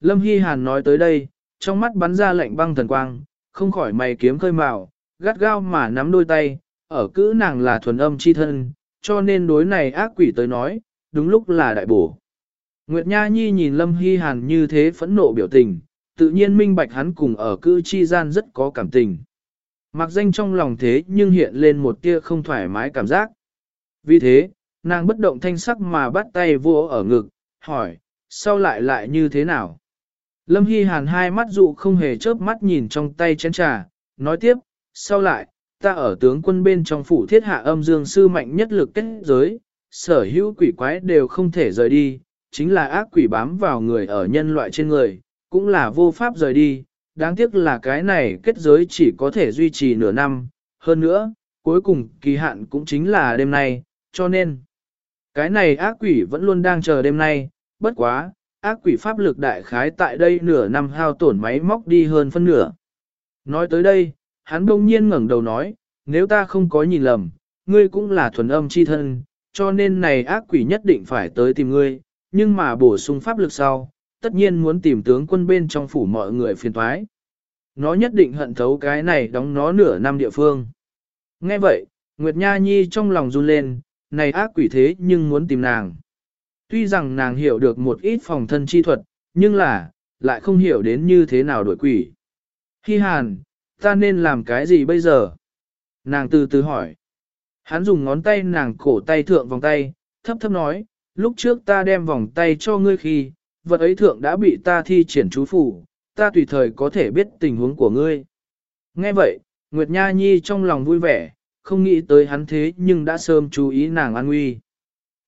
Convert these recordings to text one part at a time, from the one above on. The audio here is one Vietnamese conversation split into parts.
Lâm Hy Hàn nói tới đây, trong mắt bắn ra lạnh băng thần quang, không khỏi mày kiếm khơi mào, gắt gao mà nắm đôi tay, ở cữ nàng là thuần âm chi thân, cho nên đối này ác quỷ tới nói, đúng lúc là đại bổ. Nguyệt Nha Nhi nhìn Lâm Hy Hàn như thế phẫn nộ biểu tình, tự nhiên minh bạch hắn cùng ở cữ chi gian rất có cảm tình. Mặc danh trong lòng thế nhưng hiện lên một tia không thoải mái cảm giác. Vì thế, nàng bất động thanh sắc mà bắt tay vô ở ngực, hỏi, sau lại lại như thế nào? Lâm Hy Hàn hai mắt dụ không hề chớp mắt nhìn trong tay chén trà, nói tiếp, sau lại, ta ở tướng quân bên trong phủ thiết hạ âm dương sư mạnh nhất lực kết giới, sở hữu quỷ quái đều không thể rời đi, chính là ác quỷ bám vào người ở nhân loại trên người, cũng là vô pháp rời đi, đáng tiếc là cái này kết giới chỉ có thể duy trì nửa năm, hơn nữa, cuối cùng kỳ hạn cũng chính là đêm nay, cho nên, cái này ác quỷ vẫn luôn đang chờ đêm nay, bất quá, ác quỷ pháp lực đại khái tại đây nửa năm hao tổn máy móc đi hơn phân nửa. Nói tới đây, hắn đông nhiên ngẩng đầu nói, nếu ta không có nhìn lầm, ngươi cũng là thuần âm chi thân, cho nên này ác quỷ nhất định phải tới tìm ngươi, nhưng mà bổ sung pháp lực sau, tất nhiên muốn tìm tướng quân bên trong phủ mọi người phiền thoái. Nó nhất định hận thấu cái này đóng nó nửa năm địa phương. Nghe vậy, Nguyệt Nha Nhi trong lòng run lên, này ác quỷ thế nhưng muốn tìm nàng. Tuy rằng nàng hiểu được một ít phòng thân chi thuật, nhưng là, lại không hiểu đến như thế nào đổi quỷ. Hi hàn, ta nên làm cái gì bây giờ? Nàng từ từ hỏi. Hắn dùng ngón tay nàng cổ tay thượng vòng tay, thấp thấp nói, lúc trước ta đem vòng tay cho ngươi khi, vật ấy thượng đã bị ta thi triển chú phủ, ta tùy thời có thể biết tình huống của ngươi. Nghe vậy, Nguyệt Nha Nhi trong lòng vui vẻ, không nghĩ tới hắn thế nhưng đã sớm chú ý nàng an nguy.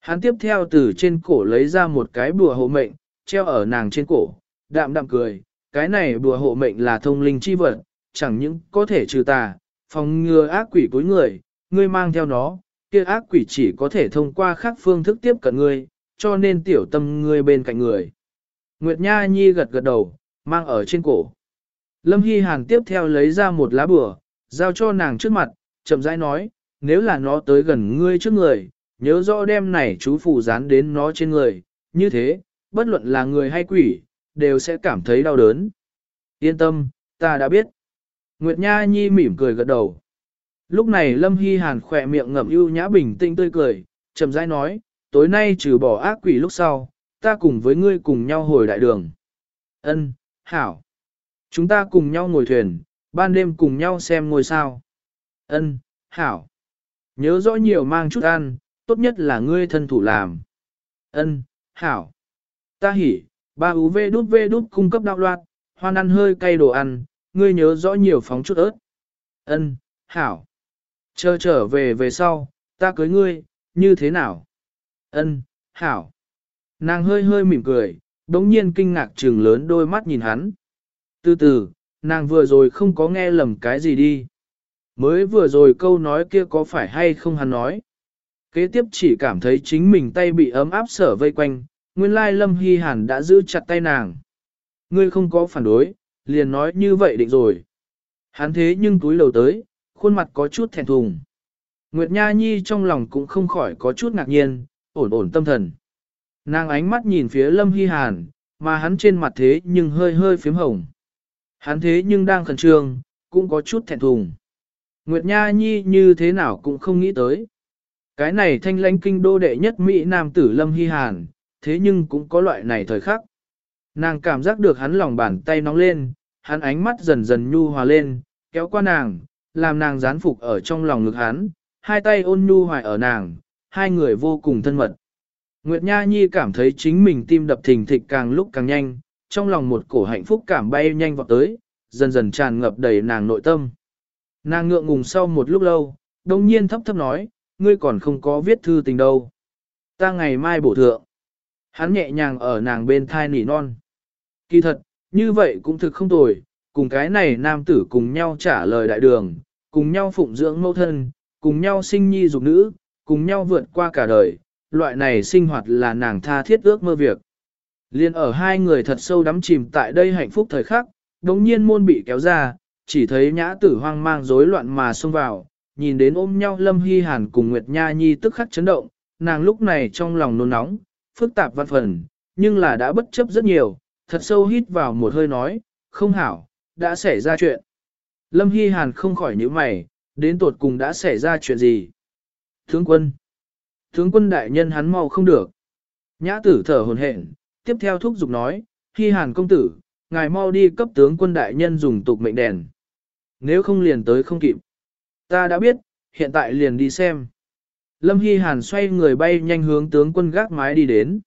Hắn tiếp theo từ trên cổ lấy ra một cái bùa hộ mệnh, treo ở nàng trên cổ, đạm đạm cười, cái này bùa hộ mệnh là thông linh chi vật, chẳng những có thể trừ tà, phòng ngừa ác quỷ cuối người, ngươi mang theo nó, kia ác quỷ chỉ có thể thông qua khác phương thức tiếp cận ngươi, cho nên tiểu tâm ngươi bên cạnh người. Nguyệt Nha Nhi gật gật đầu, mang ở trên cổ. Lâm Hy Hàn tiếp theo lấy ra một lá bùa, giao cho nàng trước mặt, chậm rãi nói, nếu là nó tới gần ngươi trước người, nhớ rõ đem này chú phù dán đến nó trên người, như thế, bất luận là người hay quỷ, đều sẽ cảm thấy đau đớn. Yên tâm, ta đã biết. Nguyệt Nha Nhi mỉm cười gật đầu. Lúc này Lâm Hy Hàn khỏe miệng ngậm ưu nhã bình tĩnh tươi cười, chậm rãi nói, tối nay trừ bỏ ác quỷ lúc sau, ta cùng với ngươi cùng nhau hồi đại đường. Ân, hảo. Chúng ta cùng nhau ngồi thuyền, ban đêm cùng nhau xem ngôi sao. Ân, hảo. Nhớ rõ nhiều mang chút ăn, tốt nhất là ngươi thân thủ làm. Ân, hảo. Ta hỉ, ba UV đút V đút cung cấp đạo loạt, hoan ăn hơi cay đồ ăn, ngươi nhớ rõ nhiều phóng chút ớt. Ân, hảo. Chờ trở về về sau, ta cưới ngươi, như thế nào? Ân, hảo. Nàng hơi hơi mỉm cười, đống nhiên kinh ngạc trừng lớn đôi mắt nhìn hắn. Từ từ, nàng vừa rồi không có nghe lầm cái gì đi. Mới vừa rồi câu nói kia có phải hay không hắn nói. Kế tiếp chỉ cảm thấy chính mình tay bị ấm áp sở vây quanh, nguyên lai lâm hy hàn đã giữ chặt tay nàng. Ngươi không có phản đối, liền nói như vậy định rồi. Hắn thế nhưng túi lầu tới, khuôn mặt có chút thẹn thùng. Nguyệt Nha Nhi trong lòng cũng không khỏi có chút ngạc nhiên, ổn ổn tâm thần. Nàng ánh mắt nhìn phía Lâm Hy Hàn, mà hắn trên mặt thế nhưng hơi hơi phím hồng. Hắn thế nhưng đang khẩn trương, cũng có chút thẹn thùng. Nguyệt Nha Nhi như thế nào cũng không nghĩ tới. Cái này thanh lãnh kinh đô đệ nhất Mỹ Nam tử Lâm Hy Hàn, thế nhưng cũng có loại này thời khắc. Nàng cảm giác được hắn lòng bàn tay nóng lên, hắn ánh mắt dần dần nhu hòa lên, kéo qua nàng, làm nàng gián phục ở trong lòng ngực hắn, hai tay ôn nhu hoài ở nàng, hai người vô cùng thân mật. Nguyệt Nha Nhi cảm thấy chính mình tim đập thình thịch càng lúc càng nhanh, trong lòng một cổ hạnh phúc cảm bay nhanh vọt tới, dần dần tràn ngập đầy nàng nội tâm. Nàng ngượng ngùng sau một lúc lâu, đồng nhiên thấp thấp nói, ngươi còn không có viết thư tình đâu. Ta ngày mai bổ thượng. Hắn nhẹ nhàng ở nàng bên thai nỉ non. Kỳ thật, như vậy cũng thực không tồi, cùng cái này nam tử cùng nhau trả lời đại đường, cùng nhau phụng dưỡng mẫu thân, cùng nhau sinh nhi dục nữ, cùng nhau vượt qua cả đời, loại này sinh hoạt là nàng tha thiết ước mơ việc. Liên ở hai người thật sâu đắm chìm tại đây hạnh phúc thời khắc, đống nhiên môn bị kéo ra, chỉ thấy nhã tử hoang mang rối loạn mà xông vào, nhìn đến ôm nhau Lâm Hy Hàn cùng Nguyệt Nha Nhi tức khắc chấn động, nàng lúc này trong lòng nôn nóng, phức tạp văn phần, nhưng là đã bất chấp rất nhiều, thật sâu hít vào một hơi nói, không hảo, đã xảy ra chuyện. Lâm Hy Hàn không khỏi nhíu mày, đến tột cùng đã xảy ra chuyện gì? Tướng quân! Tướng quân đại nhân hắn mau không được. Nhã tử thở hồn hển, tiếp theo thúc giục nói, Hy Hàn công tử, ngài mau đi cấp tướng quân đại nhân dùng tục mệnh đèn. Nếu không liền tới không kịp. Ta đã biết, hiện tại liền đi xem. Lâm Hy Hàn xoay người bay nhanh hướng tướng quân gác mái đi đến.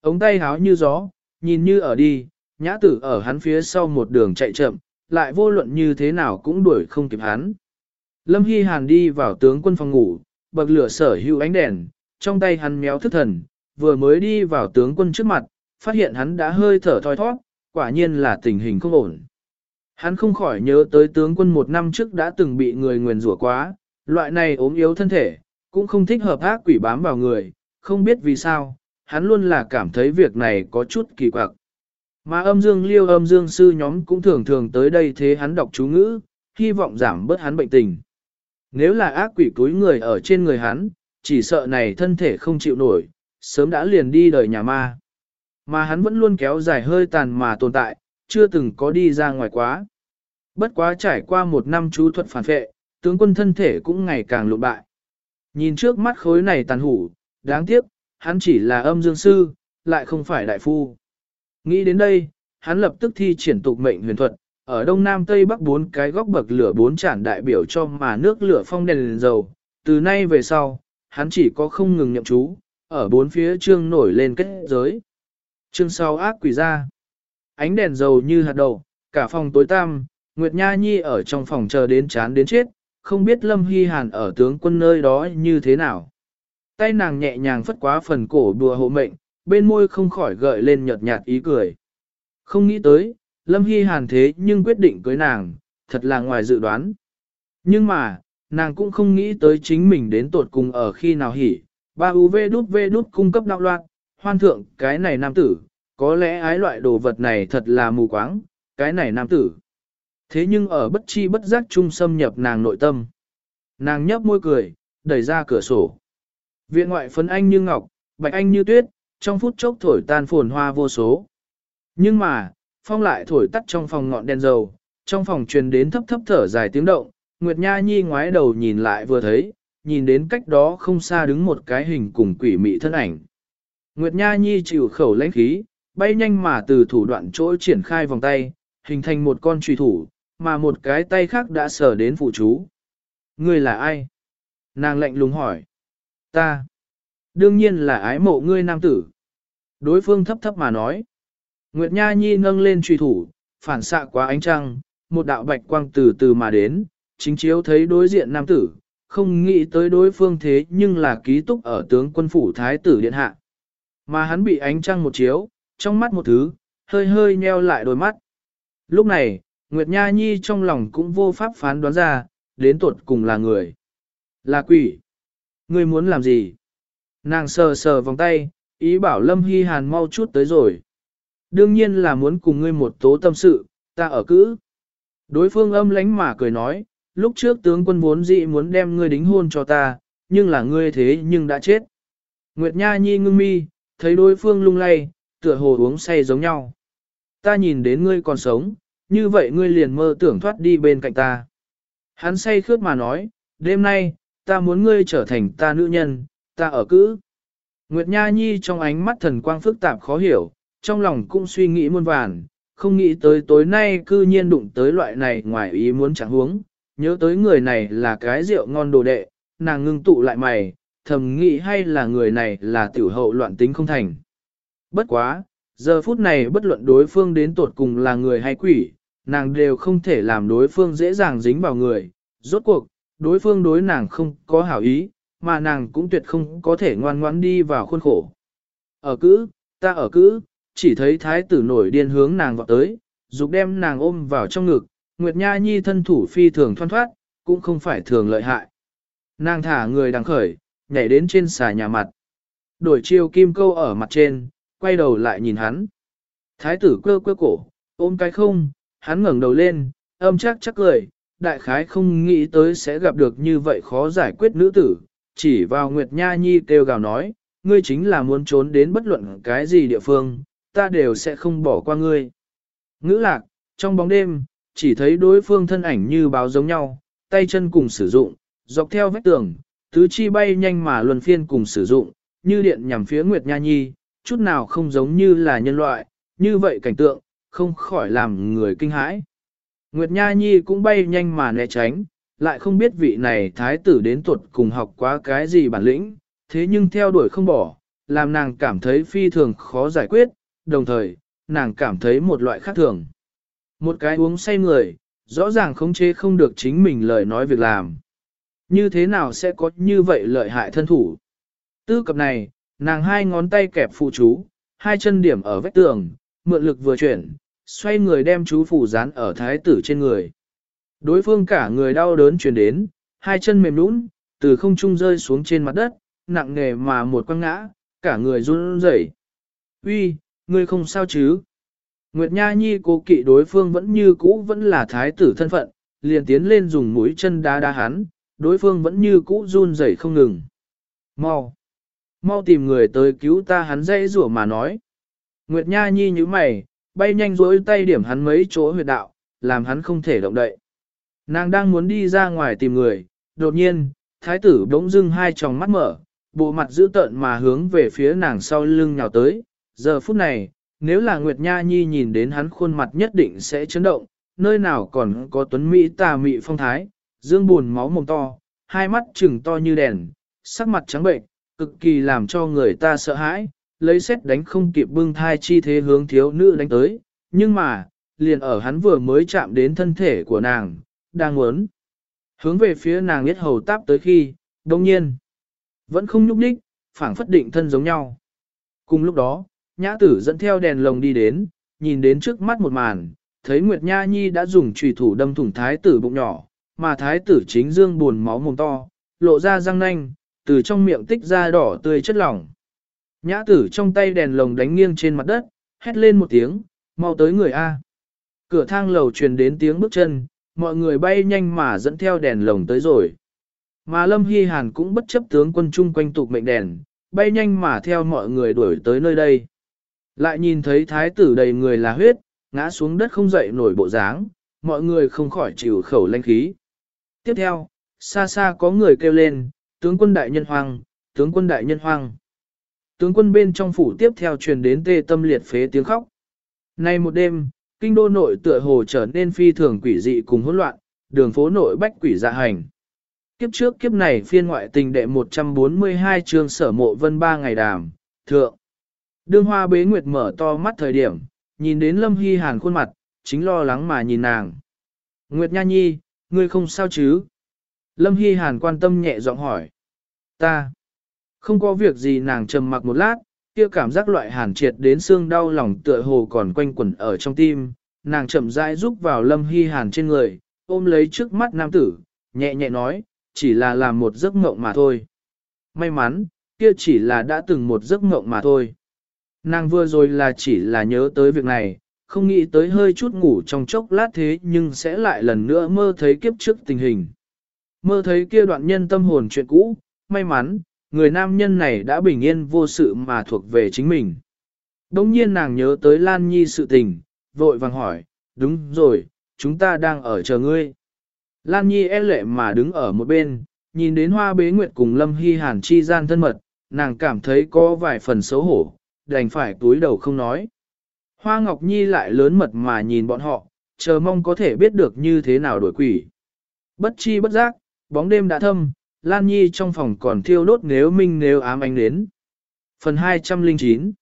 Ống tay háo như gió, nhìn như ở đi, nhã tử ở hắn phía sau một đường chạy chậm, lại vô luận như thế nào cũng đuổi không kịp hắn. Lâm Hy Hàn đi vào tướng quân phòng ngủ, bậc lửa sở hữu ánh đèn, trong tay hắn méo thức thần, vừa mới đi vào tướng quân trước mặt, phát hiện hắn đã hơi thở thoi thoát, quả nhiên là tình hình không ổn. Hắn không khỏi nhớ tới tướng quân một năm trước đã từng bị người nguyền rủa quá, loại này ốm yếu thân thể, cũng không thích hợp ác quỷ bám vào người, không biết vì sao, hắn luôn là cảm thấy việc này có chút kỳ quặc. Mà âm dương liêu âm dương sư nhóm cũng thường thường tới đây thế hắn đọc chú ngữ, hy vọng giảm bớt hắn bệnh tình. Nếu là ác quỷ túi người ở trên người hắn, chỉ sợ này thân thể không chịu nổi, sớm đã liền đi đời nhà ma. Mà hắn vẫn luôn kéo dài hơi tàn mà tồn tại, chưa từng có đi ra ngoài quá. Bất quá trải qua một năm chú thuật phản phệ, tướng quân thân thể cũng ngày càng lụn bại. Nhìn trước mắt khối này tàn hủ, đáng tiếc, hắn chỉ là âm dương sư, lại không phải đại phu. Nghĩ đến đây, hắn lập tức thi triển tục mệnh huyền thuật, ở đông nam tây bắc bốn cái góc bậc lửa bốn tràn đại biểu cho mà nước lửa phong đèn, đèn dầu. Từ nay về sau, hắn chỉ có không ngừng nhậm chú, ở bốn phía trương nổi lên kết giới. Trương sau ác quỷ ra. Ánh đèn dầu như hạt đầu, cả phòng tối tăm, Nguyệt Nha Nhi ở trong phòng chờ đến chán đến chết, không biết Lâm Hy Hàn ở tướng quân nơi đó như thế nào. Tay nàng nhẹ nhàng phất quá phần cổ đùa hộ mệnh, bên môi không khỏi gợi lên nhợt nhạt ý cười. Không nghĩ tới, Lâm Hy Hàn thế nhưng quyết định cưới nàng, thật là ngoài dự đoán. Nhưng mà, nàng cũng không nghĩ tới chính mình đến tột cùng ở khi nào hỉ. Ba UV đút V đút cung cấp đạo loạn, hoan thượng cái này nam tử, có lẽ ái loại đồ vật này thật là mù quáng, cái này nam tử. Thế nhưng ở bất chi bất giác chung xâm nhập nàng nội tâm. Nàng nhấp môi cười, đẩy ra cửa sổ. Viện ngoại phấn anh như ngọc, bạch anh như tuyết, trong phút chốc thổi tan phồn hoa vô số. Nhưng mà, phong lại thổi tắt trong phòng ngọn đèn dầu, trong phòng truyền đến thấp thấp thở dài tiếng động, Nguyệt Nha Nhi ngoái đầu nhìn lại vừa thấy, nhìn đến cách đó không xa đứng một cái hình cùng quỷ mị thân ảnh. Nguyệt Nha Nhi chịu khẩu lãnh khí, bay nhanh mà từ thủ đoạn chỗ triển khai vòng tay, hình thành một con truy thủ, mà một cái tay khác đã sờ đến phụ chú. Ngươi là ai? Nàng lạnh lùng hỏi. Ta. Đương nhiên là ái mộ ngươi nam tử. Đối phương thấp thấp mà nói. Nguyệt Nha Nhi nâng lên truy thủ, phản xạ quá ánh trăng, một đạo bạch quang từ từ mà đến, chính chiếu thấy đối diện nam tử, không nghĩ tới đối phương thế nhưng là ký túc ở tướng quân phủ thái tử điện hạ. Mà hắn bị ánh trăng một chiếu, trong mắt một thứ, hơi hơi nheo lại đôi mắt. Lúc này, Nguyệt Nha Nhi trong lòng cũng vô pháp phán đoán ra, đến tuột cùng là người. Là quỷ. Ngươi muốn làm gì? Nàng sờ sờ vòng tay, ý bảo Lâm Hy Hàn mau chút tới rồi. Đương nhiên là muốn cùng ngươi một tố tâm sự, ta ở cữ. Đối phương âm lánh mà cười nói, lúc trước tướng quân vốn dị muốn đem ngươi đính hôn cho ta, nhưng là ngươi thế nhưng đã chết. Nguyệt Nha Nhi ngưng mi, thấy đối phương lung lay, tựa hồ uống say giống nhau. Ta nhìn đến ngươi còn sống, như vậy ngươi liền mơ tưởng thoát đi bên cạnh ta. Hắn say khướt mà nói, đêm nay, ta muốn ngươi trở thành ta nữ nhân, ta ở cữ. Nguyệt Nha Nhi trong ánh mắt thần quang phức tạp khó hiểu, trong lòng cũng suy nghĩ muôn vàn, không nghĩ tới tối nay cư nhiên đụng tới loại này ngoài ý muốn chẳng huống, nhớ tới người này là cái rượu ngon đồ đệ, nàng ngưng tụ lại mày, thầm nghĩ hay là người này là tiểu hậu loạn tính không thành. Bất quá, giờ phút này bất luận đối phương đến tột cùng là người hay quỷ, nàng đều không thể làm đối phương dễ dàng dính vào người. Rốt cuộc, đối phương đối nàng không có hảo ý, mà nàng cũng tuyệt không có thể ngoan ngoãn đi vào khuôn khổ. Ở cữ, ta ở cữ, chỉ thấy thái tử nổi điên hướng nàng vọt tới, dục đem nàng ôm vào trong ngực, Nguyệt Nha Nhi thân thủ phi thường thoăn thoát, cũng không phải thường lợi hại. Nàng thả người đằng khởi, nhảy đến trên xà nhà mặt. Đổi chiêu kim câu ở mặt trên, quay đầu lại nhìn hắn. Thái tử quơ quơ cổ, ôm cái không, hắn ngẩng đầu lên, âm chắc chắc cười, đại khái không nghĩ tới sẽ gặp được như vậy khó giải quyết nữ tử, chỉ vào Nguyệt Nha Nhi kêu gào nói, ngươi chính là muốn trốn đến bất luận cái gì địa phương, ta đều sẽ không bỏ qua ngươi. Ngữ lạc, trong bóng đêm, chỉ thấy đối phương thân ảnh như báo giống nhau, tay chân cùng sử dụng, dọc theo vách tường, tứ chi bay nhanh mà luân phiên cùng sử dụng, như điện nhằm phía Nguyệt Nha Nhi, chút nào không giống như là nhân loại, như vậy cảnh tượng, không khỏi làm người kinh hãi. Nguyệt Nha Nhi cũng bay nhanh mà né tránh, lại không biết vị này thái tử đến tuột cùng học quá cái gì bản lĩnh, thế nhưng theo đuổi không bỏ, làm nàng cảm thấy phi thường khó giải quyết, đồng thời, nàng cảm thấy một loại khác thường. Một cái uống say người, rõ ràng khống chế không được chính mình lời nói việc làm. Như thế nào sẽ có như vậy lợi hại thân thủ? Tư cập này, nàng hai ngón tay kẹp phụ chú, hai chân điểm ở vách tường, mượn lực vừa chuyển, xoay người đem chú phủ dán ở thái tử trên người. Đối phương cả người đau đớn chuyển đến, hai chân mềm nũng, từ không trung rơi xuống trên mặt đất, nặng nề mà một quăng ngã, cả người run rẩy. Uy, ngươi không sao chứ? Nguyệt Nha Nhi cố kỵ đối phương vẫn như cũ vẫn là thái tử thân phận, liền tiến lên dùng mũi chân đá đá hắn, đối phương vẫn như cũ run rẩy không ngừng. Mau! Mau tìm người tới cứu ta hắn dây rủa mà nói. Nguyệt Nha Nhi như mày, bay nhanh rối tay điểm hắn mấy chỗ huyệt đạo, làm hắn không thể động đậy. Nàng đang muốn đi ra ngoài tìm người, đột nhiên, thái tử bỗng dưng hai tròng mắt mở, bộ mặt dữ tợn mà hướng về phía nàng sau lưng nhào tới. Giờ phút này, nếu là Nguyệt Nha Nhi nhìn đến hắn khuôn mặt nhất định sẽ chấn động, nơi nào còn có tuấn Mỹ tà mị phong thái, dương buồn máu mồm to, hai mắt trừng to như đèn, sắc mặt trắng bệnh, cực kỳ làm cho người ta sợ hãi, lấy xét đánh không kịp bưng thai chi thế hướng thiếu nữ đánh tới, nhưng mà, liền ở hắn vừa mới chạm đến thân thể của nàng, đang muốn hướng về phía nàng biết hầu táp tới khi, đồng nhiên, vẫn không nhúc đích, phảng phất định thân giống nhau. Cùng lúc đó, nhã tử dẫn theo đèn lồng đi đến, nhìn đến trước mắt một màn, thấy Nguyệt Nha Nhi đã dùng trùy thủ đâm thủng thái tử bụng nhỏ, mà thái tử chính dương buồn máu mồm to, lộ ra răng nanh, từ trong miệng tích ra đỏ tươi chất lỏng. Nhã tử trong tay đèn lồng đánh nghiêng trên mặt đất, hét lên một tiếng, mau tới người A. Cửa thang lầu truyền đến tiếng bước chân, mọi người bay nhanh mà dẫn theo đèn lồng tới rồi. Mà Lâm Hy Hàn cũng bất chấp tướng quân chung quanh tục mệnh đèn, bay nhanh mà theo mọi người đuổi tới nơi đây. Lại nhìn thấy thái tử đầy người là huyết, ngã xuống đất không dậy nổi bộ dáng, mọi người không khỏi chịu khẩu lanh khí. Tiếp theo, xa xa có người kêu lên, tướng quân đại nhân hoang, tướng quân đại nhân hoang. Tướng quân bên trong phủ tiếp theo truyền đến tê tâm liệt phế tiếng khóc. Nay một đêm, kinh đô nội tựa hồ trở nên phi thường quỷ dị cùng hỗn loạn, đường phố nội bách quỷ dạ hành. Kiếp trước kiếp này phiên ngoại tình đệ 142 chương sở mộ vân ba ngày đàm, thượng. Đương hoa bế nguyệt mở to mắt thời điểm, nhìn đến lâm hy hàn khuôn mặt, chính lo lắng mà nhìn nàng. Nguyệt Nha Nhi, ngươi không sao chứ? Lâm Hy Hàn quan tâm nhẹ giọng hỏi. Ta. Không có việc gì nàng trầm mặc một lát, kia cảm giác loại hàn triệt đến xương đau lòng tựa hồ còn quanh quẩn ở trong tim. Nàng chậm rãi rúc vào Lâm Hy Hàn trên người, ôm lấy trước mắt nam tử, nhẹ nhẹ nói, chỉ là làm một giấc mộng mà thôi. May mắn, kia chỉ là đã từng một giấc mộng mà thôi. Nàng vừa rồi là chỉ là nhớ tới việc này, không nghĩ tới hơi chút ngủ trong chốc lát thế nhưng sẽ lại lần nữa mơ thấy kiếp trước tình hình. Mơ thấy kia đoạn nhân tâm hồn chuyện cũ, may mắn, người nam nhân này đã bình yên vô sự mà thuộc về chính mình. Đông nhiên nàng nhớ tới Lan Nhi sự tình, vội vàng hỏi, đúng rồi, chúng ta đang ở chờ ngươi. Lan Nhi e lệ mà đứng ở một bên, nhìn đến hoa bế nguyệt cùng Lâm Hy Hàn chi gian thân mật, nàng cảm thấy có vài phần xấu hổ, đành phải túi đầu không nói. Hoa Ngọc Nhi lại lớn mật mà nhìn bọn họ, chờ mong có thể biết được như thế nào đổi quỷ. Bất chi bất giác, bóng đêm đã thâm, Lan Nhi trong phòng còn thiêu đốt nếu minh nếu ám ánh đến. Phần 209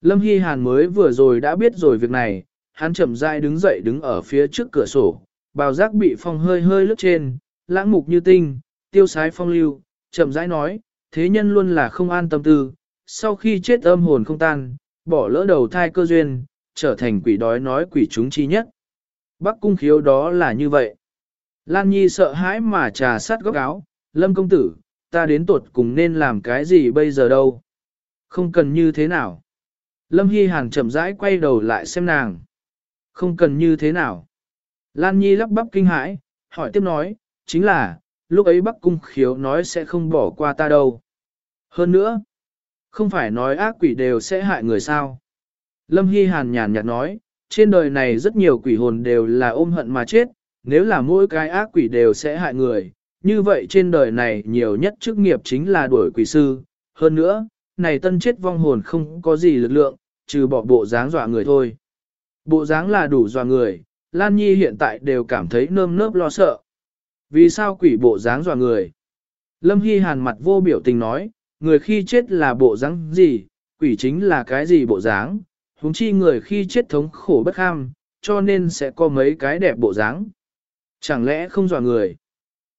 Lâm Hy Hàn mới vừa rồi đã biết rồi việc này, hắn chậm rãi đứng dậy đứng ở phía trước cửa sổ, bào giác bị phong hơi hơi lướt trên, lãng mục như tinh, tiêu sái phong lưu, chậm rãi nói, thế nhân luôn là không an tâm tư, sau khi chết âm hồn không tan, bỏ lỡ đầu thai cơ duyên, trở thành quỷ đói nói quỷ chúng chi nhất. Bắc cung khiếu đó là như vậy. Lan Nhi sợ hãi mà trà sát góc áo, Lâm công tử, ta đến tuột cùng nên làm cái gì bây giờ đâu. Không cần như thế nào. Lâm Hy Hàn chậm rãi quay đầu lại xem nàng. Không cần như thế nào. Lan Nhi lắp bắp kinh hãi, hỏi tiếp nói, chính là, lúc ấy Bắc Cung khiếu nói sẽ không bỏ qua ta đâu. Hơn nữa, không phải nói ác quỷ đều sẽ hại người sao. Lâm Hy Hàn nhàn nhạt nói, trên đời này rất nhiều quỷ hồn đều là ôm hận mà chết, nếu là mỗi cái ác quỷ đều sẽ hại người, như vậy trên đời này nhiều nhất chức nghiệp chính là đuổi quỷ sư. Hơn nữa, này tân chết vong hồn không có gì lực lượng, trừ bỏ bộ dáng dọa người thôi. Bộ dáng là đủ dọa người, Lan Nhi hiện tại đều cảm thấy nơm nớp lo sợ. Vì sao quỷ bộ dáng dọa người? Lâm Hy Hàn mặt vô biểu tình nói, người khi chết là bộ dáng gì, quỷ chính là cái gì bộ dáng, huống chi người khi chết thống khổ bất ham, cho nên sẽ có mấy cái đẹp bộ dáng. Chẳng lẽ không dọa người?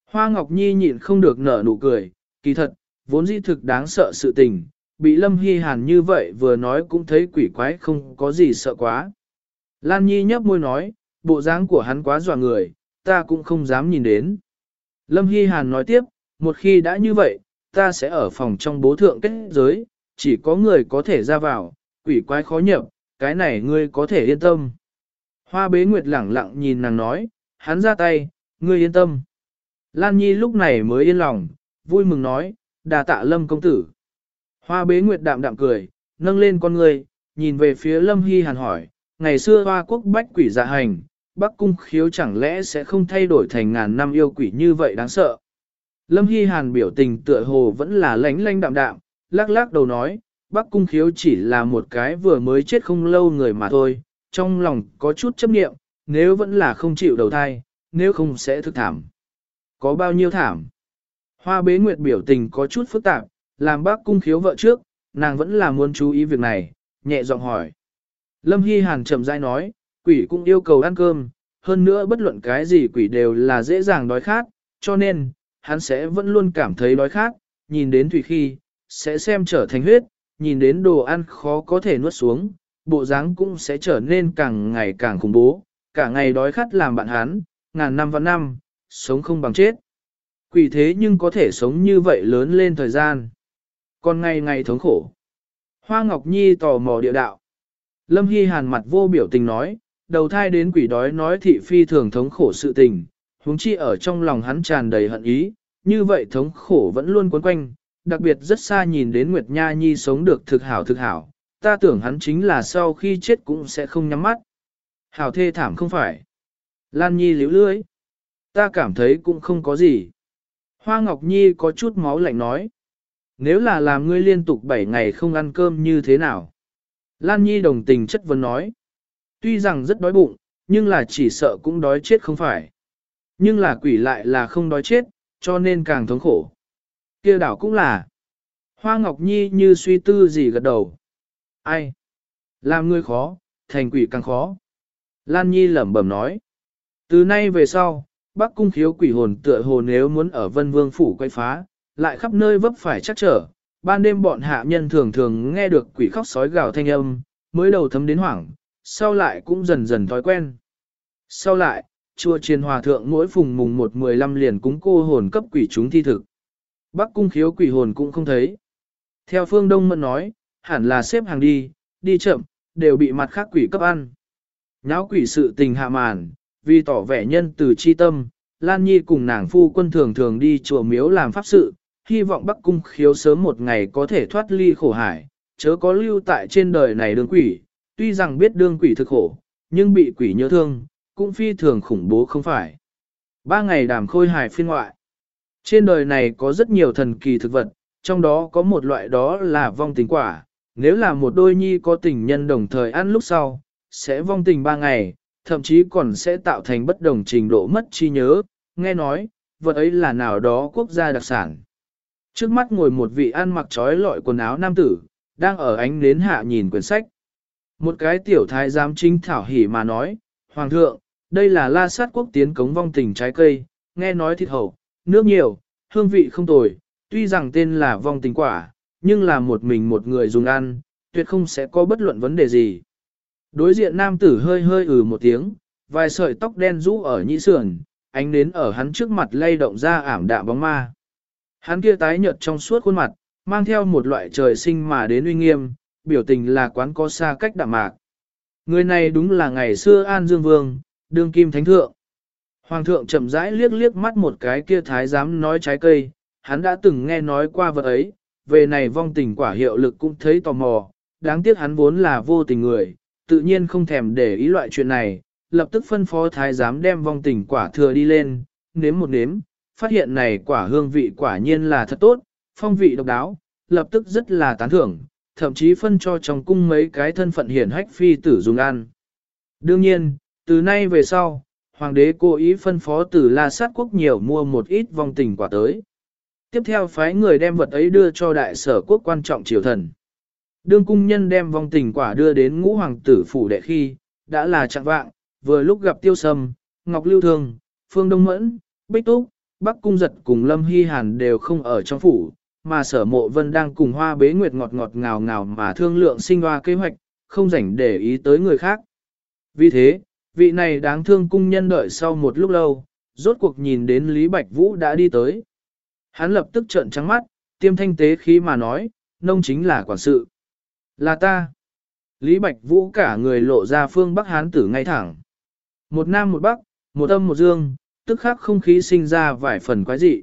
Hoa Ngọc Nhi nhịn không được nở nụ cười, kỳ thật, vốn dĩ thực đáng sợ sự tình, bị Lâm Hy Hàn như vậy vừa nói cũng thấy quỷ quái không có gì sợ quá. Lan Nhi nhấp môi nói, bộ dáng của hắn quá dọa người, ta cũng không dám nhìn đến. Lâm Hy Hàn nói tiếp, một khi đã như vậy, ta sẽ ở phòng trong bố thượng kết giới, chỉ có người có thể ra vào, quỷ quái khó nhập, cái này ngươi có thể yên tâm. Hoa bế nguyệt lẳng lặng nhìn nàng nói, hắn ra tay, ngươi yên tâm. Lan Nhi lúc này mới yên lòng, vui mừng nói, đà tạ lâm công tử. Hoa bế nguyệt đạm đạm cười, nâng lên con người, nhìn về phía lâm hy hàn hỏi, ngày xưa hoa quốc bách quỷ dạ hành, bắc cung khiếu chẳng lẽ sẽ không thay đổi thành ngàn năm yêu quỷ như vậy đáng sợ. Lâm hy hàn biểu tình tựa hồ vẫn là lánh lánh đạm đạm, lắc lắc đầu nói, bắc cung khiếu chỉ là một cái vừa mới chết không lâu người mà thôi, trong lòng có chút chấp nghiệm nếu vẫn là không chịu đầu thai, nếu không sẽ thức thảm. Có bao nhiêu thảm? Hoa bế nguyệt biểu tình có chút phức tạp, làm bác cung khiếu vợ trước, nàng vẫn là muốn chú ý việc này, nhẹ giọng hỏi. Lâm Hy Hàn chậm rãi nói, quỷ cũng yêu cầu ăn cơm, hơn nữa bất luận cái gì quỷ đều là dễ dàng đói khát, cho nên, hắn sẽ vẫn luôn cảm thấy đói khát, nhìn đến thủy khi, sẽ xem trở thành huyết, nhìn đến đồ ăn khó có thể nuốt xuống, bộ dáng cũng sẽ trở nên càng ngày càng khủng bố, cả ngày đói khát làm bạn hắn, ngàn năm vạn năm, sống không bằng chết. Quỷ thế nhưng có thể sống như vậy lớn lên thời gian. Còn ngày ngày thống khổ. Hoa Ngọc Nhi tò mò địa đạo. Lâm Hy Hàn mặt vô biểu tình nói, đầu thai đến quỷ đói nói thị phi thường thống khổ sự tình, huống chi ở trong lòng hắn tràn đầy hận ý, như vậy thống khổ vẫn luôn quấn quanh, đặc biệt rất xa nhìn đến Nguyệt Nha Nhi sống được thực hảo thực hảo, ta tưởng hắn chính là sau khi chết cũng sẽ không nhắm mắt. Hảo thê thảm không phải. Lan Nhi liễu lưới. Ta cảm thấy cũng không có gì. Hoa Ngọc Nhi có chút máu lạnh nói. Nếu là làm ngươi liên tục 7 ngày không ăn cơm như thế nào? Lan Nhi đồng tình chất vấn nói. Tuy rằng rất đói bụng, nhưng là chỉ sợ cũng đói chết không phải. Nhưng là quỷ lại là không đói chết, cho nên càng thống khổ. kia đảo cũng là. Hoa Ngọc Nhi như suy tư gì gật đầu. Ai? Làm ngươi khó, thành quỷ càng khó. Lan Nhi lẩm bẩm nói. Từ nay về sau, Bắc cung khiếu quỷ hồn tựa hồ nếu muốn ở vân vương phủ quay phá, lại khắp nơi vấp phải chắc trở. Ban đêm bọn hạ nhân thường thường nghe được quỷ khóc sói gào thanh âm, mới đầu thấm đến hoảng, sau lại cũng dần dần thói quen. Sau lại, chùa triền hòa thượng mỗi phùng mùng một mười lăm liền cúng cô hồn cấp quỷ chúng thi thực. Bắc cung khiếu quỷ hồn cũng không thấy. Theo phương Đông Mẫn nói, hẳn là xếp hàng đi, đi chậm, đều bị mặt khác quỷ cấp ăn. Nháo quỷ sự tình hạ màn, vì tỏ vẻ nhân từ chi tâm, Lan Nhi cùng nàng phu quân thường thường đi chùa miếu làm pháp sự, hy vọng Bắc Cung khiếu sớm một ngày có thể thoát ly khổ hải, chớ có lưu tại trên đời này đương quỷ, tuy rằng biết đương quỷ thực khổ, nhưng bị quỷ nhớ thương, cũng phi thường khủng bố không phải. Ba ngày đàm khôi hải phiên ngoại. Trên đời này có rất nhiều thần kỳ thực vật, trong đó có một loại đó là vong tình quả, nếu là một đôi nhi có tình nhân đồng thời ăn lúc sau, sẽ vong tình ba ngày, thậm chí còn sẽ tạo thành bất đồng trình độ mất trí nhớ, nghe nói, vật ấy là nào đó quốc gia đặc sản. Trước mắt ngồi một vị ăn mặc trói lọi quần áo nam tử, đang ở ánh nến hạ nhìn quyển sách. Một cái tiểu thái giám chính thảo hỉ mà nói, Hoàng thượng, đây là la sát quốc tiến cống vong tình trái cây, nghe nói thịt hậu, nước nhiều, hương vị không tồi, tuy rằng tên là vong tình quả, nhưng là một mình một người dùng ăn, tuyệt không sẽ có bất luận vấn đề gì. Đối diện nam tử hơi hơi ừ một tiếng, vài sợi tóc đen rũ ở nhĩ sườn, ánh nến ở hắn trước mặt lay động ra ảm đạm bóng ma. Hắn kia tái nhợt trong suốt khuôn mặt, mang theo một loại trời sinh mà đến uy nghiêm, biểu tình là quán có xa cách đạm mạc. Người này đúng là ngày xưa An Dương Vương, đương kim thánh thượng. Hoàng thượng chậm rãi liếc liếc mắt một cái kia thái giám nói trái cây, hắn đã từng nghe nói qua vật ấy, về này vong tình quả hiệu lực cũng thấy tò mò, đáng tiếc hắn vốn là vô tình người, tự nhiên không thèm để ý loại chuyện này, lập tức phân phó thái giám đem vong tình quả thừa đi lên, nếm một nếm, phát hiện này quả hương vị quả nhiên là thật tốt, phong vị độc đáo, lập tức rất là tán thưởng, thậm chí phân cho trong cung mấy cái thân phận hiển hách phi tử dùng ăn. Đương nhiên, từ nay về sau, hoàng đế cố ý phân phó từ La Sát quốc nhiều mua một ít vong tình quả tới. Tiếp theo phái người đem vật ấy đưa cho đại sở quốc quan trọng triều thần. Đương cung nhân đem vong tình quả đưa đến ngũ hoàng tử phủ đệ khi, đã là trạng vạng, vừa lúc gặp tiêu sâm, ngọc lưu thương, phương đông mẫn, bích túc, bắc cung giật cùng lâm hy hàn đều không ở trong phủ, mà sở mộ vân đang cùng hoa bế nguyệt ngọt ngọt ngào ngào mà thương lượng sinh hoa kế hoạch, không rảnh để ý tới người khác. Vì thế, vị này đáng thương cung nhân đợi sau một lúc lâu, rốt cuộc nhìn đến Lý Bạch Vũ đã đi tới. Hắn lập tức trợn trắng mắt, tiêm thanh tế khí mà nói, nông chính là quản sự. Là ta. Lý Bạch Vũ cả người lộ ra phương Bắc Hán tử ngay thẳng. Một nam một bắc, một âm một dương, tức khắc không khí sinh ra vài phần quái dị.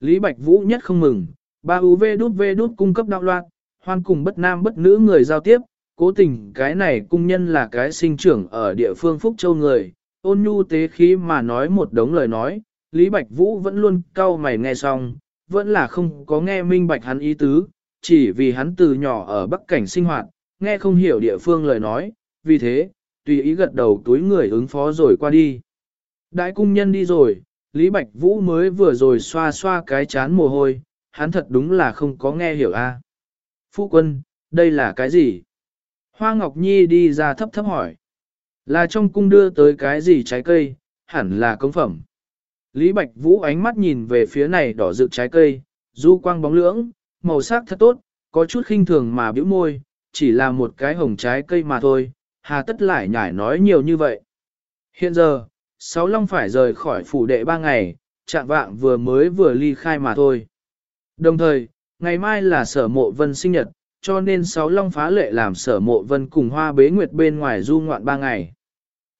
Lý Bạch Vũ nhất không mừng, ba UV đút V đút cung cấp đạo loạn, hoan cùng bất nam bất nữ người giao tiếp, cố tình cái này cung nhân là cái sinh trưởng ở địa phương Phúc Châu người, ôn nhu tế khí mà nói một đống lời nói, Lý Bạch Vũ vẫn luôn cau mày nghe xong, vẫn là không có nghe minh bạch hắn ý tứ, chỉ vì hắn từ nhỏ ở Bắc Cảnh sinh hoạt, nghe không hiểu địa phương lời nói, vì thế, tùy ý gật đầu túi người ứng phó rồi qua đi. Đại cung nhân đi rồi, Lý Bạch Vũ mới vừa rồi xoa xoa cái chán mồ hôi, hắn thật đúng là không có nghe hiểu a. À. Phu quân, đây là cái gì? Hoa Ngọc Nhi đi ra thấp thấp hỏi. Là trong cung đưa tới cái gì trái cây, hẳn là công phẩm. Lý Bạch Vũ ánh mắt nhìn về phía này đỏ rực trái cây, du quang bóng lưỡng, màu sắc thật tốt, có chút khinh thường mà bĩu môi, chỉ là một cái hồng trái cây mà thôi, hà tất lại nhải nói nhiều như vậy. Hiện giờ, Sáu Long phải rời khỏi phủ đệ ba ngày, trạng vạng vừa mới vừa ly khai mà thôi. Đồng thời, ngày mai là sở mộ vân sinh nhật, cho nên Sáu Long phá lệ làm sở mộ vân cùng hoa bế nguyệt bên ngoài du ngoạn ba ngày.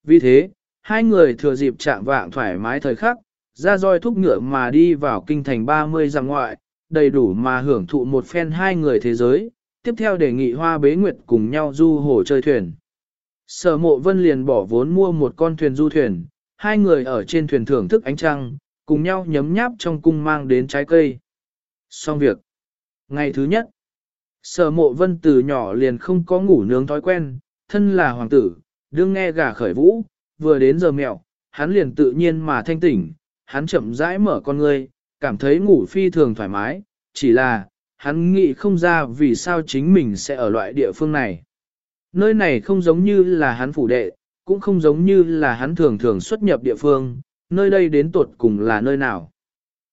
Vì thế, hai người thừa dịp trạng vạng thoải mái thời khắc, ra roi thúc ngựa mà đi vào kinh thành 30 dặm ngoại, đầy đủ mà hưởng thụ một phen hai người thế giới, tiếp theo đề nghị hoa bế nguyệt cùng nhau du hồ chơi thuyền. Sở mộ vân liền bỏ vốn mua một con thuyền du thuyền, hai người ở trên thuyền thưởng thức ánh trăng, cùng nhau nhấm nháp trong cung mang đến trái cây. Xong việc. Ngày thứ nhất, sở mộ vân từ nhỏ liền không có ngủ nướng thói quen, thân là hoàng tử, đương nghe gà khởi vũ, vừa đến giờ mẹo, hắn liền tự nhiên mà thanh tỉnh, hắn chậm rãi mở con ngươi, cảm thấy ngủ phi thường thoải mái, chỉ là, hắn nghĩ không ra vì sao chính mình sẽ ở loại địa phương này. Nơi này không giống như là hắn phủ đệ, cũng không giống như là hắn thường thường xuất nhập địa phương, nơi đây đến tột cùng là nơi nào.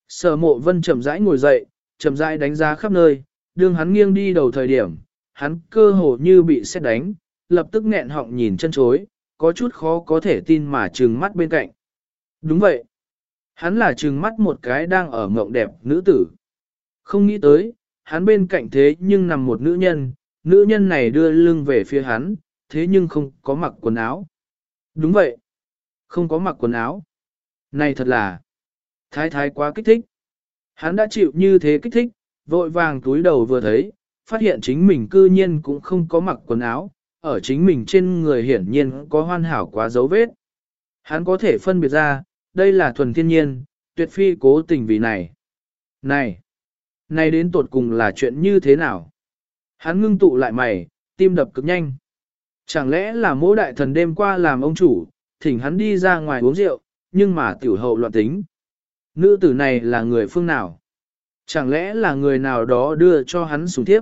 Sở mộ vân chậm rãi ngồi dậy, chậm rãi đánh giá khắp nơi, đường hắn nghiêng đi đầu thời điểm, hắn cơ hồ như bị xét đánh, lập tức nghẹn họng nhìn chân chối, có chút khó có thể tin mà trừng mắt bên cạnh. Đúng vậy. Hắn là trừng mắt một cái đang ở ngộng đẹp nữ tử. Không nghĩ tới, hắn bên cạnh thế nhưng nằm một nữ nhân, nữ nhân này đưa lưng về phía hắn, thế nhưng không có mặc quần áo. Đúng vậy. Không có mặc quần áo. Này thật là thái thái quá kích thích. Hắn đã chịu như thế kích thích, vội vàng túi đầu vừa thấy, phát hiện chính mình cư nhiên cũng không có mặc quần áo, ở chính mình trên người hiển nhiên có hoàn hảo quá dấu vết. Hắn có thể phân biệt ra, đây là thuần thiên nhiên, tuyệt phi cố tình vì này. Này, này đến tột cùng là chuyện như thế nào? Hắn ngưng tụ lại mày, tim đập cực nhanh. Chẳng lẽ là mỗi đại thần đêm qua làm ông chủ, thỉnh hắn đi ra ngoài uống rượu, nhưng mà tiểu hậu loạn tính. Nữ tử này là người phương nào? Chẳng lẽ là người nào đó đưa cho hắn xuống tiếp?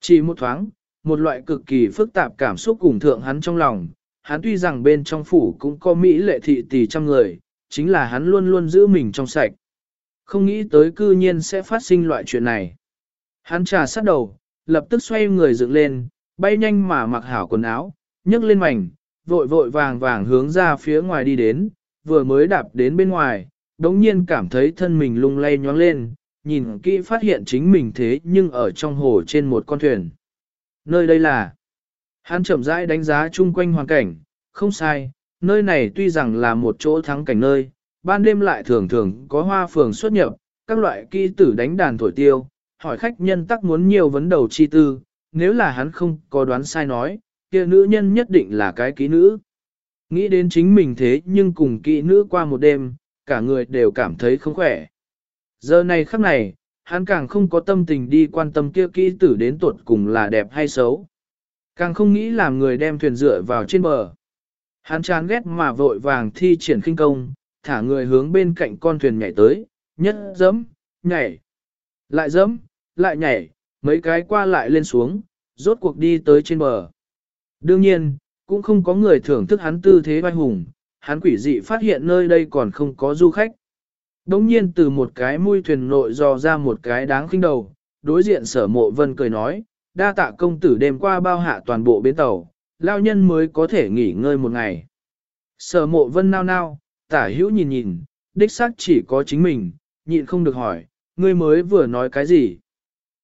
Chỉ một thoáng, một loại cực kỳ phức tạp cảm xúc cùng thượng hắn trong lòng. Hắn tuy rằng bên trong phủ cũng có Mỹ lệ thị tỷ trăm người, chính là hắn luôn luôn giữ mình trong sạch. Không nghĩ tới cư nhiên sẽ phát sinh loại chuyện này. Hắn trà sát đầu, lập tức xoay người dựng lên, bay nhanh mà mặc hảo quần áo, nhấc lên mảnh, vội vội vàng vàng hướng ra phía ngoài đi đến, vừa mới đạp đến bên ngoài, đống nhiên cảm thấy thân mình lung lay nhoáng lên, nhìn kỹ phát hiện chính mình thế nhưng ở trong hồ trên một con thuyền. Nơi đây là, hắn chậm rãi đánh giá chung quanh hoàn cảnh, không sai, nơi này tuy rằng là một chỗ thắng cảnh nơi, ban đêm lại thường thường có hoa phường xuất nhập, các loại kỹ tử đánh đàn thổi tiêu, hỏi khách nhân tắc muốn nhiều vấn đầu chi tư, nếu là hắn không có đoán sai nói, kia nữ nhân nhất định là cái kỹ nữ. Nghĩ đến chính mình thế nhưng cùng kỹ nữ qua một đêm, cả người đều cảm thấy không khỏe. Giờ này khắc này, hắn càng không có tâm tình đi quan tâm kia kỹ tử đến tuột cùng là đẹp hay xấu. Càng không nghĩ làm người đem thuyền dựa vào trên bờ. Hắn chán ghét mà vội vàng thi triển khinh công, thả người hướng bên cạnh con thuyền nhảy tới, nhất dẫm, nhảy, lại dẫm, lại nhảy, mấy cái qua lại lên xuống, rốt cuộc đi tới trên bờ. Đương nhiên, cũng không có người thưởng thức hắn tư thế vai hùng, hắn quỷ dị phát hiện nơi đây còn không có du khách. Đống nhiên từ một cái mui thuyền nội dò ra một cái đáng khinh đầu, đối diện sở mộ vân cười nói, đa tạ công tử đêm qua bao hạ toàn bộ bến tàu, lao nhân mới có thể nghỉ ngơi một ngày. Sở mộ vân nao nao, tả hữu nhìn nhìn, đích xác chỉ có chính mình, nhịn không được hỏi, ngươi mới vừa nói cái gì?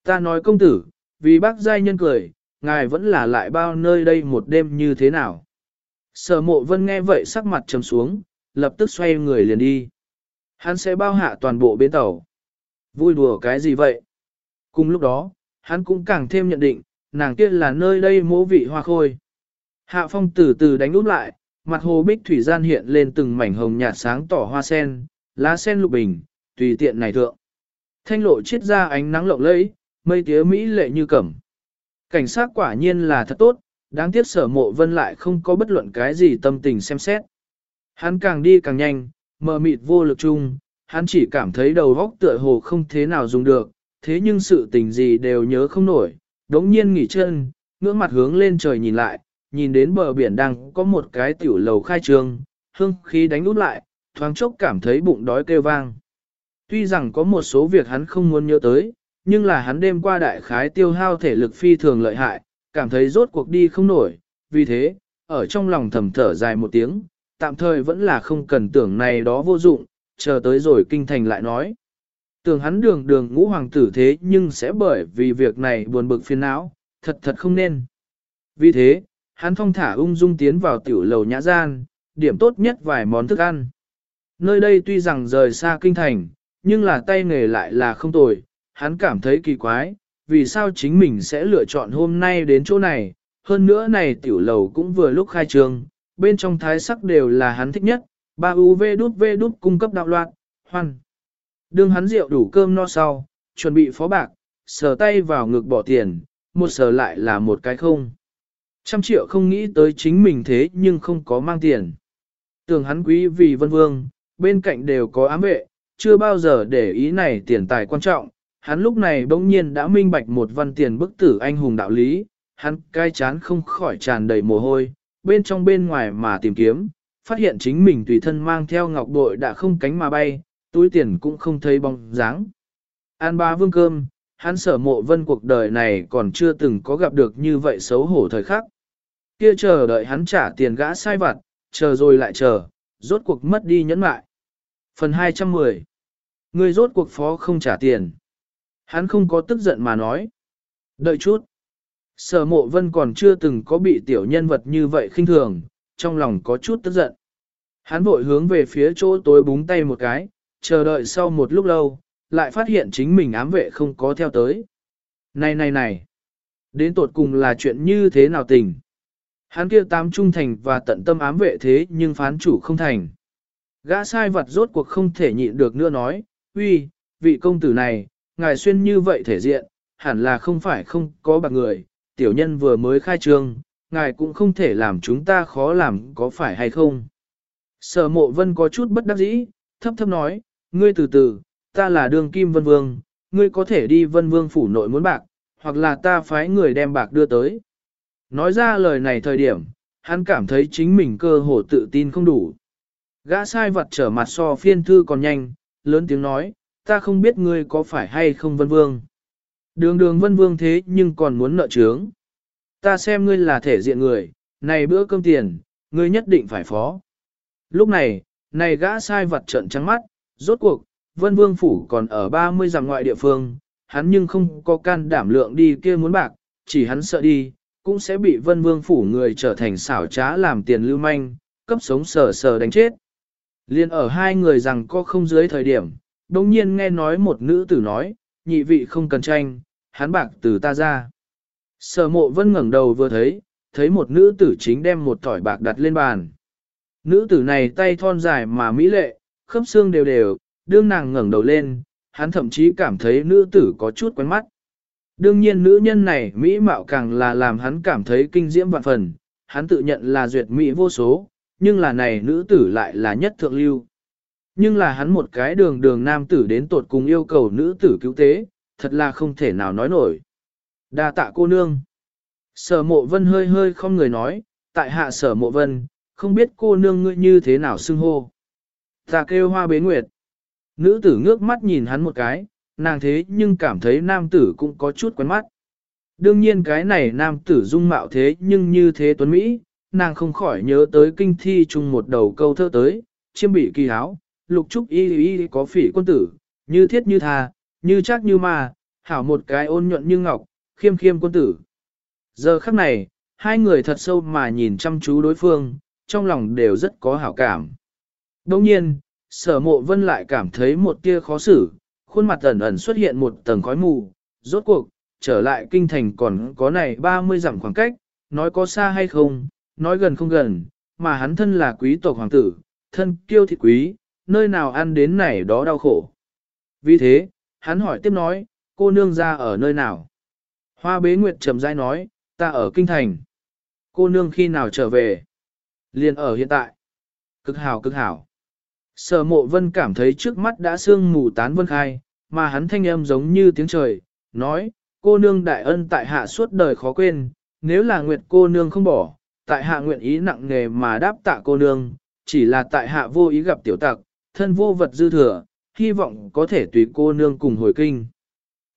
Ta nói công tử, vì bác giai nhân cười, ngài vẫn là lại bao nơi đây một đêm như thế nào? Sở mộ vân nghe vậy sắc mặt trầm xuống, lập tức xoay người liền đi. Hắn sẽ bao hạ toàn bộ bến tàu. Vui đùa cái gì vậy? Cùng lúc đó, hắn cũng càng thêm nhận định, nàng kia là nơi đây mỗ vị hoa khôi. Hạ phong từ từ đánh úp lại, mặt hồ bích thủy gian hiện lên từng mảnh hồng nhạt sáng tỏ hoa sen, lá sen lục bình, tùy tiện này thượng. Thanh lộ chiết ra ánh nắng lộng lẫy, mây tía mỹ lệ như cẩm. Cảnh sát quả nhiên là thật tốt, đáng tiếc sở mộ vân lại không có bất luận cái gì tâm tình xem xét. Hắn càng đi càng nhanh, mờ mịt vô lực chung, hắn chỉ cảm thấy đầu óc tựa hồ không thế nào dùng được, thế nhưng sự tình gì đều nhớ không nổi, đống nhiên nghỉ chân, ngưỡng mặt hướng lên trời nhìn lại, nhìn đến bờ biển đang có một cái tiểu lầu khai trương, hương khí đánh út lại, thoáng chốc cảm thấy bụng đói kêu vang. Tuy rằng có một số việc hắn không muốn nhớ tới, nhưng là hắn đêm qua đại khái tiêu hao thể lực phi thường lợi hại, cảm thấy rốt cuộc đi không nổi, vì thế, ở trong lòng thầm thở dài một tiếng, tạm thời vẫn là không cần tưởng này đó vô dụng, chờ tới rồi kinh thành lại nói. Tưởng hắn đường đường ngũ hoàng tử thế nhưng sẽ bởi vì việc này buồn bực phiền não, thật thật không nên. Vì thế, hắn thong thả ung dung tiến vào tiểu lầu nhã gian, điểm tốt nhất vài món thức ăn. Nơi đây tuy rằng rời xa kinh thành, nhưng là tay nghề lại là không tồi, hắn cảm thấy kỳ quái, vì sao chính mình sẽ lựa chọn hôm nay đến chỗ này, hơn nữa này tiểu lầu cũng vừa lúc khai trương, bên trong thái sắc đều là hắn thích nhất, ba UV đút V đút cung cấp đạo loạn, hoan. Đương hắn rượu đủ cơm no sau, chuẩn bị phó bạc, sờ tay vào ngực bỏ tiền, một sờ lại là một cái không. Trăm triệu không nghĩ tới chính mình thế nhưng không có mang tiền. Tưởng hắn quý vì vân vương, bên cạnh đều có ám vệ, chưa bao giờ để ý này tiền tài quan trọng. Hắn lúc này bỗng nhiên đã minh bạch một văn tiền bức tử anh hùng đạo lý, hắn cai chán không khỏi tràn đầy mồ hôi, bên trong bên ngoài mà tìm kiếm, phát hiện chính mình tùy thân mang theo ngọc bội đã không cánh mà bay, túi tiền cũng không thấy bóng dáng. An ba vương cơm, hắn sở mộ vân cuộc đời này còn chưa từng có gặp được như vậy xấu hổ thời khắc. Kia chờ đợi hắn trả tiền gã sai vặt, chờ rồi lại chờ, rốt cuộc mất đi nhẫn mại. Phần 210 Người rốt cuộc phó không trả tiền. Hắn không có tức giận mà nói. Đợi chút. Sở mộ vân còn chưa từng có bị tiểu nhân vật như vậy khinh thường, trong lòng có chút tức giận. Hắn vội hướng về phía chỗ tối búng tay một cái, chờ đợi sau một lúc lâu, lại phát hiện chính mình ám vệ không có theo tới. Này này này, đến tột cùng là chuyện như thế nào tình? Hắn kia tám trung thành và tận tâm ám vệ thế nhưng phán chủ không thành. Gã sai vật rốt cuộc không thể nhịn được nữa nói, uy, vị công tử này, ngài xuyên như vậy thể diện, hẳn là không phải không có bạc người, tiểu nhân vừa mới khai trương, ngài cũng không thể làm chúng ta khó làm có phải hay không. Sở mộ vân có chút bất đắc dĩ, thấp thấp nói, ngươi từ từ, ta là đường kim vân vương, ngươi có thể đi vân vương phủ nội muốn bạc, hoặc là ta phái người đem bạc đưa tới. Nói ra lời này thời điểm, hắn cảm thấy chính mình cơ hồ tự tin không đủ. Gã sai vật trở mặt so phiên thư còn nhanh, lớn tiếng nói, ta không biết ngươi có phải hay không vân vương. Đường đường vân vương thế nhưng còn muốn nợ trướng. Ta xem ngươi là thể diện người, này bữa cơm tiền, ngươi nhất định phải phó. Lúc này, này gã sai vật trận trắng mắt, rốt cuộc, vân vương phủ còn ở 30 dặm ngoại địa phương, hắn nhưng không có can đảm lượng đi kia muốn bạc, chỉ hắn sợ đi, cũng sẽ bị vân vương phủ người trở thành xảo trá làm tiền lưu manh, cấp sống sờ sờ đánh chết. Liên ở hai người rằng có không dưới thời điểm, đồng nhiên nghe nói một nữ tử nói, nhị vị không cần tranh, hắn bạc từ ta ra. Sở mộ vân ngẩng đầu vừa thấy, thấy một nữ tử chính đem một tỏi bạc đặt lên bàn. Nữ tử này tay thon dài mà mỹ lệ, khớp xương đều đều, đương nàng ngẩng đầu lên, hắn thậm chí cảm thấy nữ tử có chút quen mắt. Đương nhiên nữ nhân này mỹ mạo càng là làm hắn cảm thấy kinh diễm vạn phần, hắn tự nhận là duyệt mỹ vô số, nhưng là này nữ tử lại là nhất thượng lưu. Nhưng là hắn một cái đường đường nam tử đến tột cùng yêu cầu nữ tử cứu tế, thật là không thể nào nói nổi. đa tạ cô nương. Sở mộ vân hơi hơi không người nói, tại hạ sở mộ vân, không biết cô nương ngươi như thế nào xưng hô. Ta kêu hoa bế nguyệt. Nữ tử ngước mắt nhìn hắn một cái, nàng thế nhưng cảm thấy nam tử cũng có chút quen mắt. Đương nhiên cái này nam tử dung mạo thế nhưng như thế tuấn Mỹ, nàng không khỏi nhớ tới kinh thi chung một đầu câu thơ tới, chiêm bị kỳ háo, lục trúc y y có phỉ quân tử, như thiết như tha, như chắc như ma, hảo một cái ôn nhuận như ngọc, khiêm khiêm quân tử. Giờ khắc này, hai người thật sâu mà nhìn chăm chú đối phương, trong lòng đều rất có hảo cảm. Đồng nhiên, sở mộ vân lại cảm thấy một tia khó xử, khuôn mặt ẩn ẩn xuất hiện một tầng khói mù, rốt cuộc, trở lại kinh thành còn có này 30 dặm khoảng cách, nói có xa hay không, nói gần không gần, mà hắn thân là quý tộc hoàng tử, thân kiêu thị quý, nơi nào ăn đến này đó đau khổ. Vì thế, hắn hỏi tiếp nói, cô nương ra ở nơi nào? Hoa bế nguyệt trầm dai nói, ta ở kinh thành. Cô nương khi nào trở về? Liền ở hiện tại. Cực hảo cực hảo. Sở mộ vân cảm thấy trước mắt đã sương mù tán vân khai, mà hắn thanh âm giống như tiếng trời, nói, cô nương đại ân tại hạ suốt đời khó quên, nếu là nguyệt cô nương không bỏ, tại hạ nguyện ý nặng nghề mà đáp tạ cô nương, chỉ là tại hạ vô ý gặp tiểu tặc, thân vô vật dư thừa, hy vọng có thể tùy cô nương cùng hồi kinh.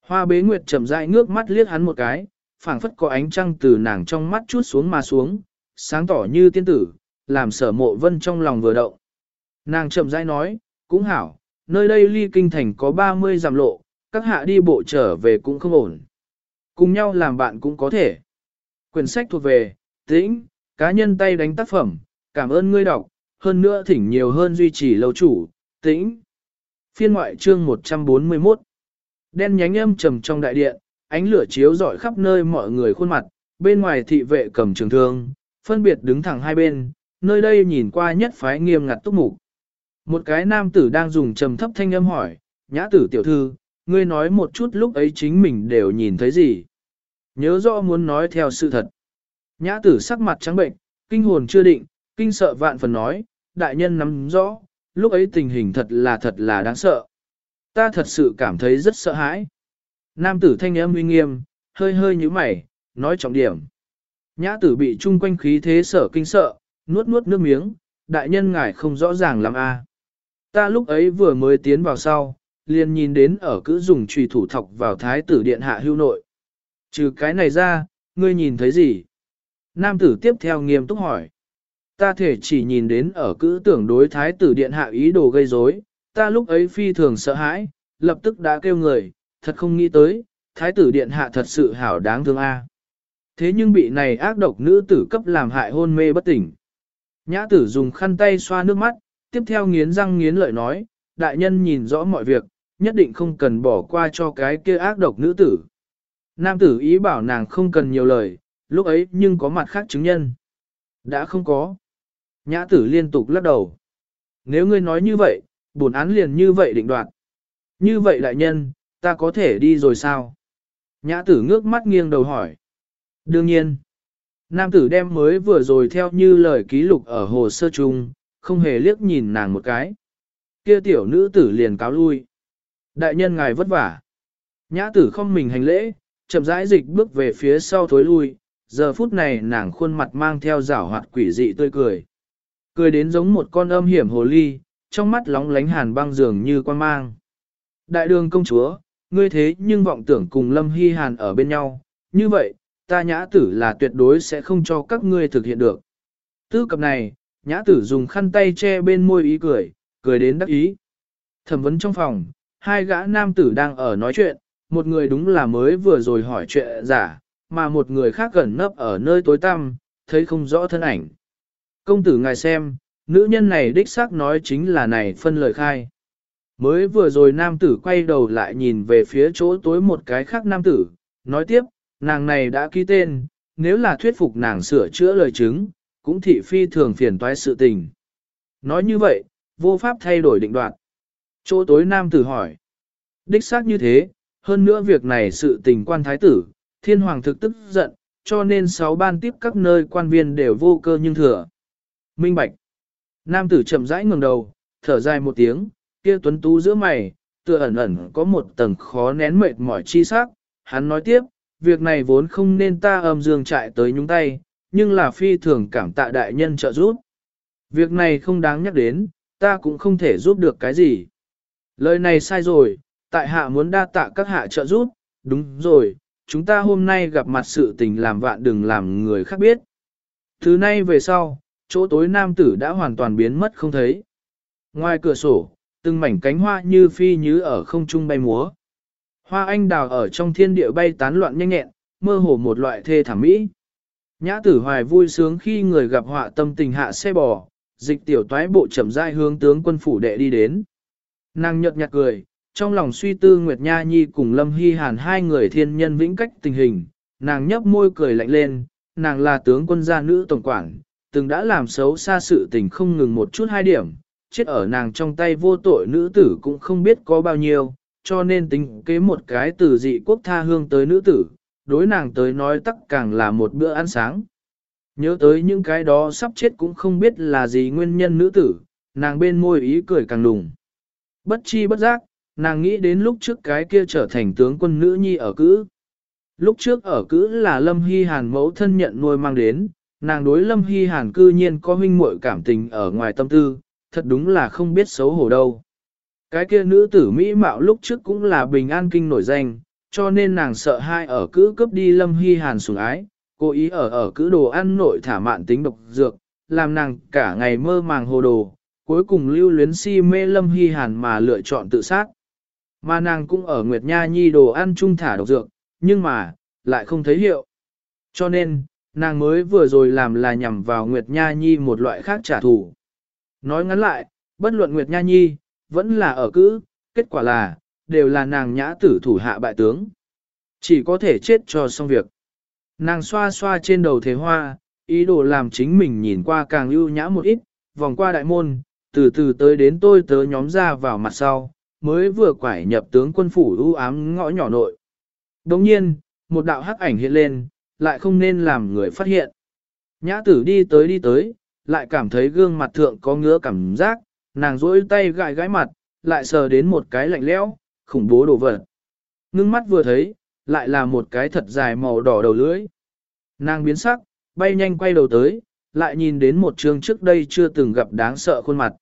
Hoa bế nguyệt chậm rãi ngước mắt liếc hắn một cái, phảng phất có ánh trăng từ nàng trong mắt chút xuống mà xuống, sáng tỏ như tiên tử, làm sở mộ vân trong lòng vừa động. Nàng chậm rãi nói, cũng hảo, nơi đây ly kinh thành có 30 dặm lộ, các hạ đi bộ trở về cũng không ổn. Cùng nhau làm bạn cũng có thể. Quyển sách thuộc về, tĩnh, cá nhân tay đánh tác phẩm, cảm ơn ngươi đọc, hơn nữa thỉnh nhiều hơn duy trì lâu chủ, tĩnh. Phiên ngoại chương 141 Đen nhánh âm trầm trong đại điện, ánh lửa chiếu rọi khắp nơi mọi người khuôn mặt, bên ngoài thị vệ cầm trường thương, phân biệt đứng thẳng hai bên, nơi đây nhìn qua nhất phái nghiêm ngặt túc mục. Một cái nam tử đang dùng trầm thấp thanh âm hỏi, nhã tử tiểu thư, ngươi nói một chút lúc ấy chính mình đều nhìn thấy gì. Nhớ rõ muốn nói theo sự thật. Nhã tử sắc mặt trắng bệnh, kinh hồn chưa định, kinh sợ vạn phần nói, đại nhân nắm rõ, lúc ấy tình hình thật là thật là đáng sợ. Ta thật sự cảm thấy rất sợ hãi. Nam tử thanh âm uy nghiêm, hơi hơi như mày, nói trọng điểm. Nhã tử bị chung quanh khí thế sở kinh sợ, nuốt nuốt nước miếng, đại nhân ngài không rõ ràng lắm a. À. Ta lúc ấy vừa mới tiến vào sau, liền nhìn đến ở cứ dùng trùy thủ thọc vào thái tử điện hạ hưu nội. Trừ cái này ra, ngươi nhìn thấy gì? Nam tử tiếp theo nghiêm túc hỏi. Ta thể chỉ nhìn đến ở cữ tưởng đối thái tử điện hạ ý đồ gây rối, ta lúc ấy phi thường sợ hãi, lập tức đã kêu người, thật không nghĩ tới, thái tử điện hạ thật sự hảo đáng thương a. À. Thế nhưng bị này ác độc nữ tử cấp làm hại hôn mê bất tỉnh. Nhã tử dùng khăn tay xoa nước mắt, tiếp theo nghiến răng nghiến lợi nói, đại nhân nhìn rõ mọi việc, nhất định không cần bỏ qua cho cái kia ác độc nữ tử. Nam tử ý bảo nàng không cần nhiều lời, lúc ấy nhưng có mặt khác chứng nhân. Đã không có. Nhã tử liên tục lắc đầu. Nếu ngươi nói như vậy, bổn án liền như vậy định đoạt. Như vậy đại nhân, ta có thể đi rồi sao? Nhã tử ngước mắt nghiêng đầu hỏi. Đương nhiên. Nam tử đem mới vừa rồi theo như lời ký lục ở hồ sơ chung, không hề liếc nhìn nàng một cái. Kia tiểu nữ tử liền cáo lui. Đại nhân ngài vất vả. Nhã tử không mình hành lễ, chậm rãi dịch bước về phía sau thối lui, giờ phút này nàng khuôn mặt mang theo rảo hoạt quỷ dị tươi cười. Cười đến giống một con âm hiểm hồ ly, trong mắt lóng lánh hàn băng dường như quan mang. Đại đường công chúa, ngươi thế nhưng vọng tưởng cùng Lâm Hy Hàn ở bên nhau, như vậy, ta nhã tử là tuyệt đối sẽ không cho các ngươi thực hiện được. Tư cập này, nhã tử dùng khăn tay che bên môi ý cười, cười đến đắc ý. Thẩm vấn trong phòng, hai gã nam tử đang ở nói chuyện, một người đúng là mới vừa rồi hỏi chuyện giả, mà một người khác gần nấp ở nơi tối tăm, thấy không rõ thân ảnh. Công tử ngài xem, nữ nhân này đích xác nói chính là này phân lời khai. Mới vừa rồi nam tử quay đầu lại nhìn về phía chỗ tối một cái khác nam tử, nói tiếp, nàng này đã ký tên, nếu là thuyết phục nàng sửa chữa lời chứng, cũng thị phi thường phiền toái sự tình. Nói như vậy, vô pháp thay đổi định đoạn. Chỗ tối nam tử hỏi. Đích xác như thế, hơn nữa việc này sự tình quan thái tử, thiên hoàng thực tức giận, cho nên sáu ban tiếp các nơi quan viên đều vô cơ nhưng thừa. Minh Bạch. Nam tử chậm rãi ngẩng đầu, thở dài một tiếng, kia tuấn tú giữa mày, tựa ẩn ẩn có một tầng khó nén mệt mỏi chi sắc. Hắn nói tiếp, việc này vốn không nên ta âm dương trại tới nhúng tay, nhưng là phi thường cảm tạ đại nhân trợ giúp. Việc này không đáng nhắc đến, ta cũng không thể giúp được cái gì. Lời này sai rồi, tại hạ muốn đa tạ các hạ trợ giúp, đúng rồi, chúng ta hôm nay gặp mặt sự tình làm vạn đừng làm người khác biết. Thứ nay về sau, chỗ tối nam tử đã hoàn toàn biến mất không thấy. Ngoài cửa sổ, từng mảnh cánh hoa như phi như ở không trung bay múa. Hoa anh đào ở trong thiên địa bay tán loạn nhanh nhẹn, mơ hồ một loại thê thảm mỹ. Nhã tử hoài vui sướng khi người gặp họa tâm tình hạ xe bò, dịch tiểu toái bộ chậm rãi hướng tướng quân phủ đệ đi đến. Nàng nhợt nhạt cười, trong lòng suy tư Nguyệt Nha Nhi cùng Lâm Hy Hàn hai người thiên nhân vĩnh cách tình hình, nàng nhấp môi cười lạnh lên, nàng là tướng quân gia nữ tổng quản, từng đã làm xấu xa sự tình không ngừng một chút hai điểm, chết ở nàng trong tay vô tội nữ tử cũng không biết có bao nhiêu, cho nên tính kế một cái từ dị quốc tha hương tới nữ tử, đối nàng tới nói tắc càng là một bữa ăn sáng. Nhớ tới những cái đó sắp chết cũng không biết là gì nguyên nhân nữ tử, nàng bên môi ý cười càng đùng. Bất chi bất giác, nàng nghĩ đến lúc trước cái kia trở thành tướng quân nữ nhi ở cữ. Lúc trước ở cữ là Lâm Hy Hàn mẫu thân nhận nuôi mang đến, nàng đối Lâm Hy Hàn cư nhiên có huynh muội cảm tình ở ngoài tâm tư, thật đúng là không biết xấu hổ đâu. Cái kia nữ tử Mỹ mạo lúc trước cũng là bình an kinh nổi danh, cho nên nàng sợ hai ở cữ cướp đi Lâm Hy Hàn sủng ái, cố ý ở ở cữ đồ ăn nội thả mạn tính độc dược, làm nàng cả ngày mơ màng hồ đồ, cuối cùng lưu luyến si mê Lâm Hy Hàn mà lựa chọn tự sát. Mà nàng cũng ở Nguyệt Nha Nhi đồ ăn chung thả độc dược, nhưng mà, lại không thấy hiệu. Cho nên, nàng mới vừa rồi làm là nhằm vào Nguyệt Nha Nhi một loại khác trả thù. Nói ngắn lại, bất luận Nguyệt Nha Nhi, vẫn là ở cữ, kết quả là, đều là nàng nhã tử thủ hạ bại tướng. Chỉ có thể chết cho xong việc. Nàng xoa xoa trên đầu thế hoa, ý đồ làm chính mình nhìn qua càng ưu nhã một ít, vòng qua đại môn, từ từ tới đến tôi tớ nhóm ra vào mặt sau, mới vừa quải nhập tướng quân phủ ưu ám ngõ nhỏ nội. Đồng nhiên, một đạo hắc ảnh hiện lên, lại không nên làm người phát hiện. Nhã tử đi tới đi tới, lại cảm thấy gương mặt thượng có ngứa cảm giác, nàng rỗi tay gãi gãi mặt, lại sờ đến một cái lạnh lẽo, khủng bố đồ vật. Ngưng mắt vừa thấy, lại là một cái thật dài màu đỏ đầu lưỡi. Nàng biến sắc, bay nhanh quay đầu tới, lại nhìn đến một trường trước đây chưa từng gặp đáng sợ khuôn mặt.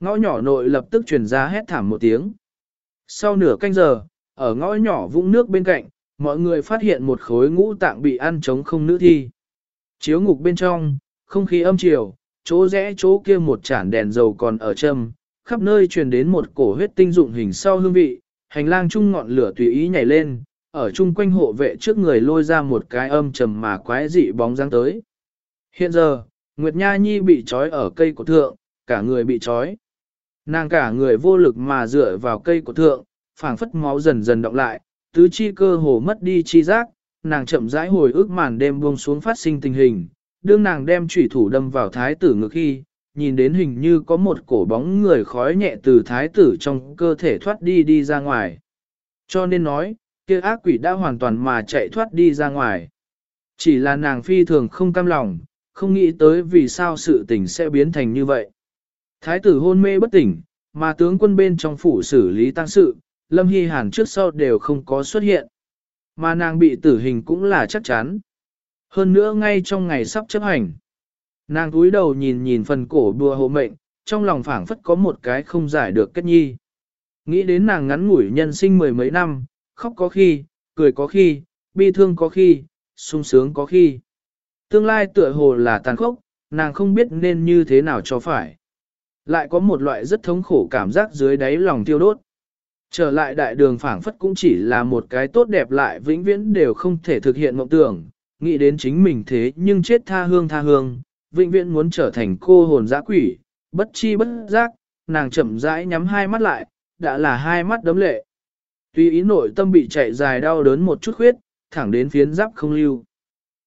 Ngõ nhỏ nội lập tức truyền ra hét thảm một tiếng. Sau nửa canh giờ, ở ngõ nhỏ vũng nước bên cạnh, mọi người phát hiện một khối ngũ tạng bị ăn trống không nữ thi. Chiếu ngục bên trong, không khí âm chiều, chỗ rẽ chỗ kia một chản đèn dầu còn ở châm, khắp nơi truyền đến một cổ huyết tinh dụng hình sau hương vị, hành lang chung ngọn lửa tùy ý nhảy lên, ở chung quanh hộ vệ trước người lôi ra một cái âm trầm mà quái dị bóng dáng tới. Hiện giờ, Nguyệt Nha Nhi bị trói ở cây của thượng, cả người bị trói. Nàng cả người vô lực mà dựa vào cây của thượng, phảng phất máu dần dần động lại, tứ chi cơ hồ mất đi chi giác, nàng chậm rãi hồi ức màn đêm buông xuống phát sinh tình hình, đương nàng đem chủy thủ đâm vào thái tử ngực khi, nhìn đến hình như có một cổ bóng người khói nhẹ từ thái tử trong cơ thể thoát đi đi ra ngoài. Cho nên nói, kia ác quỷ đã hoàn toàn mà chạy thoát đi ra ngoài. Chỉ là nàng phi thường không cam lòng, không nghĩ tới vì sao sự tình sẽ biến thành như vậy. Thái tử hôn mê bất tỉnh, mà tướng quân bên trong phủ xử lý tăng sự, Lâm Hy Hàn trước sau đều không có xuất hiện. Mà nàng bị tử hình cũng là chắc chắn. Hơn nữa ngay trong ngày sắp chấp hành. Nàng túi đầu nhìn nhìn phần cổ đùa hộ mệnh, trong lòng phảng phất có một cái không giải được kết nhi. Nghĩ đến nàng ngắn ngủi nhân sinh mười mấy năm, khóc có khi, cười có khi, bi thương có khi, sung sướng có khi. Tương lai tựa hồ là tàn khốc, nàng không biết nên như thế nào cho phải. Lại có một loại rất thống khổ cảm giác dưới đáy lòng tiêu đốt. Trở lại đại đường phảng phất cũng chỉ là một cái tốt đẹp lại vĩnh viễn đều không thể thực hiện mộng tưởng, nghĩ đến chính mình thế nhưng chết tha hương tha hương, vĩnh viễn muốn trở thành cô hồn dã quỷ, bất chi bất giác, nàng chậm rãi nhắm hai mắt lại, đã là hai mắt đấm lệ. Tuy ý nội tâm bị chạy dài đau đớn một chút khuyết, thẳng đến phiến giáp không lưu.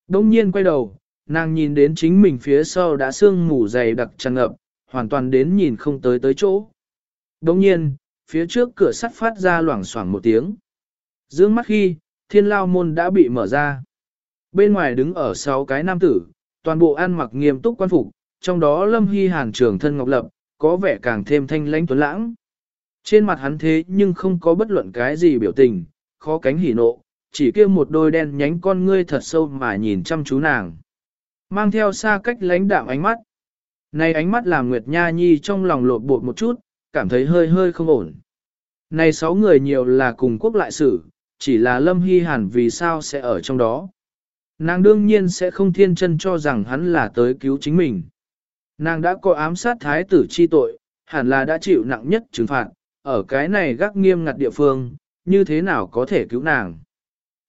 Đông nhiên quay đầu, nàng nhìn đến chính mình phía sau đã sương mù dày đặc tràn ngập, hoàn toàn đến nhìn không tới tới chỗ. Đông nhiên, phía trước cửa sắt phát ra loảng xoảng một tiếng. Dương mắt khi, thiên lao môn đã bị mở ra. Bên ngoài đứng ở sáu cái nam tử, toàn bộ ăn mặc nghiêm túc quan phục, trong đó Lâm Hy Hàn trưởng thân Ngọc Lập, có vẻ càng thêm thanh lãnh tuấn lãng. Trên mặt hắn thế nhưng không có bất luận cái gì biểu tình, khó cánh hỉ nộ, chỉ kia một đôi đen nhánh con ngươi thật sâu mà nhìn chăm chú nàng. Mang theo xa cách lãnh đạm ánh mắt. Này ánh mắt làm Nguyệt Nha Nhi trong lòng lột bột một chút, cảm thấy hơi hơi không ổn. Này sáu người nhiều là cùng quốc lại sử, chỉ là Lâm Hy Hàn vì sao sẽ ở trong đó. Nàng đương nhiên sẽ không thiên chân cho rằng hắn là tới cứu chính mình. Nàng đã có ám sát thái tử chi tội, hẳn là đã chịu nặng nhất trừng phạt, ở cái này gác nghiêm ngặt địa phương, như thế nào có thể cứu nàng.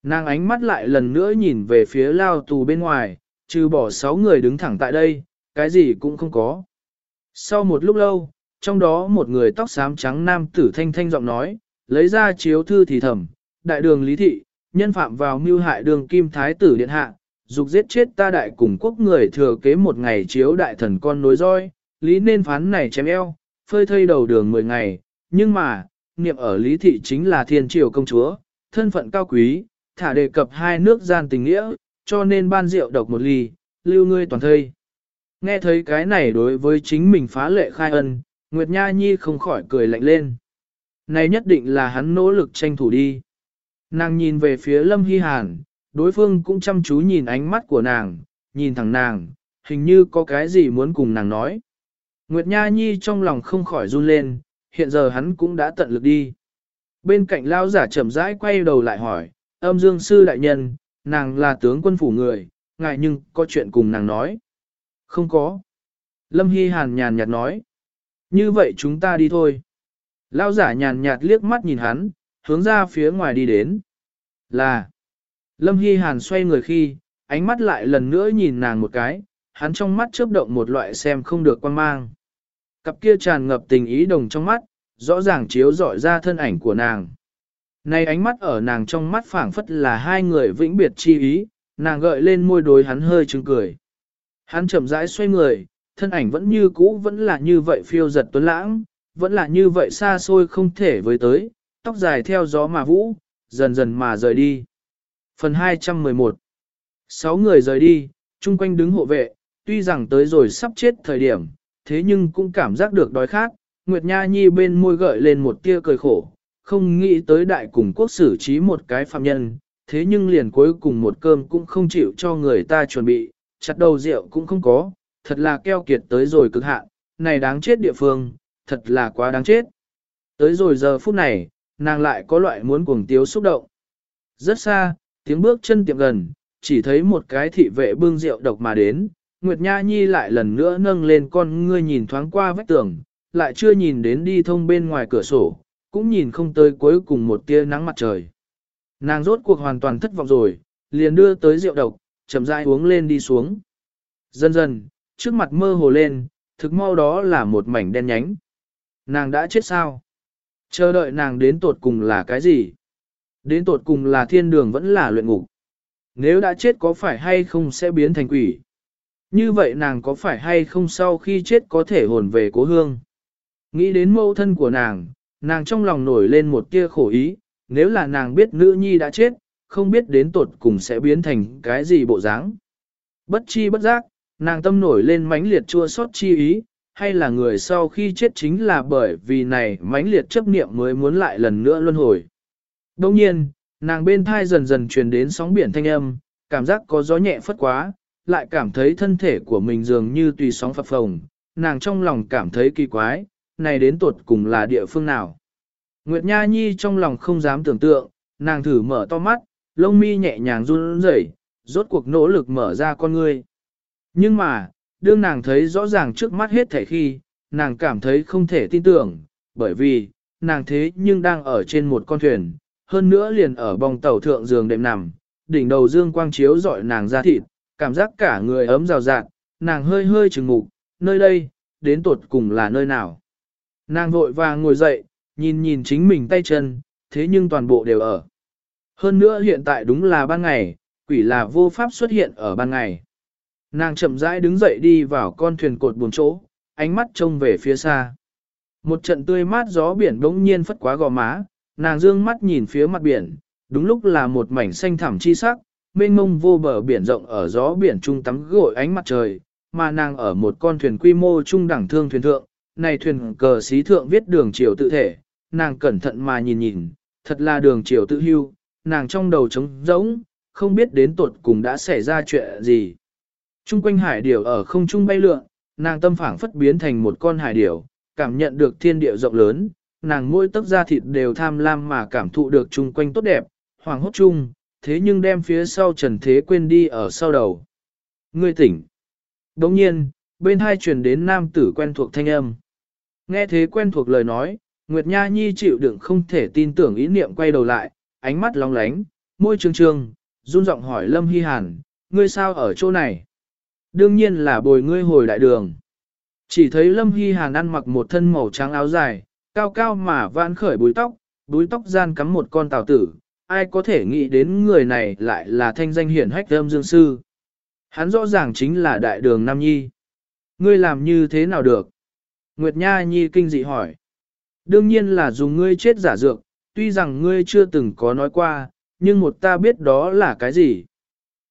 Nàng ánh mắt lại lần nữa nhìn về phía lao tù bên ngoài, trừ bỏ sáu người đứng thẳng tại đây, cái gì cũng không có. Sau một lúc lâu, trong đó một người tóc xám trắng nam tử thanh thanh giọng nói, lấy ra chiếu thư thì thầm, đại đường lý thị, nhân phạm vào mưu hại đường kim thái tử điện hạ, dục giết chết ta đại cùng quốc người thừa kế một ngày chiếu đại thần con nối roi, lý nên phán này chém eo, phơi thây đầu đường 10 ngày, nhưng mà, niệm ở lý thị chính là thiên triều công chúa, thân phận cao quý, thả đề cập hai nước gian tình nghĩa, cho nên ban rượu độc một ly, lưu ngươi toàn thây. Nghe thấy cái này đối với chính mình phá lệ khai ân, Nguyệt Nha Nhi không khỏi cười lạnh lên. Này nhất định là hắn nỗ lực tranh thủ đi. Nàng nhìn về phía Lâm Hy Hàn, đối phương cũng chăm chú nhìn ánh mắt của nàng, nhìn thẳng nàng, hình như có cái gì muốn cùng nàng nói. Nguyệt Nha Nhi trong lòng không khỏi run lên, hiện giờ hắn cũng đã tận lực đi. Bên cạnh lao giả chậm rãi quay đầu lại hỏi, âm dương sư đại nhân, nàng là tướng quân phủ người, ngại nhưng có chuyện cùng nàng nói. Không có. Lâm Hy Hàn nhàn nhạt nói. Như vậy chúng ta đi thôi. Lao giả nhàn nhạt liếc mắt nhìn hắn, hướng ra phía ngoài đi đến. Là. Lâm Hy Hàn xoay người khi, ánh mắt lại lần nữa nhìn nàng một cái, hắn trong mắt chớp động một loại xem không được quan mang. Cặp kia tràn ngập tình ý đồng trong mắt, rõ ràng chiếu dọi ra thân ảnh của nàng. Này ánh mắt ở nàng trong mắt phảng phất là hai người vĩnh biệt chi ý, nàng gợi lên môi đối hắn hơi trừng cười. Hắn chậm rãi xoay người, thân ảnh vẫn như cũ vẫn là như vậy phiêu giật tuấn lãng, vẫn là như vậy xa xôi không thể với tới, tóc dài theo gió mà vũ, dần dần mà rời đi. Phần 211 Sáu người rời đi, chung quanh đứng hộ vệ, tuy rằng tới rồi sắp chết thời điểm, thế nhưng cũng cảm giác được đói khát. Nguyệt Nha Nhi bên môi gợi lên một tia cười khổ, không nghĩ tới đại cùng quốc xử trí một cái phạm nhân, thế nhưng liền cuối cùng một cơm cũng không chịu cho người ta chuẩn bị, chặt đầu rượu cũng không có, thật là keo kiệt tới rồi cực hạn, này đáng chết địa phương, thật là quá đáng chết. Tới rồi giờ phút này, nàng lại có loại muốn cuồng tiếu xúc động. Rất xa, tiếng bước chân tiệm gần, chỉ thấy một cái thị vệ bưng rượu độc mà đến, Nguyệt Nha Nhi lại lần nữa nâng lên con ngươi nhìn thoáng qua vách tường, lại chưa nhìn đến đi thông bên ngoài cửa sổ, cũng nhìn không tới cuối cùng một tia nắng mặt trời. Nàng rốt cuộc hoàn toàn thất vọng rồi, liền đưa tới rượu độc, chậm rãi uống lên đi xuống. Dần dần, trước mặt mơ hồ lên, thực mau đó là một mảnh đen nhánh. Nàng đã chết sao? Chờ đợi nàng đến tột cùng là cái gì? Đến tột cùng là thiên đường vẫn là luyện ngục. Nếu đã chết có phải hay không sẽ biến thành quỷ? Như vậy nàng có phải hay không sau khi chết có thể hồn về cố hương? Nghĩ đến mẫu thân của nàng, nàng trong lòng nổi lên một tia khổ ý, nếu là nàng biết nữ nhi đã chết, không biết đến tột cùng sẽ biến thành cái gì bộ dáng. Bất chi bất giác, nàng tâm nổi lên mãnh liệt chua xót chi ý, hay là người sau khi chết chính là bởi vì này mãnh liệt chấp niệm mới muốn lại lần nữa luân hồi. Đồng nhiên, nàng bên thai dần dần truyền đến sóng biển thanh âm, cảm giác có gió nhẹ phất quá, lại cảm thấy thân thể của mình dường như tùy sóng phập phồng, nàng trong lòng cảm thấy kỳ quái, này đến tuột cùng là địa phương nào. Nguyệt Nha Nhi trong lòng không dám tưởng tượng, nàng thử mở to mắt, lông mi nhẹ nhàng run rẩy, rốt cuộc nỗ lực mở ra con ngươi. Nhưng mà, đương nàng thấy rõ ràng trước mắt hết thảy khi, nàng cảm thấy không thể tin tưởng, bởi vì, nàng thế nhưng đang ở trên một con thuyền, hơn nữa liền ở bong tàu thượng giường đệm nằm, đỉnh đầu dương quang chiếu dọi nàng ra thịt, cảm giác cả người ấm rào rạt, nàng hơi hơi chừng ngục, nơi đây, đến tột cùng là nơi nào. Nàng vội vàng ngồi dậy, nhìn nhìn chính mình tay chân, thế nhưng toàn bộ đều ở. Hơn nữa hiện tại đúng là ban ngày, Quỷ là vô pháp xuất hiện ở ban ngày. Nàng chậm rãi đứng dậy đi vào con thuyền cột buồn chỗ, ánh mắt trông về phía xa. Một trận tươi mát gió biển bỗng nhiên phất quá gò má, nàng dương mắt nhìn phía mặt biển, đúng lúc là một mảnh xanh thẳm chi sắc, mênh mông vô bờ biển rộng ở gió biển trung tắm gội ánh mặt trời, mà nàng ở một con thuyền quy mô trung đẳng thương thuyền thượng, này thuyền cờ xí thượng viết đường chiều tự thể, nàng cẩn thận mà nhìn nhìn, thật là đường chiều tự hưu, nàng trong đầu trống rỗng, không biết đến tuột cùng đã xảy ra chuyện gì. Trung quanh hải điểu ở không trung bay lượn, nàng tâm phảng phất biến thành một con hải điểu, cảm nhận được thiên địa rộng lớn, nàng mỗi tấc da thịt đều tham lam mà cảm thụ được chung quanh tốt đẹp, hoàng hốt chung, thế nhưng đem phía sau trần thế quên đi ở sau đầu. Ngươi tỉnh. Đồng nhiên, bên hai truyền đến nam tử quen thuộc thanh âm. Nghe thế quen thuộc lời nói, Nguyệt Nha Nhi chịu đựng không thể tin tưởng ý niệm quay đầu lại, ánh mắt long lánh, môi trương trương, run giọng hỏi Lâm Hy Hàn, ngươi sao ở chỗ này? Đương nhiên là bồi ngươi hồi đại đường. Chỉ thấy Lâm Hy Hàn ăn mặc một thân màu trắng áo dài, cao cao mà vãn khởi búi tóc, búi tóc gian cắm một con tàu tử, ai có thể nghĩ đến người này lại là thanh danh hiển hách âm dương sư. Hắn rõ ràng chính là đại đường Nam Nhi. Ngươi làm như thế nào được? Nguyệt Nha Nhi kinh dị hỏi. Đương nhiên là dùng ngươi chết giả dược, tuy rằng ngươi chưa từng có nói qua, nhưng một ta biết đó là cái gì.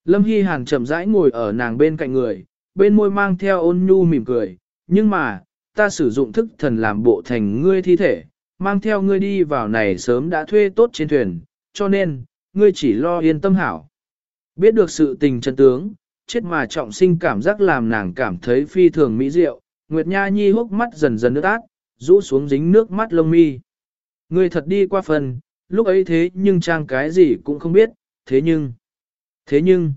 Lâm Hy Hàn chậm rãi ngồi ở nàng bên cạnh người, bên môi mang theo ôn nhu mỉm cười, nhưng mà, ta sử dụng thức thần làm bộ thành ngươi thi thể, mang theo ngươi đi vào này sớm đã thuê tốt trên thuyền, cho nên, ngươi chỉ lo yên tâm hảo. Biết được sự tình chân tướng, chết mà trọng sinh cảm giác làm nàng cảm thấy phi thường mỹ diệu, Nguyệt Nha Nhi hốc mắt dần dần nước át, rũ xuống dính nước mắt lông mi. Ngươi thật đi qua phần, lúc ấy thế nhưng trang cái gì cũng không biết, thế nhưng, thế nhưng,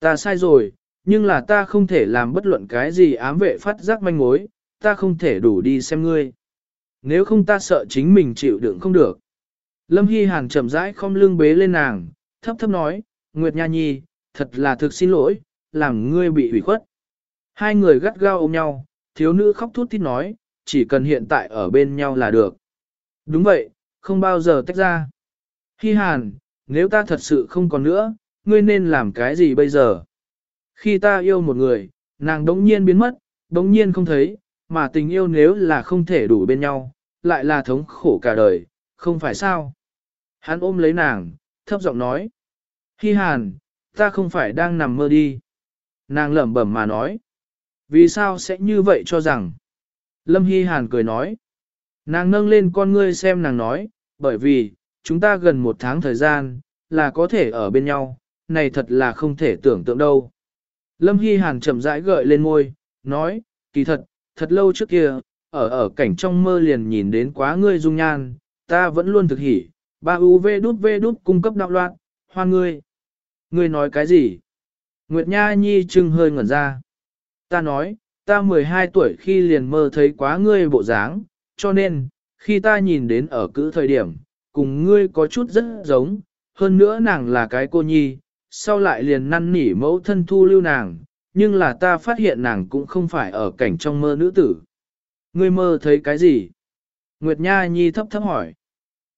ta sai rồi, nhưng là ta không thể làm bất luận cái gì ám vệ phát giác manh mối, ta không thể đủ đi xem ngươi. Nếu không ta sợ chính mình chịu đựng không được. Lâm Hy Hàn chậm rãi không lưng bế lên nàng, thấp thấp nói, Nguyệt Nha Nhi, thật là thực xin lỗi, làm ngươi bị hủy khuất. Hai người gắt gao ôm nhau, thiếu nữ khóc thút thít nói, chỉ cần hiện tại ở bên nhau là được. Đúng vậy, không bao giờ tách ra. Hy Hàn, nếu ta thật sự không còn nữa, ngươi nên làm cái gì bây giờ? Khi ta yêu một người, nàng đống nhiên biến mất, đống nhiên không thấy, mà tình yêu nếu là không thể đủ bên nhau, lại là thống khổ cả đời, không phải sao? Hắn ôm lấy nàng, thấp giọng nói. Hi hàn, ta không phải đang nằm mơ đi. Nàng lẩm bẩm mà nói. Vì sao sẽ như vậy cho rằng? Lâm Hi hàn cười nói. Nàng nâng lên con ngươi xem nàng nói, bởi vì, chúng ta gần một tháng thời gian, là có thể ở bên nhau, này thật là không thể tưởng tượng đâu. Lâm Hy Hàn chậm rãi gợi lên môi, nói, kỳ thật, thật lâu trước kia, ở ở cảnh trong mơ liền nhìn đến quá ngươi dung nhan, ta vẫn luôn thực hỉ, ba UV đút V đút cung cấp đạo loạn, hoan ngươi. Ngươi nói cái gì? Nguyệt Nha Nhi trưng hơi ngẩn ra. Ta nói, ta 12 tuổi khi liền mơ thấy quá ngươi bộ dáng, cho nên, khi ta nhìn đến ở cữ thời điểm, cùng ngươi có chút rất giống, hơn nữa nàng là cái cô nhi, sau lại liền năn nỉ mẫu thân thu lưu nàng, nhưng là ta phát hiện nàng cũng không phải ở cảnh trong mơ nữ tử. Ngươi mơ thấy cái gì? Nguyệt Nha Nhi thấp thấp hỏi.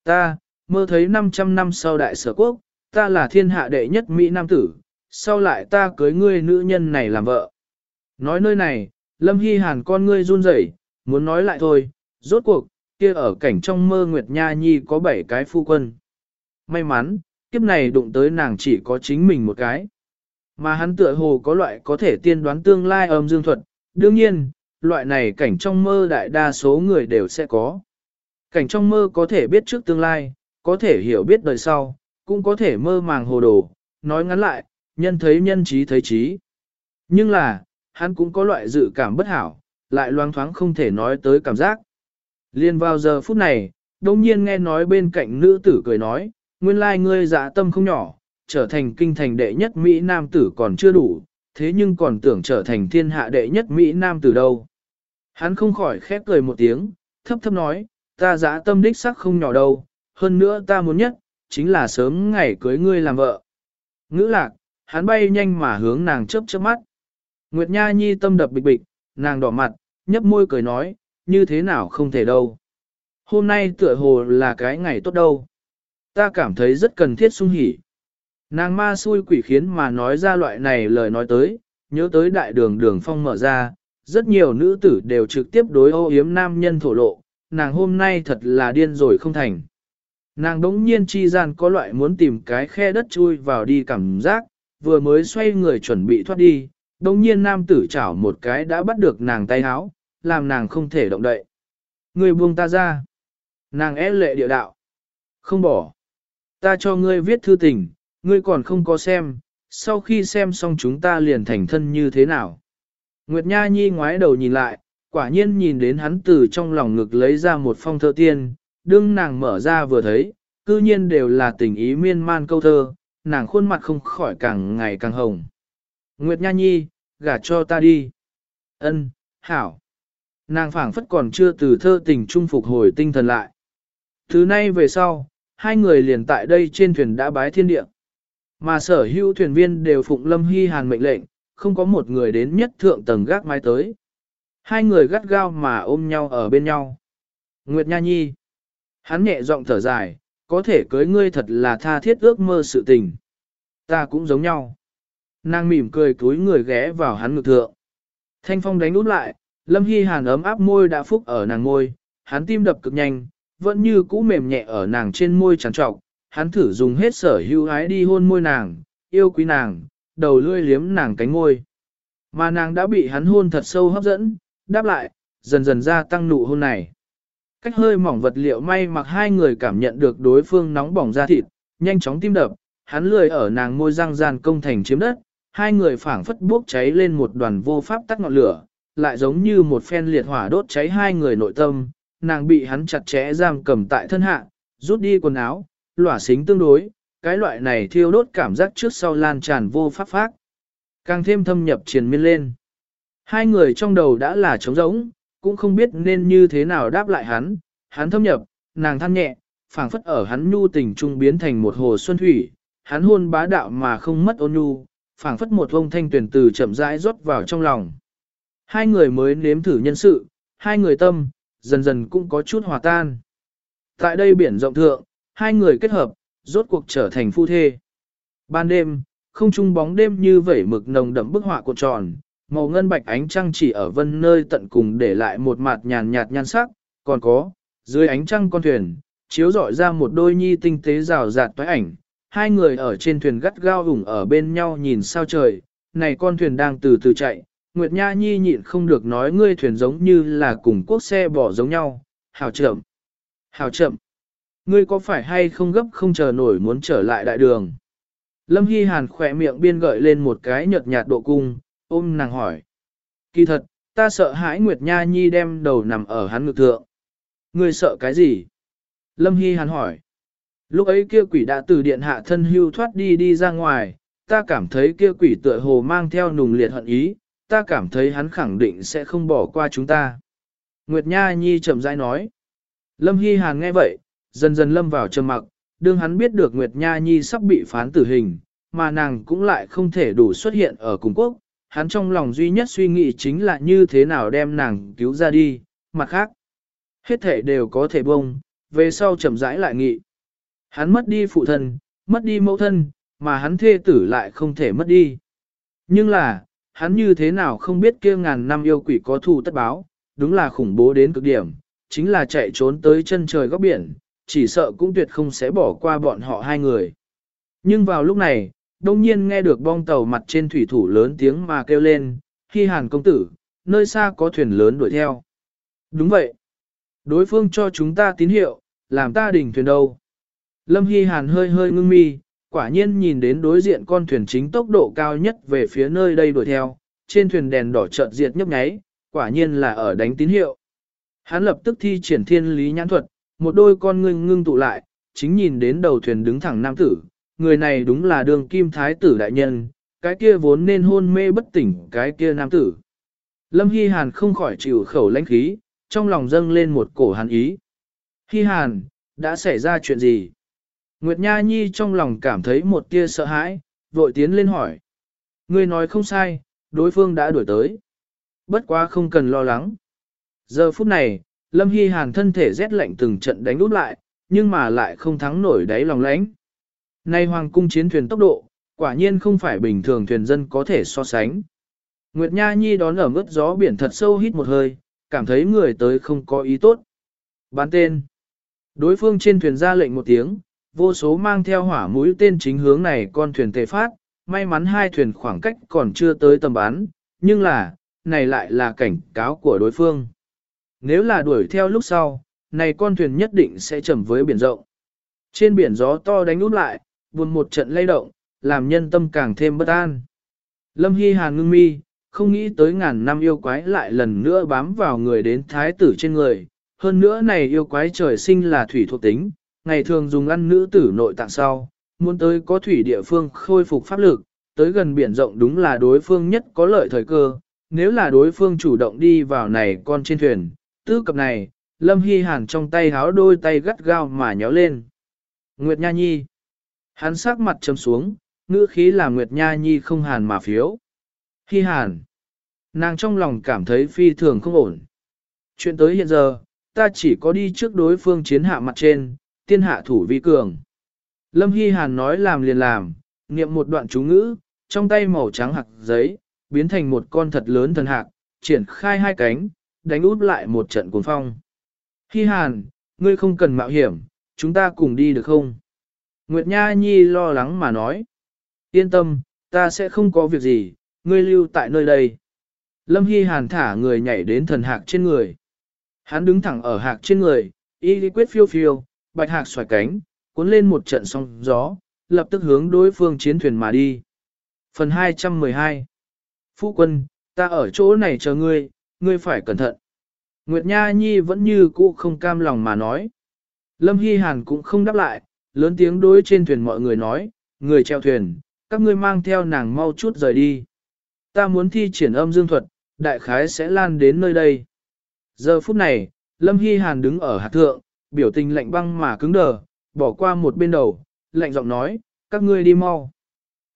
Ta, mơ thấy 500 năm sau đại sở quốc, ta là thiên hạ đệ nhất Mỹ Nam tử, sau lại ta cưới ngươi nữ nhân này làm vợ. Nói nơi này, Lâm Hy Hàn con ngươi run rẩy, muốn nói lại thôi, rốt cuộc, kia ở cảnh trong mơ Nguyệt Nha Nhi có bảy cái phu quân. May mắn, kiếp này đụng tới nàng chỉ có chính mình một cái. Mà hắn tựa hồ có loại có thể tiên đoán tương lai âm dương thuật, đương nhiên, loại này cảnh trong mơ đại đa số người đều sẽ có. Cảnh trong mơ có thể biết trước tương lai, có thể hiểu biết đời sau, cũng có thể mơ màng hồ đồ, nói ngắn lại, nhân thấy nhân trí thấy trí. Nhưng là, hắn cũng có loại dự cảm bất hảo, lại loang thoáng không thể nói tới cảm giác. Liên vào giờ phút này, đông nhiên nghe nói bên cạnh nữ tử cười nói, nguyên lai ngươi dạ tâm không nhỏ, trở thành kinh thành đệ nhất Mỹ Nam tử còn chưa đủ, thế nhưng còn tưởng trở thành thiên hạ đệ nhất Mỹ Nam tử đâu. Hắn không khỏi khép cười một tiếng, thấp thấp nói, ta dạ tâm đích sắc không nhỏ đâu, hơn nữa ta muốn nhất, chính là sớm ngày cưới ngươi làm vợ. Ngữ lạc, hắn bay nhanh mà hướng nàng chớp chớp mắt. Nguyệt Nha Nhi tâm đập bịch bịch, nàng đỏ mặt, nhấp môi cười nói, như thế nào không thể đâu. Hôm nay tựa hồ là cái ngày tốt đâu. Ta cảm thấy rất cần thiết sung hỉ. Nàng ma xui quỷ khiến mà nói ra loại này lời nói tới, nhớ tới đại đường đường phong mở ra, rất nhiều nữ tử đều trực tiếp đối ô yếm nam nhân thổ lộ, nàng hôm nay thật là điên rồi không thành. Nàng đống nhiên chi gian có loại muốn tìm cái khe đất chui vào đi cảm giác, vừa mới xoay người chuẩn bị thoát đi, đống nhiên nam tử chảo một cái đã bắt được nàng tay háo, làm nàng không thể động đậy. Người buông ta ra. Nàng é lệ địa đạo. Không bỏ. Ta cho ngươi viết thư tình, ngươi còn không có xem, sau khi xem xong chúng ta liền thành thân như thế nào. Nguyệt Nha Nhi ngoái đầu nhìn lại, quả nhiên nhìn đến hắn từ trong lòng ngực lấy ra một phong thơ tiên, đương nàng mở ra vừa thấy, cư nhiên đều là tình ý miên man câu thơ, nàng khuôn mặt không khỏi càng ngày càng hồng. Nguyệt Nha Nhi, gả cho ta đi. Ân, hảo. Nàng phảng phất còn chưa từ thơ tình trung phục hồi tinh thần lại. Thứ nay về sau, hai người liền tại đây trên thuyền đã bái thiên địa. Mà sở hữu thuyền viên đều phụng Lâm Hy Hàn mệnh lệnh, không có một người đến nhất thượng tầng gác mái tới. Hai người gắt gao mà ôm nhau ở bên nhau. Nguyệt Nha Nhi. Hắn nhẹ giọng thở dài, có thể cưới ngươi thật là tha thiết ước mơ sự tình. Ta cũng giống nhau. Nàng mỉm cười cúi người ghé vào hắn ngực thượng. Thanh phong đánh út lại, Lâm Hy Hàn ấm áp môi đã phúc ở nàng môi, hắn tim đập cực nhanh, vẫn như cũ mềm nhẹ ở nàng trên môi tràn trọc, hắn thử dùng hết sở hữu ái đi hôn môi nàng, yêu quý nàng, đầu lươi liếm nàng cánh môi. Mà nàng đã bị hắn hôn thật sâu hấp dẫn, đáp lại, dần dần gia tăng nụ hôn này. Cách hơi mỏng vật liệu may mặc hai người cảm nhận được đối phương nóng bỏng da thịt, nhanh chóng tim đập, hắn lười ở nàng môi răng gian công thành chiếm đất, hai người phảng phất bốc cháy lên một đoàn vô pháp tắt ngọn lửa, lại giống như một phen liệt hỏa đốt cháy hai người nội tâm, nàng bị hắn chặt chẽ giam cầm tại thân hạ, rút đi quần áo, lỏa xính tương đối, cái loại này thiêu đốt cảm giác trước sau lan tràn vô pháp phát. Càng thêm thâm nhập triền miên lên. Hai người trong đầu đã là trống rỗng, cũng không biết nên như thế nào đáp lại hắn, hắn thâm nhập, nàng than nhẹ, phảng phất ở hắn nhu tình trung biến thành một hồ xuân thủy, hắn hôn bá đạo mà không mất ôn nhu, phảng phất một vông thanh tuyển từ chậm rãi rót vào trong lòng. Hai người mới nếm thử nhân sự, hai người tâm, dần dần cũng có chút hòa tan. Tại đây biển rộng thượng, hai người kết hợp, rốt cuộc trở thành phu thê. Ban đêm, không trung bóng đêm như vẩy mực nồng đậm bức họa cuộn tròn, màu ngân bạch ánh trăng chỉ ở vân nơi tận cùng để lại một mặt nhàn nhạt nhan sắc, còn có, dưới ánh trăng con thuyền, chiếu rọi ra một đôi nhi tinh tế rào rạt toái ảnh, hai người ở trên thuyền gắt gao ủng ở bên nhau nhìn sao trời, này con thuyền đang từ từ chạy, Nguyệt Nha Nhi nhịn không được nói ngươi thuyền giống như là cùng quốc xe bỏ giống nhau, hào chậm, hào chậm. Ngươi có phải hay không gấp không chờ nổi muốn trở lại đại đường? Lâm Hy Hàn khỏe miệng biên gợi lên một cái nhợt nhạt độ cung, ôm nàng hỏi. Kỳ thật, ta sợ hãi Nguyệt Nha Nhi đem đầu nằm ở hắn ngực thượng. Ngươi sợ cái gì? Lâm Hy Hàn hỏi. Lúc ấy kia quỷ đã từ điện hạ thân hưu thoát đi đi ra ngoài, ta cảm thấy kia quỷ tựa hồ mang theo nùng liệt hận ý, ta cảm thấy hắn khẳng định sẽ không bỏ qua chúng ta. Nguyệt Nha Nhi chậm rãi nói. Lâm Hy Hàn nghe vậy, dần dần lâm vào trầm mặc, đương hắn biết được Nguyệt Nha Nhi sắp bị phán tử hình, mà nàng cũng lại không thể đủ xuất hiện ở cùng quốc, hắn trong lòng duy nhất suy nghĩ chính là như thế nào đem nàng cứu ra đi, mặt khác. Hết thể đều có thể bông, về sau chậm rãi lại nghị. Hắn mất đi phụ thân, mất đi mẫu thân, mà hắn thê tử lại không thể mất đi. Nhưng là, hắn như thế nào không biết kia ngàn năm yêu quỷ có thù tất báo, đúng là khủng bố đến cực điểm, chính là chạy trốn tới chân trời góc biển, chỉ sợ cũng tuyệt không sẽ bỏ qua bọn họ hai người. Nhưng vào lúc này, đông nhiên nghe được bong tàu mặt trên thủy thủ lớn tiếng mà kêu lên, khi hàn công tử, nơi xa có thuyền lớn đuổi theo. Đúng vậy. Đối phương cho chúng ta tín hiệu, làm ta đỉnh thuyền đâu. Lâm Hy Hàn hơi hơi ngưng mi, quả nhiên nhìn đến đối diện con thuyền chính tốc độ cao nhất về phía nơi đây đuổi theo, trên thuyền đèn đỏ chợt diệt nhấp nháy, quả nhiên là ở đánh tín hiệu. Hắn lập tức thi triển thiên lý nhãn thuật, một đôi con ngưng ngưng tụ lại, chính nhìn đến đầu thuyền đứng thẳng nam tử, người này đúng là đường kim thái tử đại nhân, cái kia vốn nên hôn mê bất tỉnh cái kia nam tử. Lâm Hy Hàn không khỏi chịu khẩu lãnh khí, trong lòng dâng lên một cổ hàn ý. Hy Hàn, đã xảy ra chuyện gì? Nguyệt Nha Nhi trong lòng cảm thấy một tia sợ hãi, vội tiến lên hỏi. Ngươi nói không sai, đối phương đã đuổi tới. Bất quá không cần lo lắng. Giờ phút này, Lâm Hy Hàn thân thể rét lạnh từng trận đánh úp lại, nhưng mà lại không thắng nổi đáy lòng lánh. Nay hoàng cung chiến thuyền tốc độ, quả nhiên không phải bình thường thuyền dân có thể so sánh. Nguyệt Nha Nhi đón ở ngớt gió biển thật sâu hít một hơi, cảm thấy người tới không có ý tốt. Bán tên. Đối phương trên thuyền ra lệnh một tiếng, vô số mang theo hỏa mũi tên chính hướng này con thuyền tề phát, may mắn hai thuyền khoảng cách còn chưa tới tầm bắn, nhưng là, này lại là cảnh cáo của đối phương. Nếu là đuổi theo lúc sau, này con thuyền nhất định sẽ chầm với biển rộng. Trên biển gió to đánh út lại, buồn một trận lay động, làm nhân tâm càng thêm bất an. Lâm Hy Hàn ngưng mi, không nghĩ tới ngàn năm yêu quái lại lần nữa bám vào người đến thái tử trên người. Hơn nữa này yêu quái trời sinh là thủy thuộc tính, ngày thường dùng ăn nữ tử nội tạng sau, muốn tới có thủy địa phương khôi phục pháp lực, tới gần biển rộng đúng là đối phương nhất có lợi thời cơ. Nếu là đối phương chủ động đi vào này con trên thuyền, tư cập này, Lâm Hy Hàn trong tay háo đôi tay gắt gao mà nhéo lên. Nguyệt Nha Nhi. Hắn sắc mặt chấm xuống, ngữ khí là Nguyệt Nha Nhi không hàn mà phiếu. Hy Hàn. Nàng trong lòng cảm thấy phi thường không ổn. Chuyện tới hiện giờ, ta chỉ có đi trước đối phương chiến hạ mặt trên, tiên hạ thủ vi cường. Lâm Hy Hàn nói làm liền làm, niệm một đoạn chú ngữ, trong tay màu trắng hạt giấy, biến thành một con thật lớn thần hạc, triển khai hai cánh, đánh út lại một trận cuồng phong. Hy Hàn, ngươi không cần mạo hiểm, chúng ta cùng đi được không? Nguyệt Nha Nhi lo lắng mà nói. Yên tâm, ta sẽ không có việc gì, ngươi lưu tại nơi đây. Lâm Hy Hàn thả người nhảy đến thần hạc trên người. Hắn đứng thẳng ở hạc trên người, y quyết phiêu phiêu, bạch hạc xoài cánh, cuốn lên một trận sóng gió, lập tức hướng đối phương chiến thuyền mà đi. Phần 212 Phu quân, ta ở chỗ này chờ ngươi, ngươi phải cẩn thận. Nguyệt Nha Nhi vẫn như cũ không cam lòng mà nói. Lâm Hy Hàn cũng không đáp lại, lớn tiếng đối trên thuyền mọi người nói, người treo thuyền, các ngươi mang theo nàng mau chút rời đi. Ta muốn thi triển âm dương thuật, đại khái sẽ lan đến nơi đây. Giờ phút này, Lâm Hy Hàn đứng ở hạt thượng, biểu tình lạnh băng mà cứng đờ, bỏ qua một bên đầu, lạnh giọng nói, các ngươi đi mau.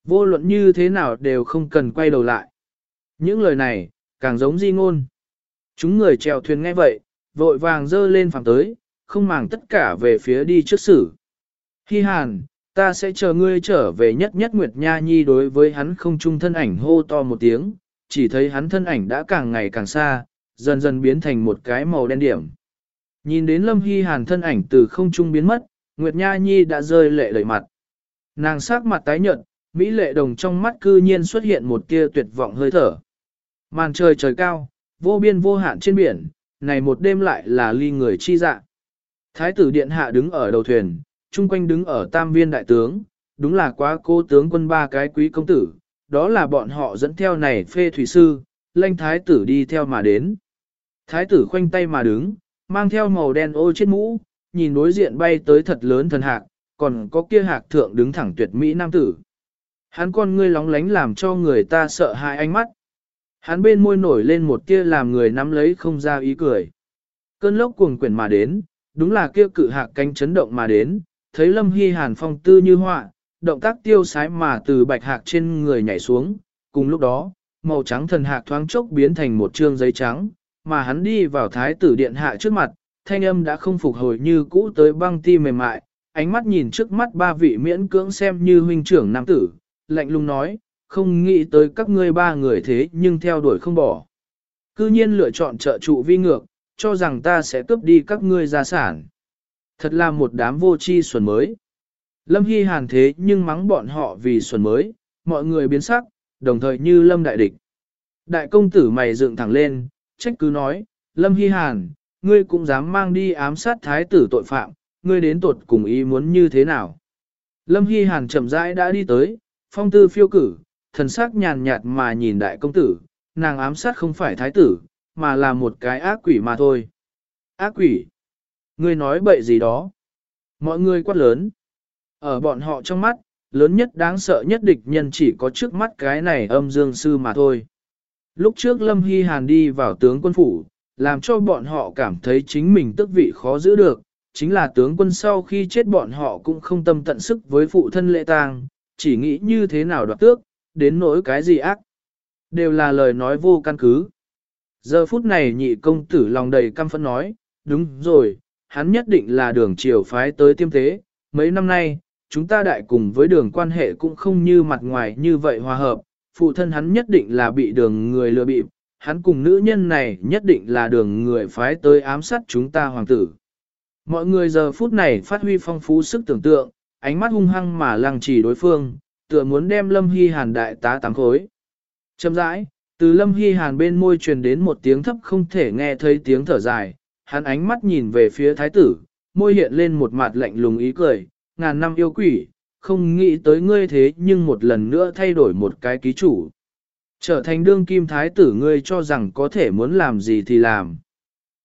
Vô luận như thế nào đều không cần quay đầu lại. Những lời này, càng giống di ngôn. Chúng người chèo thuyền nghe vậy, vội vàng dơ lên phẳng tới, không màng tất cả về phía đi trước xử. Hi hàn, ta sẽ chờ ngươi trở về nhất nhất Nguyệt Nha Nhi đối với hắn không chung thân ảnh hô to một tiếng, chỉ thấy hắn thân ảnh đã càng ngày càng xa, dần dần biến thành một cái màu đen điểm. Nhìn đến Lâm Hy Hàn thân ảnh từ không trung biến mất, Nguyệt Nha Nhi đã rơi lệ đầy mặt. Nàng sắc mặt tái nhợt, Mỹ lệ đồng trong mắt cư nhiên xuất hiện một tia tuyệt vọng hơi thở. Màn trời trời cao, vô biên vô hạn trên biển, này một đêm lại là ly người chi dạ. Thái tử điện hạ đứng ở đầu thuyền, chung quanh đứng ở tam viên đại tướng, đúng là quá cô tướng quân ba cái quý công tử, đó là bọn họ dẫn theo này phê thủy sư, lanh thái tử đi theo mà đến. Thái tử khoanh tay mà đứng, mang theo màu đen ô trên mũ, nhìn đối diện bay tới thật lớn thần hạc, còn có kia hạc thượng đứng thẳng tuyệt mỹ nam tử. Hắn con ngươi lóng lánh làm cho người ta sợ hãi ánh mắt. Hắn bên môi nổi lên một tia làm người nắm lấy không ra ý cười. Cơn lốc cuồng quyển mà đến, đúng là kia cự hạc cánh chấn động mà đến, thấy Lâm Hy Hàn phong tư như họa, động tác tiêu sái mà từ bạch hạc trên người nhảy xuống, cùng lúc đó, màu trắng thần hạc thoáng chốc biến thành một trương giấy trắng, mà hắn đi vào thái tử điện hạ trước mặt, thanh âm đã không phục hồi như cũ tới băng ti mềm mại, ánh mắt nhìn trước mắt ba vị miễn cưỡng xem như huynh trưởng nam tử, lạnh lùng nói, không nghĩ tới các ngươi ba người thế nhưng theo đuổi không bỏ. Cư nhiên lựa chọn trợ trụ vi ngược, cho rằng ta sẽ cướp đi các ngươi gia sản. Thật là một đám vô tri xuẩn mới. Lâm Hy Hàn thế nhưng mắng bọn họ vì xuẩn mới, mọi người biến sắc, đồng thời như Lâm đại địch. Đại công tử mày dựng thẳng lên, trách cứ nói, Lâm Hy Hàn, ngươi cũng dám mang đi ám sát thái tử tội phạm, ngươi đến tuột cùng ý muốn như thế nào. Lâm Hy Hàn chậm rãi đã đi tới, phong tư phiêu cử, thần sắc nhàn nhạt mà nhìn đại công tử, nàng ám sát không phải thái tử, mà là một cái ác quỷ mà thôi. Ác quỷ? Ngươi nói bậy gì đó? Mọi người quát lớn. Ở bọn họ trong mắt, lớn nhất đáng sợ nhất địch nhân chỉ có trước mắt cái này âm dương sư mà thôi. Lúc trước Lâm Hy Hàn đi vào tướng quân phủ, làm cho bọn họ cảm thấy chính mình tức vị khó giữ được, chính là tướng quân sau khi chết bọn họ cũng không tâm tận sức với phụ thân lệ tang, chỉ nghĩ như thế nào đoạt tước, đến nỗi cái gì ác. Đều là lời nói vô căn cứ. Giờ phút này nhị công tử lòng đầy căm phẫn nói, đúng rồi, hắn nhất định là đường triều phái tới tiêm tế, mấy năm nay, chúng ta đại cùng với đường quan hệ cũng không như mặt ngoài như vậy hòa hợp, phụ thân hắn nhất định là bị đường người lừa bịp, hắn cùng nữ nhân này nhất định là đường người phái tới ám sát chúng ta hoàng tử. Mọi người giờ phút này phát huy phong phú sức tưởng tượng, ánh mắt hung hăng mà lăng trì đối phương, tựa muốn đem Lâm Hy Hàn đại tá tám khối. Châm rãi, từ Lâm Hy Hàn bên môi truyền đến một tiếng thấp không thể nghe thấy tiếng thở dài, hắn ánh mắt nhìn về phía thái tử, môi hiện lên một mặt lạnh lùng ý cười, ngàn năm yêu quỷ, không nghĩ tới ngươi thế nhưng một lần nữa thay đổi một cái ký chủ. Trở thành đương kim thái tử ngươi cho rằng có thể muốn làm gì thì làm.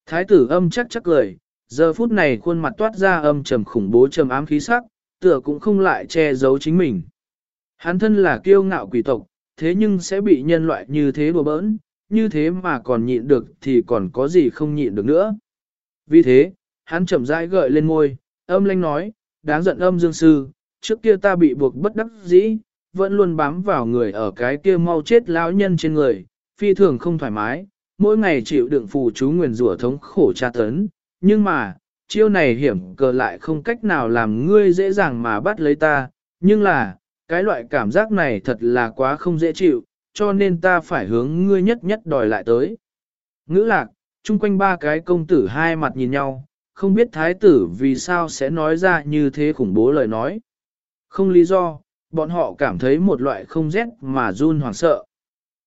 Thái tử âm chắc chắc cười, giờ phút này khuôn mặt toát ra âm trầm khủng bố trầm ám khí sắc, tựa cũng không lại che giấu chính mình. Hắn thân là kiêu ngạo quỷ tộc, thế nhưng sẽ bị nhân loại như thế đùa bỡn, như thế mà còn nhịn được thì còn có gì không nhịn được nữa. Vì thế, hắn chậm rãi gợi lên môi, âm lanh nói, đáng giận âm dương sư, trước kia ta bị buộc bất đắc dĩ, vẫn luôn bám vào người ở cái kia mau chết lão nhân trên người, phi thường không thoải mái, mỗi ngày chịu đựng phù chú nguyền rủa thống khổ tra tấn, nhưng mà, chiêu này hiểm cờ lại không cách nào làm ngươi dễ dàng mà bắt lấy ta, nhưng là, cái loại cảm giác này thật là quá không dễ chịu, cho nên ta phải hướng ngươi nhất nhất đòi lại tới. Ngữ lạc, chung quanh ba cái công tử hai mặt nhìn nhau, không biết thái tử vì sao sẽ nói ra như thế khủng bố lời nói. Không lý do, bọn họ cảm thấy một loại không rét mà run hoảng sợ.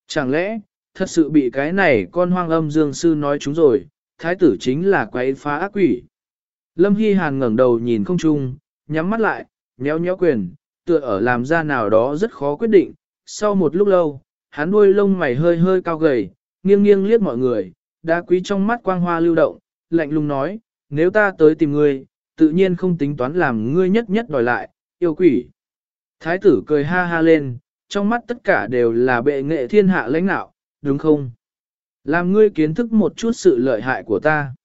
Chẳng lẽ, thật sự bị cái này con hoang âm dương sư nói chúng rồi, thái tử chính là quái phá ác quỷ. Lâm Hy Hàn ngẩng đầu nhìn không chung, nhắm mắt lại, nhéo nhéo quyền, tựa ở làm ra nào đó rất khó quyết định. Sau một lúc lâu, hắn đuôi lông mày hơi hơi cao gầy, nghiêng nghiêng liếc mọi người, đá quý trong mắt quang hoa lưu động, lạnh lùng nói, nếu ta tới tìm ngươi, tự nhiên không tính toán làm ngươi nhất nhất đòi lại, yêu quỷ. Thái tử cười ha ha lên, trong mắt tất cả đều là bệ nghệ thiên hạ lãnh đạo, đúng không? Làm ngươi kiến thức một chút sự lợi hại của ta.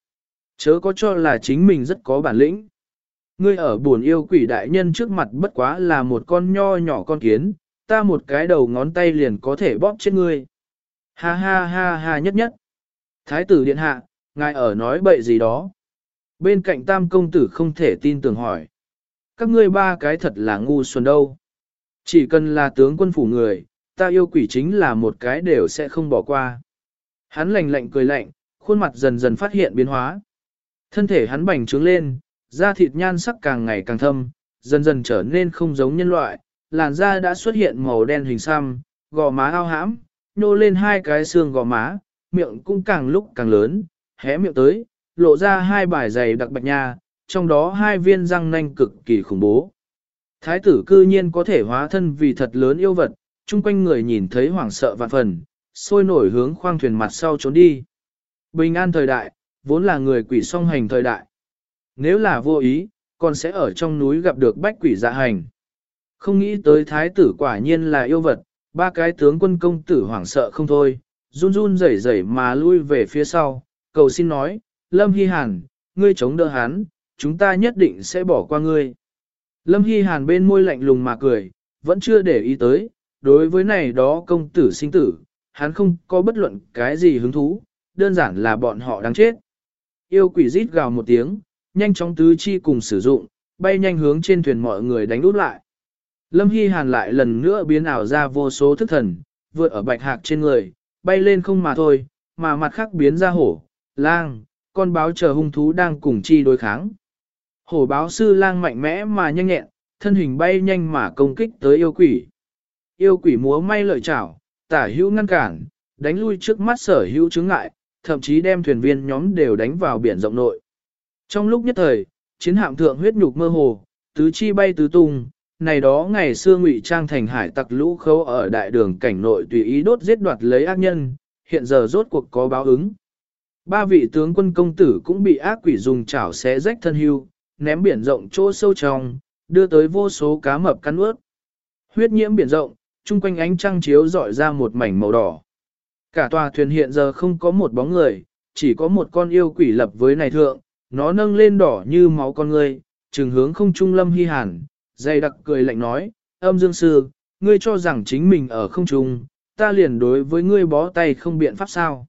Chớ có cho là chính mình rất có bản lĩnh. Ngươi ở buồn yêu quỷ đại nhân trước mặt bất quá là một con nho nhỏ con kiến, ta một cái đầu ngón tay liền có thể bóp chết ngươi. Ha ha ha ha nhất nhất. Thái tử điện hạ, ngài ở nói bậy gì đó. Bên cạnh tam công tử không thể tin tưởng hỏi. Các ngươi ba cái thật là ngu xuẩn đâu. Chỉ cần là tướng quân phủ người, ta yêu quỷ chính là một cái đều sẽ không bỏ qua. Hắn lạnh lạnh cười lạnh, khuôn mặt dần dần phát hiện biến hóa. Thân thể hắn bành trướng lên, da thịt nhan sắc càng ngày càng thâm, dần dần trở nên không giống nhân loại, làn da đã xuất hiện màu đen hình xăm, gò má ao hãm, nô lên hai cái xương gò má, miệng cũng càng lúc càng lớn, hé miệng tới, lộ ra hai bài giày đặc bạch nha, trong đó hai viên răng nanh cực kỳ khủng bố. Thái tử cư nhiên có thể hóa thân vì thật lớn yêu vật, chung quanh người nhìn thấy hoảng sợ vạn phần, sôi nổi hướng khoang thuyền mặt sau trốn đi. Bình an thời đại, vốn là người quỷ song hành thời đại. Nếu là vô ý, còn sẽ ở trong núi gặp được bách quỷ dạ hành. Không nghĩ tới thái tử quả nhiên là yêu vật, ba cái tướng quân công tử hoảng sợ không thôi, run run rẩy rẩy mà lui về phía sau, cầu xin nói, Lâm Hy Hàn, ngươi chống đỡ hắn, chúng ta nhất định sẽ bỏ qua ngươi. Lâm Hy Hàn bên môi lạnh lùng mà cười, vẫn chưa để ý tới, đối với này đó công tử sinh tử, hắn không có bất luận cái gì hứng thú, đơn giản là bọn họ đang chết. Yêu quỷ rít gào một tiếng, nhanh chóng tứ chi cùng sử dụng, bay nhanh hướng trên thuyền mọi người đánh út lại. Lâm Hy Hàn lại lần nữa biến ảo ra vô số thức thần, vượt ở bạch hạc trên người, bay lên không mà thôi, mà mặt khác biến ra hổ, lang, con báo chờ hung thú đang cùng chi đối kháng. Hổ báo sư lang mạnh mẽ mà nhanh nhẹn, thân hình bay nhanh mà công kích tới yêu quỷ. Yêu quỷ múa may lợi chảo, tả hữu ngăn cản, đánh lui trước mắt sở hữu chứng ngại, thậm chí đem thuyền viên nhóm đều đánh vào biển rộng nội. Trong lúc nhất thời, chiến hạm thượng huyết nhục mơ hồ, tứ chi bay tứ tung, này đó ngày xưa ngụy trang thành hải tặc lũ khâu ở đại đường cảnh nội tùy ý đốt giết đoạt lấy ác nhân, hiện giờ rốt cuộc có báo ứng. Ba vị tướng quân công tử cũng bị ác quỷ dùng chảo xé rách thân hưu, ném biển rộng chỗ sâu trong, đưa tới vô số cá mập cắn ướt. Huyết nhiễm biển rộng, chung quanh ánh trăng chiếu dọi ra một mảnh màu đỏ. Cả tòa thuyền hiện giờ không có một bóng người, chỉ có một con yêu quỷ lập với này thượng, nó nâng lên đỏ như máu con người, trừng hướng không trung lâm hy hàn, dày đặc cười lạnh nói, âm dương sư, ngươi cho rằng chính mình ở không trung, ta liền đối với ngươi bó tay không biện pháp sao.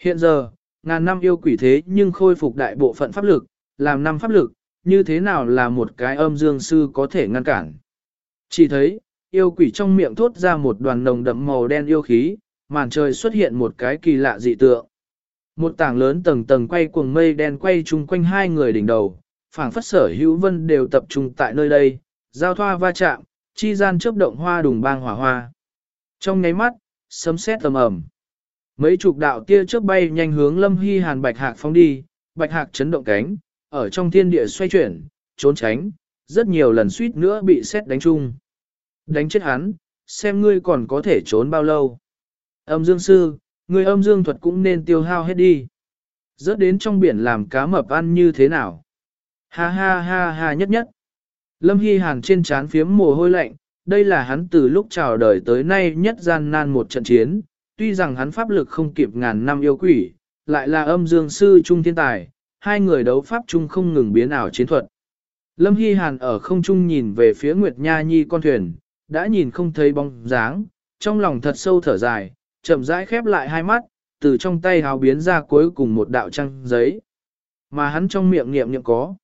Hiện giờ, ngàn năm yêu quỷ thế nhưng khôi phục đại bộ phận pháp lực, làm năm pháp lực, như thế nào là một cái âm dương sư có thể ngăn cản. Chỉ thấy, yêu quỷ trong miệng thốt ra một đoàn nồng đậm màu đen yêu khí, màn trời xuất hiện một cái kỳ lạ dị tượng. Một tảng lớn tầng tầng quay cuồng mây đen quay chung quanh hai người đỉnh đầu, phảng phất sở hữu vân đều tập trung tại nơi đây, giao thoa va chạm, chi gian chớp động hoa đùng bang hỏa hoa. Trong nháy mắt, sấm sét tầm ầm. Mấy chục đạo tia chớp bay nhanh hướng Lâm Hy Hàn Bạch Hạc phóng đi, Bạch Hạc chấn động cánh, ở trong thiên địa xoay chuyển, trốn tránh, rất nhiều lần suýt nữa bị xét đánh chung. Đánh chết hắn, xem ngươi còn có thể trốn bao lâu. Âm dương sư, người âm dương thuật cũng nên tiêu hao hết đi. Rớt đến trong biển làm cá mập ăn như thế nào? Ha ha ha ha nhất nhất. Lâm Hy Hàn trên trán phiếm mồ hôi lạnh, đây là hắn từ lúc chào đời tới nay nhất gian nan một trận chiến, tuy rằng hắn pháp lực không kịp ngàn năm yêu quỷ, lại là âm dương sư trung thiên tài, hai người đấu pháp chung không ngừng biến ảo chiến thuật. Lâm Hy Hàn ở không trung nhìn về phía Nguyệt Nha Nhi con thuyền, đã nhìn không thấy bóng dáng, trong lòng thật sâu thở dài, chậm rãi khép lại hai mắt, từ trong tay hào biến ra cuối cùng một đạo trăng giấy. Mà hắn trong miệng niệm niệm có.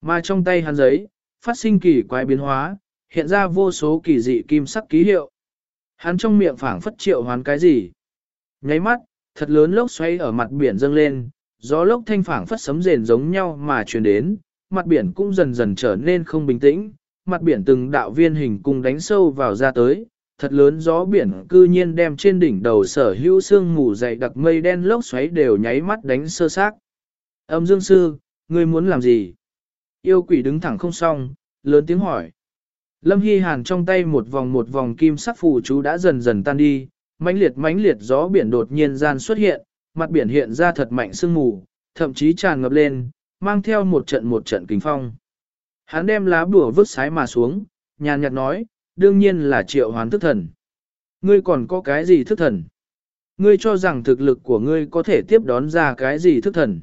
Mà trong tay hắn giấy, phát sinh kỳ quái biến hóa, hiện ra vô số kỳ dị kim sắc ký hiệu. Hắn trong miệng phảng phất triệu hoán cái gì. Nháy mắt, thật lớn lốc xoay ở mặt biển dâng lên, gió lốc thanh phảng phất sấm rền giống nhau mà truyền đến, mặt biển cũng dần dần trở nên không bình tĩnh, mặt biển từng đạo viên hình cùng đánh sâu vào ra tới, thật lớn gió biển cư nhiên đem trên đỉnh đầu sở hữu sương mù dày đặc mây đen lốc xoáy đều nháy mắt đánh sơ xác. Âm dương sư, ngươi muốn làm gì? Yêu quỷ đứng thẳng không xong, lớn tiếng hỏi. Lâm Hy Hàn trong tay một vòng một vòng kim sắc phù chú đã dần dần tan đi, mãnh liệt mãnh liệt gió biển đột nhiên gian xuất hiện, mặt biển hiện ra thật mạnh sương mù, thậm chí tràn ngập lên, mang theo một trận một trận kính phong. Hắn đem lá bùa vứt sái mà xuống, nhàn nhạt nói, đương nhiên là triệu hoán thức thần. Ngươi còn có cái gì thức thần? Ngươi cho rằng thực lực của ngươi có thể tiếp đón ra cái gì thức thần?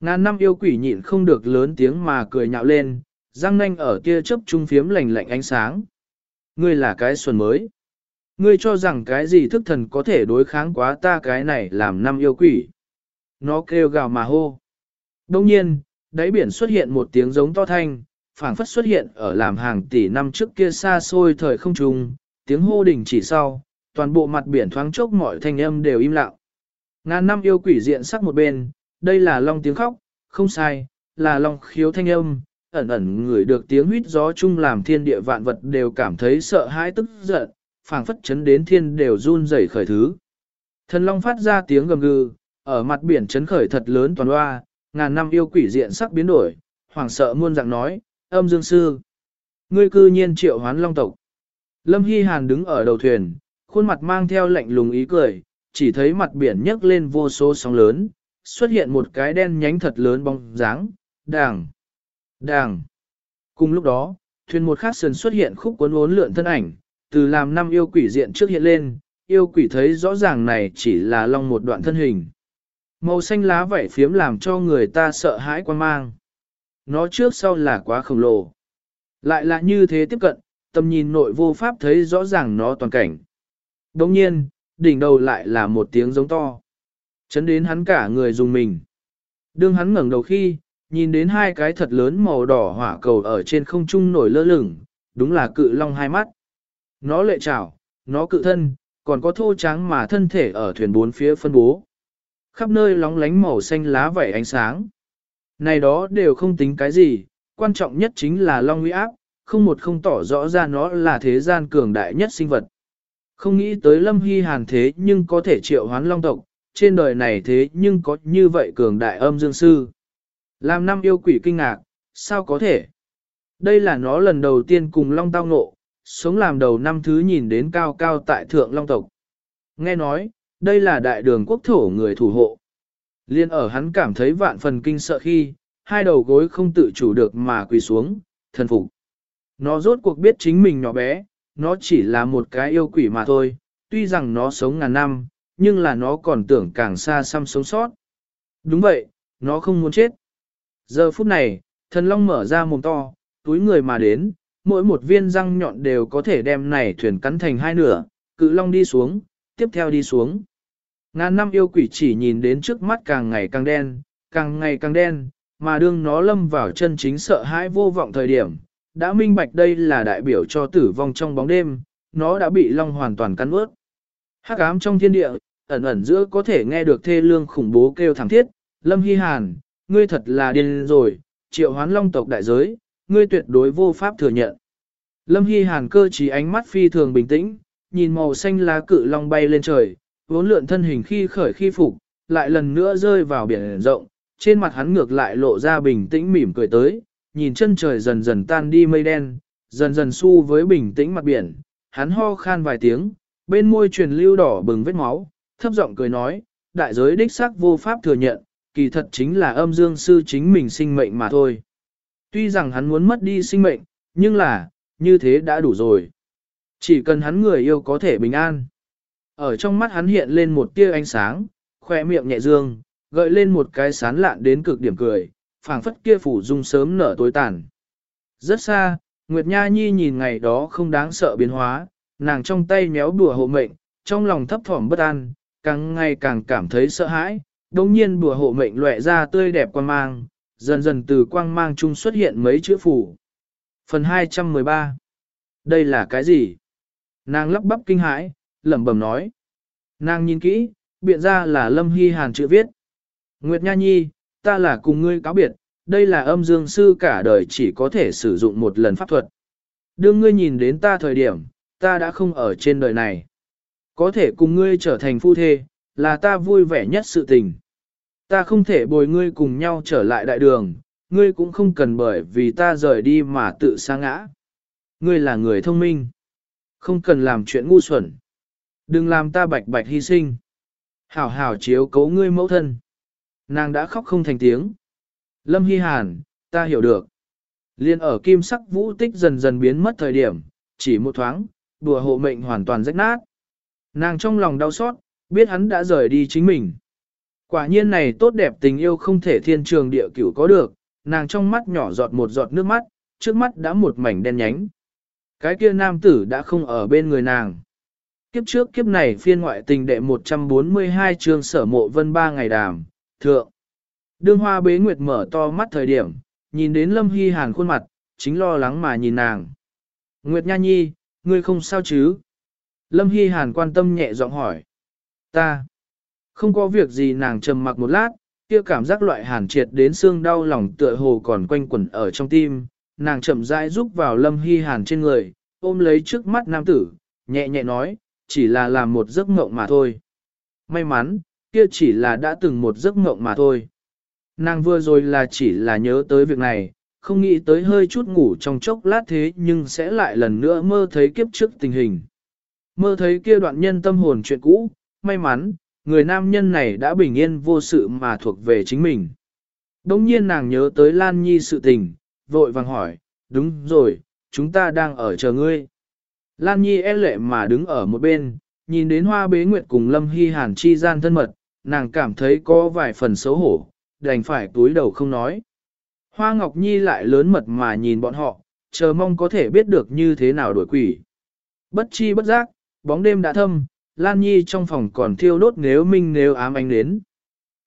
Ngàn năm yêu quỷ nhịn không được lớn tiếng mà cười nhạo lên, răng nanh ở kia chớp trung phiếm lạnh lạnh ánh sáng. Ngươi là cái xuân mới. Ngươi cho rằng cái gì thức thần có thể đối kháng quá ta cái này làm năm yêu quỷ. Nó kêu gào mà hô. Đông nhiên, đáy biển xuất hiện một tiếng giống to thanh, phảng phất xuất hiện ở làm hàng tỷ năm trước kia xa xôi thời không trùng, tiếng hô đỉnh chỉ sau, toàn bộ mặt biển thoáng chốc mọi thanh âm đều im lặng. Ngàn năm yêu quỷ diện sắc một bên, đây là long tiếng khóc, không sai, là long khiếu thanh âm, ẩn ẩn ngửi được tiếng huyết gió chung làm thiên địa vạn vật đều cảm thấy sợ hãi tức giận, phảng phất chấn đến thiên đều run rẩy khởi thứ. Thần long phát ra tiếng gầm gừ, ở mặt biển chấn khởi thật lớn toàn hoa, ngàn năm yêu quỷ diện sắc biến đổi, hoàng sợ muôn dạng nói, âm dương sư. Ngươi cư nhiên triệu hoán long tộc. Lâm Hy Hàn đứng ở đầu thuyền, khuôn mặt mang theo lạnh lùng ý cười, chỉ thấy mặt biển nhấc lên vô số sóng lớn, xuất hiện một cái đen nhánh thật lớn bóng dáng, đàng, đàng. Cùng lúc đó, thuyền một khát sườn xuất hiện khúc cuốn uốn lượn thân ảnh, từ làm năm yêu quỷ diện trước hiện lên, yêu quỷ thấy rõ ràng này chỉ là long một đoạn thân hình. Màu xanh lá vảy phiếm làm cho người ta sợ hãi quan mang. Nó trước sau là quá khổng lồ. Lại là như thế tiếp cận, tầm nhìn nội vô pháp thấy rõ ràng nó toàn cảnh. Đồng nhiên, đỉnh đầu lại là một tiếng giống to. Chấn đến hắn cả người dùng mình. Đương hắn ngẩng đầu khi, nhìn đến hai cái thật lớn màu đỏ hỏa cầu ở trên không trung nổi lơ lửng, đúng là cự long hai mắt. Nó lệ trảo, nó cự thân, còn có thô tráng mà thân thể ở thuyền bốn phía phân bố. Khắp nơi lóng lánh màu xanh lá vảy ánh sáng. Này đó đều không tính cái gì, quan trọng nhất chính là long uy áp, không một không tỏ rõ ra nó là thế gian cường đại nhất sinh vật. Không nghĩ tới lâm hy hàn thế nhưng có thể triệu hoán long tộc, trên đời này thế nhưng có như vậy cường đại âm dương sư. Làm năm yêu quỷ kinh ngạc, sao có thể? Đây là nó lần đầu tiên cùng long tao ngộ, sống làm đầu năm thứ nhìn đến cao cao tại thượng long tộc. Nghe nói, đây là đại đường quốc thổ người thủ hộ. Liên ở hắn cảm thấy vạn phần kinh sợ khi, hai đầu gối không tự chủ được mà quỳ xuống, thần phục. Nó rốt cuộc biết chính mình nhỏ bé, nó chỉ là một cái yêu quỷ mà thôi, tuy rằng nó sống ngàn năm, nhưng là nó còn tưởng càng xa xăm sống sót. Đúng vậy, nó không muốn chết. Giờ phút này, thần long mở ra mồm to, túi người mà đến, mỗi một viên răng nhọn đều có thể đem này thuyền cắn thành hai nửa, cự long đi xuống, tiếp theo đi xuống. Ngàn năm yêu quỷ chỉ nhìn đến trước mắt càng ngày càng đen, càng ngày càng đen, mà đương nó lâm vào chân chính sợ hãi vô vọng thời điểm, đã minh bạch đây là đại biểu cho tử vong trong bóng đêm, nó đã bị long hoàn toàn cắn ướt. Hắc ám trong thiên địa, ẩn ẩn giữa có thể nghe được thê lương khủng bố kêu thảm thiết, Lâm Hy Hàn, ngươi thật là điên rồi, triệu hoán long tộc đại giới, ngươi tuyệt đối vô pháp thừa nhận. Lâm Hy Hàn cơ trí ánh mắt phi thường bình tĩnh, nhìn màu xanh lá cự long bay lên trời, vốn lượn thân hình khi khởi khi phục, lại lần nữa rơi vào biển rộng, trên mặt hắn ngược lại lộ ra bình tĩnh mỉm cười tới, nhìn chân trời dần dần tan đi mây đen, dần dần xu với bình tĩnh mặt biển, hắn ho khan vài tiếng, bên môi truyền lưu đỏ bừng vết máu, thấp giọng cười nói, đại giới đích xác vô pháp thừa nhận, kỳ thật chính là âm dương sư chính mình sinh mệnh mà thôi. Tuy rằng hắn muốn mất đi sinh mệnh, nhưng là, như thế đã đủ rồi. Chỉ cần hắn người yêu có thể bình an. Ở trong mắt hắn hiện lên một tia ánh sáng, khoe miệng nhẹ dương, gợi lên một cái sán lạn đến cực điểm cười, phảng phất kia phủ dung sớm nở tối tàn. Rất xa, Nguyệt Nha Nhi nhìn ngày đó không đáng sợ biến hóa, nàng trong tay méo đùa hộ mệnh, trong lòng thấp thỏm bất an, càng ngày càng cảm thấy sợ hãi, đồng nhiên đùa hộ mệnh lệ ra tươi đẹp quan mang, dần dần từ quang mang chung xuất hiện mấy chữ phủ. Phần 213 Đây là cái gì? Nàng lắp bắp kinh hãi, lẩm bẩm nói. Nàng nhìn kỹ, biện ra là Lâm Hy Hàn chữ viết. Nguyệt Nha Nhi, ta là cùng ngươi cáo biệt, đây là âm dương sư cả đời chỉ có thể sử dụng một lần pháp thuật. Đương ngươi nhìn đến ta thời điểm, ta đã không ở trên đời này. Có thể cùng ngươi trở thành phu thê, là ta vui vẻ nhất sự tình. Ta không thể bồi ngươi cùng nhau trở lại đại đường, ngươi cũng không cần bởi vì ta rời đi mà tự sa ngã. Ngươi là người thông minh. Không cần làm chuyện ngu xuẩn. Đừng làm ta bạch bạch hy sinh. Hảo hảo chiếu cố ngươi mẫu thân. Nàng đã khóc không thành tiếng. Lâm Hy Hàn, ta hiểu được. Liên ở kim sắc vũ tích dần dần biến mất thời điểm, chỉ một thoáng, đùa hộ mệnh hoàn toàn rách nát. Nàng trong lòng đau xót, biết hắn đã rời đi chính mình. Quả nhiên này tốt đẹp tình yêu không thể thiên trường địa cửu có được, nàng trong mắt nhỏ giọt một giọt nước mắt, trước mắt đã một mảnh đen nhánh. Cái kia nam tử đã không ở bên người nàng. Kiếp trước kiếp này phiên ngoại tình đệ 142 chương sở mộ vân ba ngày đàm, thượng. Đương hoa bế nguyệt mở to mắt thời điểm, nhìn đến Lâm Hy Hàn khuôn mặt, chính lo lắng mà nhìn nàng. Nguyệt Nha Nhi, ngươi không sao chứ? Lâm Hy Hàn quan tâm nhẹ giọng hỏi. Ta. Không có việc gì nàng trầm mặc một lát, kia cảm giác loại hàn triệt đến xương đau lòng tựa hồ còn quanh quẩn ở trong tim. Nàng chậm rãi rúc vào Lâm Hy Hàn trên người, ôm lấy trước mắt nam tử, nhẹ nhẹ nói, chỉ là làm một giấc mộng mà thôi. May mắn, kia chỉ là đã từng một giấc mộng mà thôi. Nàng vừa rồi là chỉ là nhớ tới việc này, không nghĩ tới hơi chút ngủ trong chốc lát thế nhưng sẽ lại lần nữa mơ thấy kiếp trước tình hình. Mơ thấy kia đoạn nhân tâm hồn chuyện cũ, may mắn, người nam nhân này đã bình yên vô sự mà thuộc về chính mình. Đông nhiên nàng nhớ tới Lan Nhi sự tình, vội vàng hỏi, đúng rồi, chúng ta đang ở chờ ngươi. Lan Nhi e lệ mà đứng ở một bên, nhìn đến hoa bế nguyệt cùng Lâm Hy Hàn chi gian thân mật, nàng cảm thấy có vài phần xấu hổ, đành phải túi đầu không nói. Hoa Ngọc Nhi lại lớn mật mà nhìn bọn họ, chờ mong có thể biết được như thế nào đổi quỷ. Bất chi bất giác, bóng đêm đã thâm, Lan Nhi trong phòng còn thiêu đốt nếu minh nếu ám ánh đến.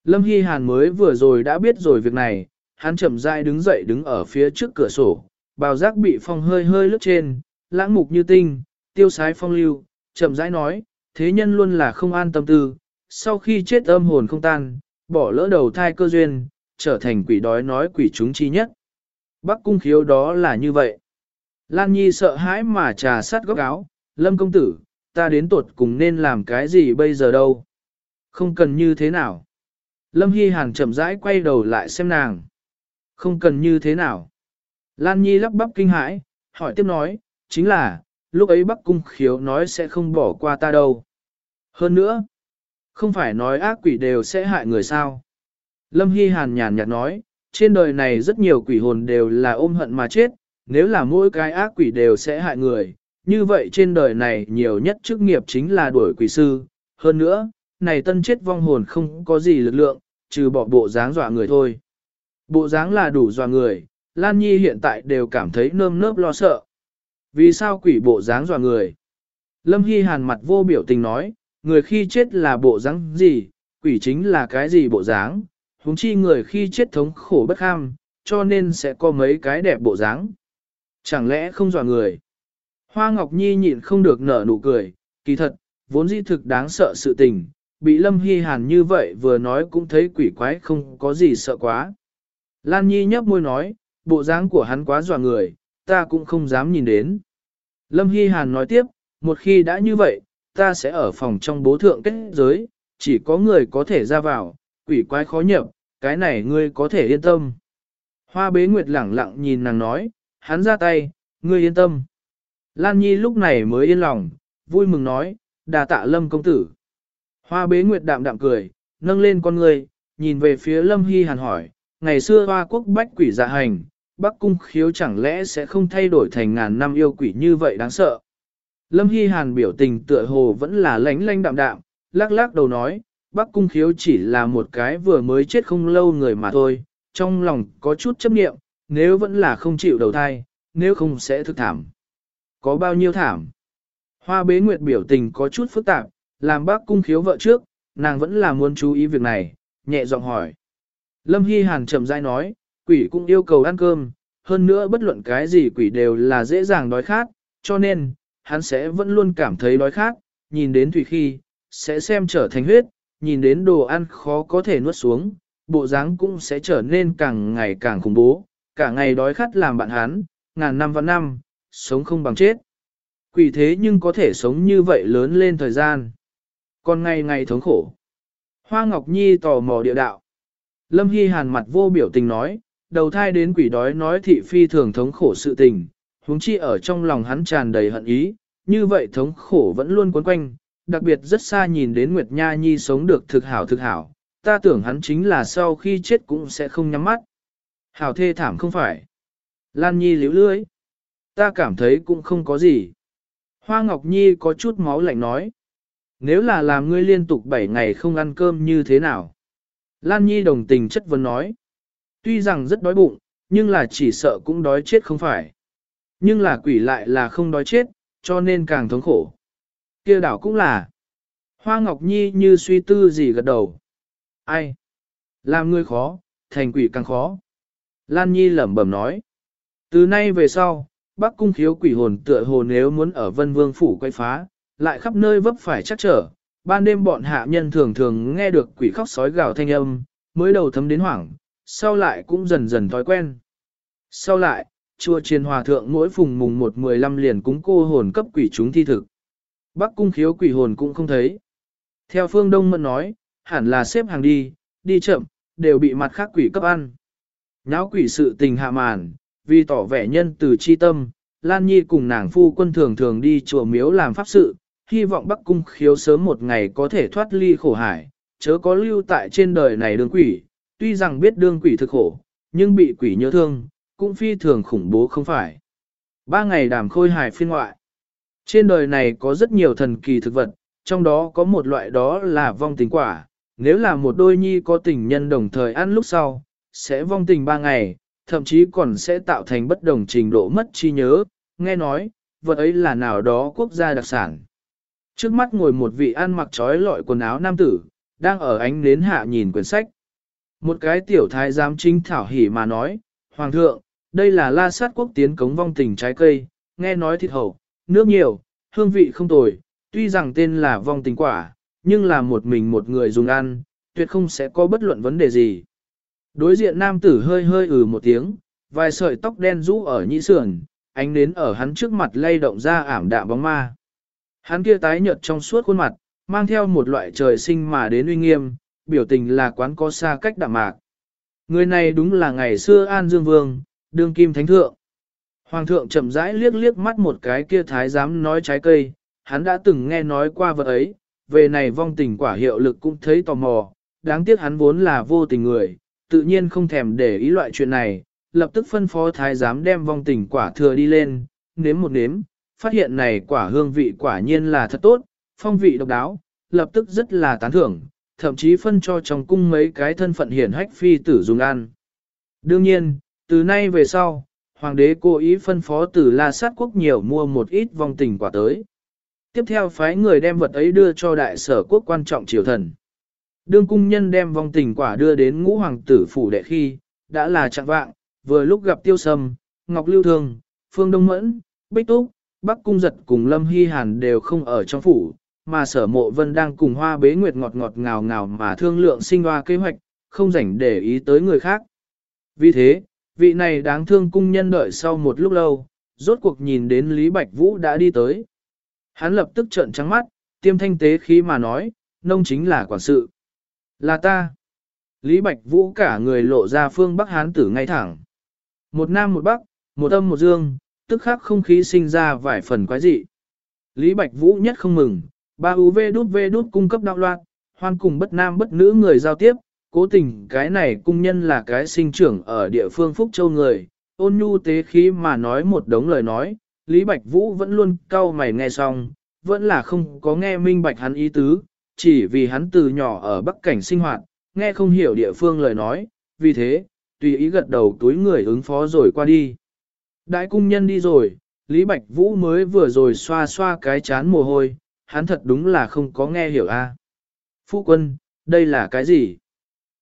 Lâm Hy Hàn mới vừa rồi đã biết rồi việc này, hắn chậm rãi đứng dậy đứng ở phía trước cửa sổ, bào giác bị phong hơi hơi lướt trên, lãng mục như tinh, tiêu sái phong lưu, chậm rãi nói, thế nhân luôn là không an tâm tư, sau khi chết âm hồn không tan, bỏ lỡ đầu thai cơ duyên, trở thành quỷ đói nói quỷ chúng chi nhất. Bắc cung khiếu đó là như vậy. Lan Nhi sợ hãi mà trà sát góc áo, Lâm công tử, ta đến tuột cùng nên làm cái gì bây giờ đâu. Không cần như thế nào. Lâm Hy Hàn chậm rãi quay đầu lại xem nàng. Không cần như thế nào. Lan Nhi lắp bắp kinh hãi, hỏi tiếp nói, chính là, lúc ấy Bắc Cung khiếu nói sẽ không bỏ qua ta đâu. Hơn nữa, không phải nói ác quỷ đều sẽ hại người sao. Lâm Hy Hàn nhàn nhạt nói, trên đời này rất nhiều quỷ hồn đều là ôm hận mà chết, nếu là mỗi cái ác quỷ đều sẽ hại người, như vậy trên đời này nhiều nhất chức nghiệp chính là đuổi quỷ sư. Hơn nữa, này tân chết vong hồn không có gì lực lượng, trừ bỏ bộ dáng dọa người thôi. Bộ dáng là đủ dọa người, Lan Nhi hiện tại đều cảm thấy nơm nớp lo sợ. Vì sao quỷ bộ dáng dọa người? Lâm Hy Hàn mặt vô biểu tình nói, người khi chết là bộ dáng gì, quỷ chính là cái gì bộ dáng, huống chi người khi chết thống khổ bất kham, cho nên sẽ có mấy cái đẹp bộ dáng. Chẳng lẽ không dọa người? Hoa Ngọc Nhi nhịn không được nở nụ cười, kỳ thật, vốn dĩ thực đáng sợ sự tình, bị Lâm Hy Hàn như vậy vừa nói cũng thấy quỷ quái không có gì sợ quá. Lan Nhi nhấp môi nói, bộ dáng của hắn quá dọa người, ta cũng không dám nhìn đến. Lâm Hy Hàn nói tiếp, một khi đã như vậy, ta sẽ ở phòng trong bố thượng kết giới, chỉ có người có thể ra vào, quỷ quái khó nhập, cái này ngươi có thể yên tâm. Hoa bế nguyệt lẳng lặng nhìn nàng nói, hắn ra tay, ngươi yên tâm. Lan Nhi lúc này mới yên lòng, vui mừng nói, đà tạ lâm công tử. Hoa bế nguyệt đạm đạm cười, nâng lên con người, nhìn về phía lâm hy hàn hỏi, ngày xưa hoa quốc bách quỷ dạ hành, bắc cung khiếu chẳng lẽ sẽ không thay đổi thành ngàn năm yêu quỷ như vậy đáng sợ. Lâm hy hàn biểu tình tựa hồ vẫn là lánh lánh đạm đạm, lắc lắc đầu nói, bắc cung khiếu chỉ là một cái vừa mới chết không lâu người mà thôi, trong lòng có chút chấp niệm, nếu vẫn là không chịu đầu thai, nếu không sẽ thực thảm. Có bao nhiêu thảm? Hoa bế nguyệt biểu tình có chút phức tạp, làm bác cung khiếu vợ trước, nàng vẫn là muốn chú ý việc này, nhẹ giọng hỏi. Lâm Hy Hàn chậm rãi nói, quỷ cũng yêu cầu ăn cơm, hơn nữa bất luận cái gì quỷ đều là dễ dàng đói khát, cho nên, hắn sẽ vẫn luôn cảm thấy đói khát, nhìn đến thủy khi, sẽ xem trở thành huyết, nhìn đến đồ ăn khó có thể nuốt xuống, bộ dáng cũng sẽ trở nên càng ngày càng khủng bố, cả ngày đói khát làm bạn hắn, ngàn năm và năm, sống không bằng chết. Quỷ thế nhưng có thể sống như vậy lớn lên thời gian. Còn ngày ngày thống khổ. Hoa Ngọc Nhi tò mò địa đạo. Lâm Hy hàn mặt vô biểu tình nói, đầu thai đến quỷ đói nói thị phi thường thống khổ sự tình, huống chi ở trong lòng hắn tràn đầy hận ý, như vậy thống khổ vẫn luôn quấn quanh, đặc biệt rất xa nhìn đến Nguyệt Nha Nhi sống được thực hảo thực hảo, ta tưởng hắn chính là sau khi chết cũng sẽ không nhắm mắt. Hảo thê thảm không phải. Lan Nhi liễu lưới. Ta cảm thấy cũng không có gì. Hoa Ngọc Nhi có chút máu lạnh nói. Nếu là làm ngươi liên tục 7 ngày không ăn cơm như thế nào? Lan Nhi đồng tình chất vấn nói. Tuy rằng rất đói bụng, nhưng là chỉ sợ cũng đói chết không phải. Nhưng là quỷ lại là không đói chết, cho nên càng thống khổ. kia đảo cũng là. Hoa Ngọc Nhi như suy tư gì gật đầu. Ai? Làm ngươi khó, thành quỷ càng khó. Lan Nhi lẩm bẩm nói. Từ nay về sau, Bắc cung khiếu quỷ hồn tựa hồ nếu muốn ở vân vương phủ quay phá, lại khắp nơi vấp phải chắc trở. Ban đêm bọn hạ nhân thường thường nghe được quỷ khóc sói gào thanh âm, mới đầu thấm đến hoảng, sau lại cũng dần dần thói quen. Sau lại, chùa triền hòa thượng mỗi phùng mùng một mười lăm liền cúng cô hồn cấp quỷ chúng thi thực. Bắc cung khiếu quỷ hồn cũng không thấy. Theo phương Đông Mẫn nói, hẳn là xếp hàng đi, đi chậm, đều bị mặt khác quỷ cấp ăn. Nháo quỷ sự tình hạ màn, vì tỏ vẻ nhân từ chi tâm, Lan Nhi cùng nàng phu quân thường thường đi chùa miếu làm pháp sự, hy vọng Bắc Cung khiếu sớm một ngày có thể thoát ly khổ hải, chớ có lưu tại trên đời này đương quỷ, tuy rằng biết đương quỷ thực khổ, nhưng bị quỷ nhớ thương, cũng phi thường khủng bố không phải. Ba ngày đàm khôi hải phiên ngoại. Trên đời này có rất nhiều thần kỳ thực vật, trong đó có một loại đó là vong tình quả, nếu là một đôi nhi có tình nhân đồng thời ăn lúc sau, sẽ vong tình ba ngày, thậm chí còn sẽ tạo thành bất đồng trình độ mất trí nhớ, nghe nói, vật ấy là nào đó quốc gia đặc sản. Trước mắt ngồi một vị ăn mặc trói lọi quần áo nam tử, đang ở ánh nến hạ nhìn quyển sách. Một cái tiểu thái giám chính thảo hỉ mà nói, Hoàng thượng, đây là la sát quốc tiến cống vong tình trái cây, nghe nói thịt hậu, nước nhiều, hương vị không tồi, tuy rằng tên là vong tình quả, nhưng là một mình một người dùng ăn, tuyệt không sẽ có bất luận vấn đề gì. Đối diện nam tử hơi hơi ừ một tiếng, vài sợi tóc đen rũ ở nhĩ sườn, ánh nến ở hắn trước mặt lay động ra ảm đạm bóng ma. Hắn kia tái nhợt trong suốt khuôn mặt, mang theo một loại trời sinh mà đến uy nghiêm, biểu tình là quán có xa cách đạm mạc. Người này đúng là ngày xưa An Dương Vương, đương kim thánh thượng. Hoàng thượng chậm rãi liếc liếc mắt một cái kia thái giám nói trái cây, hắn đã từng nghe nói qua vật ấy, về này vong tình quả hiệu lực cũng thấy tò mò, đáng tiếc hắn vốn là vô tình người, tự nhiên không thèm để ý loại chuyện này, lập tức phân phó thái giám đem vong tình quả thừa đi lên, nếm một nếm, phát hiện này quả hương vị quả nhiên là thật tốt, phong vị độc đáo, lập tức rất là tán thưởng, thậm chí phân cho trong cung mấy cái thân phận hiển hách phi tử dùng ăn. Đương nhiên, từ nay về sau, hoàng đế cố ý phân phó tử La Sát quốc nhiều mua một ít vong tình quả tới. Tiếp theo phái người đem vật ấy đưa cho đại sở quốc quan trọng triều thần. Đương cung nhân đem vong tình quả đưa đến ngũ hoàng tử phủ đệ khi, đã là trạng vạng, vừa lúc gặp tiêu sâm, ngọc lưu thương, phương đông mẫn, bích túc, bắc cung giật cùng lâm hy hàn đều không ở trong phủ, mà sở mộ vân đang cùng hoa bế nguyệt ngọt ngọt ngào ngào mà thương lượng sinh hoa kế hoạch, không rảnh để ý tới người khác. Vì thế, vị này đáng thương cung nhân đợi sau một lúc lâu, rốt cuộc nhìn đến Lý Bạch Vũ đã đi tới. Hắn lập tức trợn trắng mắt, tiêm thanh tế khí mà nói, nông chính là quản sự. Là ta. Lý Bạch Vũ cả người lộ ra phương Bắc Hán tử ngay thẳng. Một nam một bắc, một âm một dương, tức khắc không khí sinh ra vài phần quái dị. Lý Bạch Vũ nhất không mừng, ba UV đút V đút cung cấp đạo loạn, hoan cùng bất nam bất nữ người giao tiếp, cố tình cái này cung nhân là cái sinh trưởng ở địa phương Phúc Châu người, ôn nhu tế khí mà nói một đống lời nói, Lý Bạch Vũ vẫn luôn cau mày nghe xong, vẫn là không có nghe minh bạch hắn ý tứ, chỉ vì hắn từ nhỏ ở Bắc Cảnh sinh hoạt, nghe không hiểu địa phương lời nói, vì thế, tùy ý gật đầu túi người ứng phó rồi qua đi. Đại cung nhân đi rồi, Lý Bạch Vũ mới vừa rồi xoa xoa cái chán mồ hôi, hắn thật đúng là không có nghe hiểu a. Phu quân, đây là cái gì?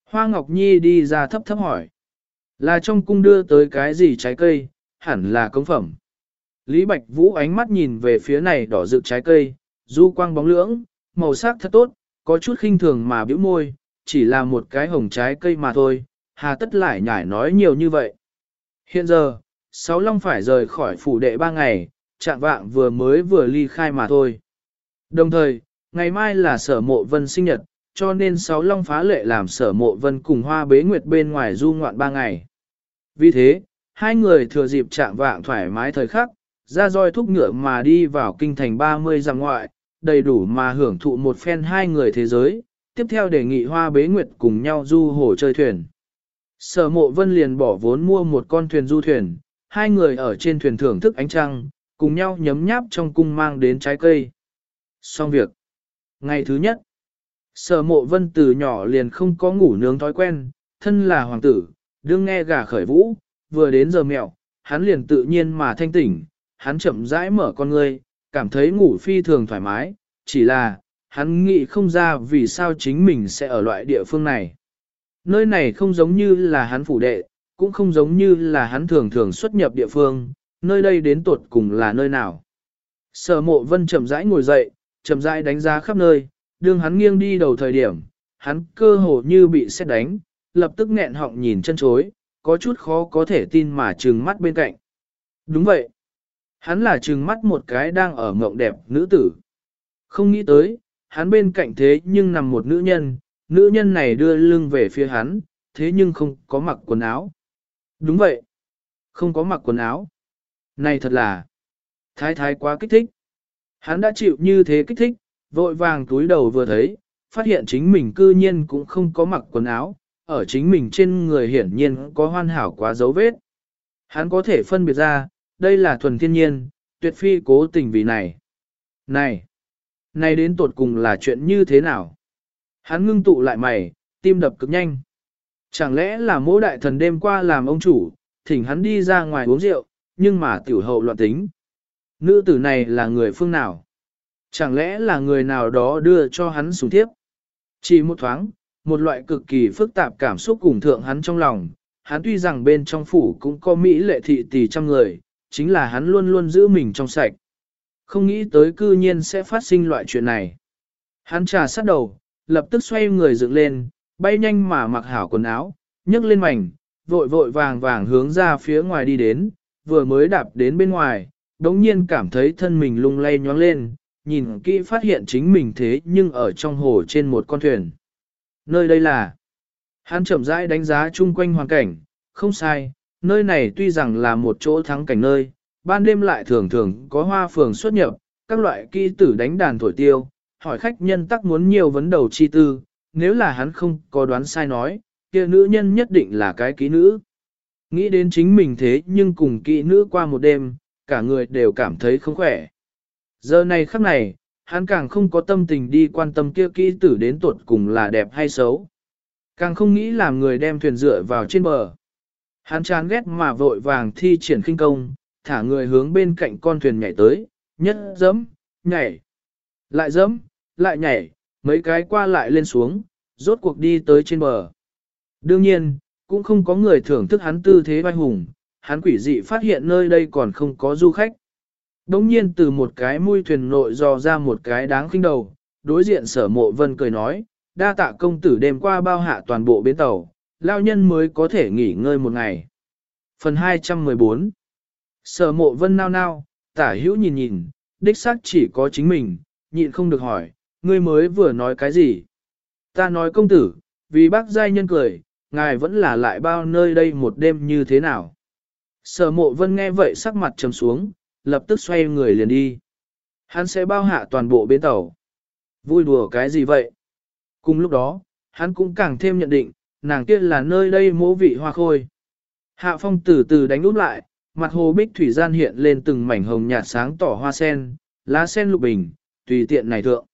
Hoa Ngọc Nhi đi ra thấp thấp hỏi. Là trong cung đưa tới cái gì trái cây, hẳn là công phẩm. Lý Bạch Vũ ánh mắt nhìn về phía này đỏ rực trái cây, du quang bóng lưỡng, màu sắc thật tốt, có chút khinh thường mà biểu môi, chỉ là một cái hồng trái cây mà thôi, hà tất lại nhải nói nhiều như vậy. Hiện giờ, Sáu Long phải rời khỏi phủ đệ ba ngày, trạng vạng vừa mới vừa ly khai mà thôi. Đồng thời, ngày mai là sở mộ vân sinh nhật, cho nên Sáu Long phá lệ làm sở mộ vân cùng hoa bế nguyệt bên ngoài du ngoạn ba ngày. Vì thế, hai người thừa dịp trạng vạng thoải mái thời khắc, ra roi thúc ngựa mà đi vào kinh thành 30 dặm ngoại, đầy đủ mà hưởng thụ một phen hai người thế giới, tiếp theo đề nghị hoa bế nguyệt cùng nhau du hồ chơi thuyền. Sở mộ vân liền bỏ vốn mua một con thuyền du thuyền, hai người ở trên thuyền thưởng thức ánh trăng, cùng nhau nhấm nháp trong cung mang đến trái cây. Xong việc. Ngày thứ nhất, sở mộ vân từ nhỏ liền không có ngủ nướng thói quen, thân là hoàng tử, đương nghe gà khởi vũ, vừa đến giờ mẹo, hắn liền tự nhiên mà thanh tỉnh, hắn chậm rãi mở con ngươi, cảm thấy ngủ phi thường thoải mái, chỉ là, hắn nghĩ không ra vì sao chính mình sẽ ở loại địa phương này. Nơi này không giống như là hắn phủ đệ, cũng không giống như là hắn thường thường xuất nhập địa phương, nơi đây đến tột cùng là nơi nào. Sở mộ vân chậm rãi ngồi dậy, chậm rãi đánh giá khắp nơi, đương hắn nghiêng đi đầu thời điểm, hắn cơ hồ như bị xét đánh, lập tức nghẹn họng nhìn chân chối, có chút khó có thể tin mà trừng mắt bên cạnh. Đúng vậy. Hắn là trừng mắt một cái đang ở mộng đẹp nữ tử. Không nghĩ tới, hắn bên cạnh thế nhưng nằm một nữ nhân, nữ nhân này đưa lưng về phía hắn, thế nhưng không có mặc quần áo. Đúng vậy. Không có mặc quần áo. Này thật là thái thái quá kích thích. Hắn đã chịu như thế kích thích, vội vàng túi đầu vừa thấy, phát hiện chính mình cư nhiên cũng không có mặc quần áo, ở chính mình trên người hiển nhiên có hoàn hảo quá dấu vết. Hắn có thể phân biệt ra, đây là thuần thiên nhiên, tuyệt phi cố tình vì này. Này! Này đến tột cùng là chuyện như thế nào? Hắn ngưng tụ lại mày, tim đập cực nhanh. Chẳng lẽ là mỗi đại thần đêm qua làm ông chủ, thỉnh hắn đi ra ngoài uống rượu, nhưng mà tiểu hậu loạn tính. Nữ tử này là người phương nào? Chẳng lẽ là người nào đó đưa cho hắn sủng tiếp? Chỉ một thoáng, một loại cực kỳ phức tạp cảm xúc cùng thượng hắn trong lòng. Hắn tuy rằng bên trong phủ cũng có Mỹ lệ thị tỷ trăm người, chính là hắn luôn luôn giữ mình trong sạch. Không nghĩ tới cư nhiên sẽ phát sinh loại chuyện này. Hắn trà sát đầu, lập tức xoay người dựng lên, bay nhanh mà mặc hảo quần áo, nhấc lên mảnh, vội vội vàng vàng hướng ra phía ngoài đi đến, vừa mới đạp đến bên ngoài, đống nhiên cảm thấy thân mình lung lay nhoáng lên, nhìn kỹ phát hiện chính mình thế nhưng ở trong hồ trên một con thuyền. Nơi đây là, hắn chậm rãi đánh giá chung quanh hoàn cảnh, không sai, nơi này tuy rằng là một chỗ thắng cảnh nơi, ban đêm lại thường thường có hoa phường xuất nhập, các loại kỹ tử đánh đàn thổi tiêu, hỏi khách nhân tắc muốn nhiều vấn đầu chi tư, nếu là hắn không có đoán sai nói, kia nữ nhân nhất định là cái kỹ nữ. Nghĩ đến chính mình thế nhưng cùng kỹ nữ qua một đêm, cả người đều cảm thấy không khỏe. Giờ này khắc này, hắn càng không có tâm tình đi quan tâm kia kỹ tử đến tuột cùng là đẹp hay xấu. Càng không nghĩ làm người đem thuyền dựa vào trên bờ. Hắn chán ghét mà vội vàng thi triển khinh công, thả người hướng bên cạnh con thuyền nhảy tới, nhất dẫm, nhảy, lại dẫm, lại nhảy, mấy cái qua lại lên xuống, rốt cuộc đi tới trên bờ. Đương nhiên, cũng không có người thưởng thức hắn tư thế vai hùng, hắn quỷ dị phát hiện nơi đây còn không có du khách. Đống nhiên từ một cái mui thuyền nội dò ra một cái đáng khinh đầu, đối diện sở mộ vân cười nói, đa tạ công tử đêm qua bao hạ toàn bộ bến tàu, lao nhân mới có thể nghỉ ngơi một ngày. Phần 214 Sở mộ vân nao nao, tả hữu nhìn nhìn, đích xác chỉ có chính mình, nhịn không được hỏi, ngươi mới vừa nói cái gì? Ta nói công tử, vì bác giai nhân cười, ngài vẫn là lại bao nơi đây một đêm như thế nào? Sở mộ vân nghe vậy sắc mặt trầm xuống, lập tức xoay người liền đi. Hắn sẽ bao hạ toàn bộ bến tàu. Vui đùa cái gì vậy? Cùng lúc đó, hắn cũng càng thêm nhận định, nàng kia là nơi đây mỗ vị hoa khôi. Hạ phong từ từ đánh úp lại, mặt hồ bích thủy gian hiện lên từng mảnh hồng nhạt sáng tỏ hoa sen, lá sen lục bình, tùy tiện này thượng.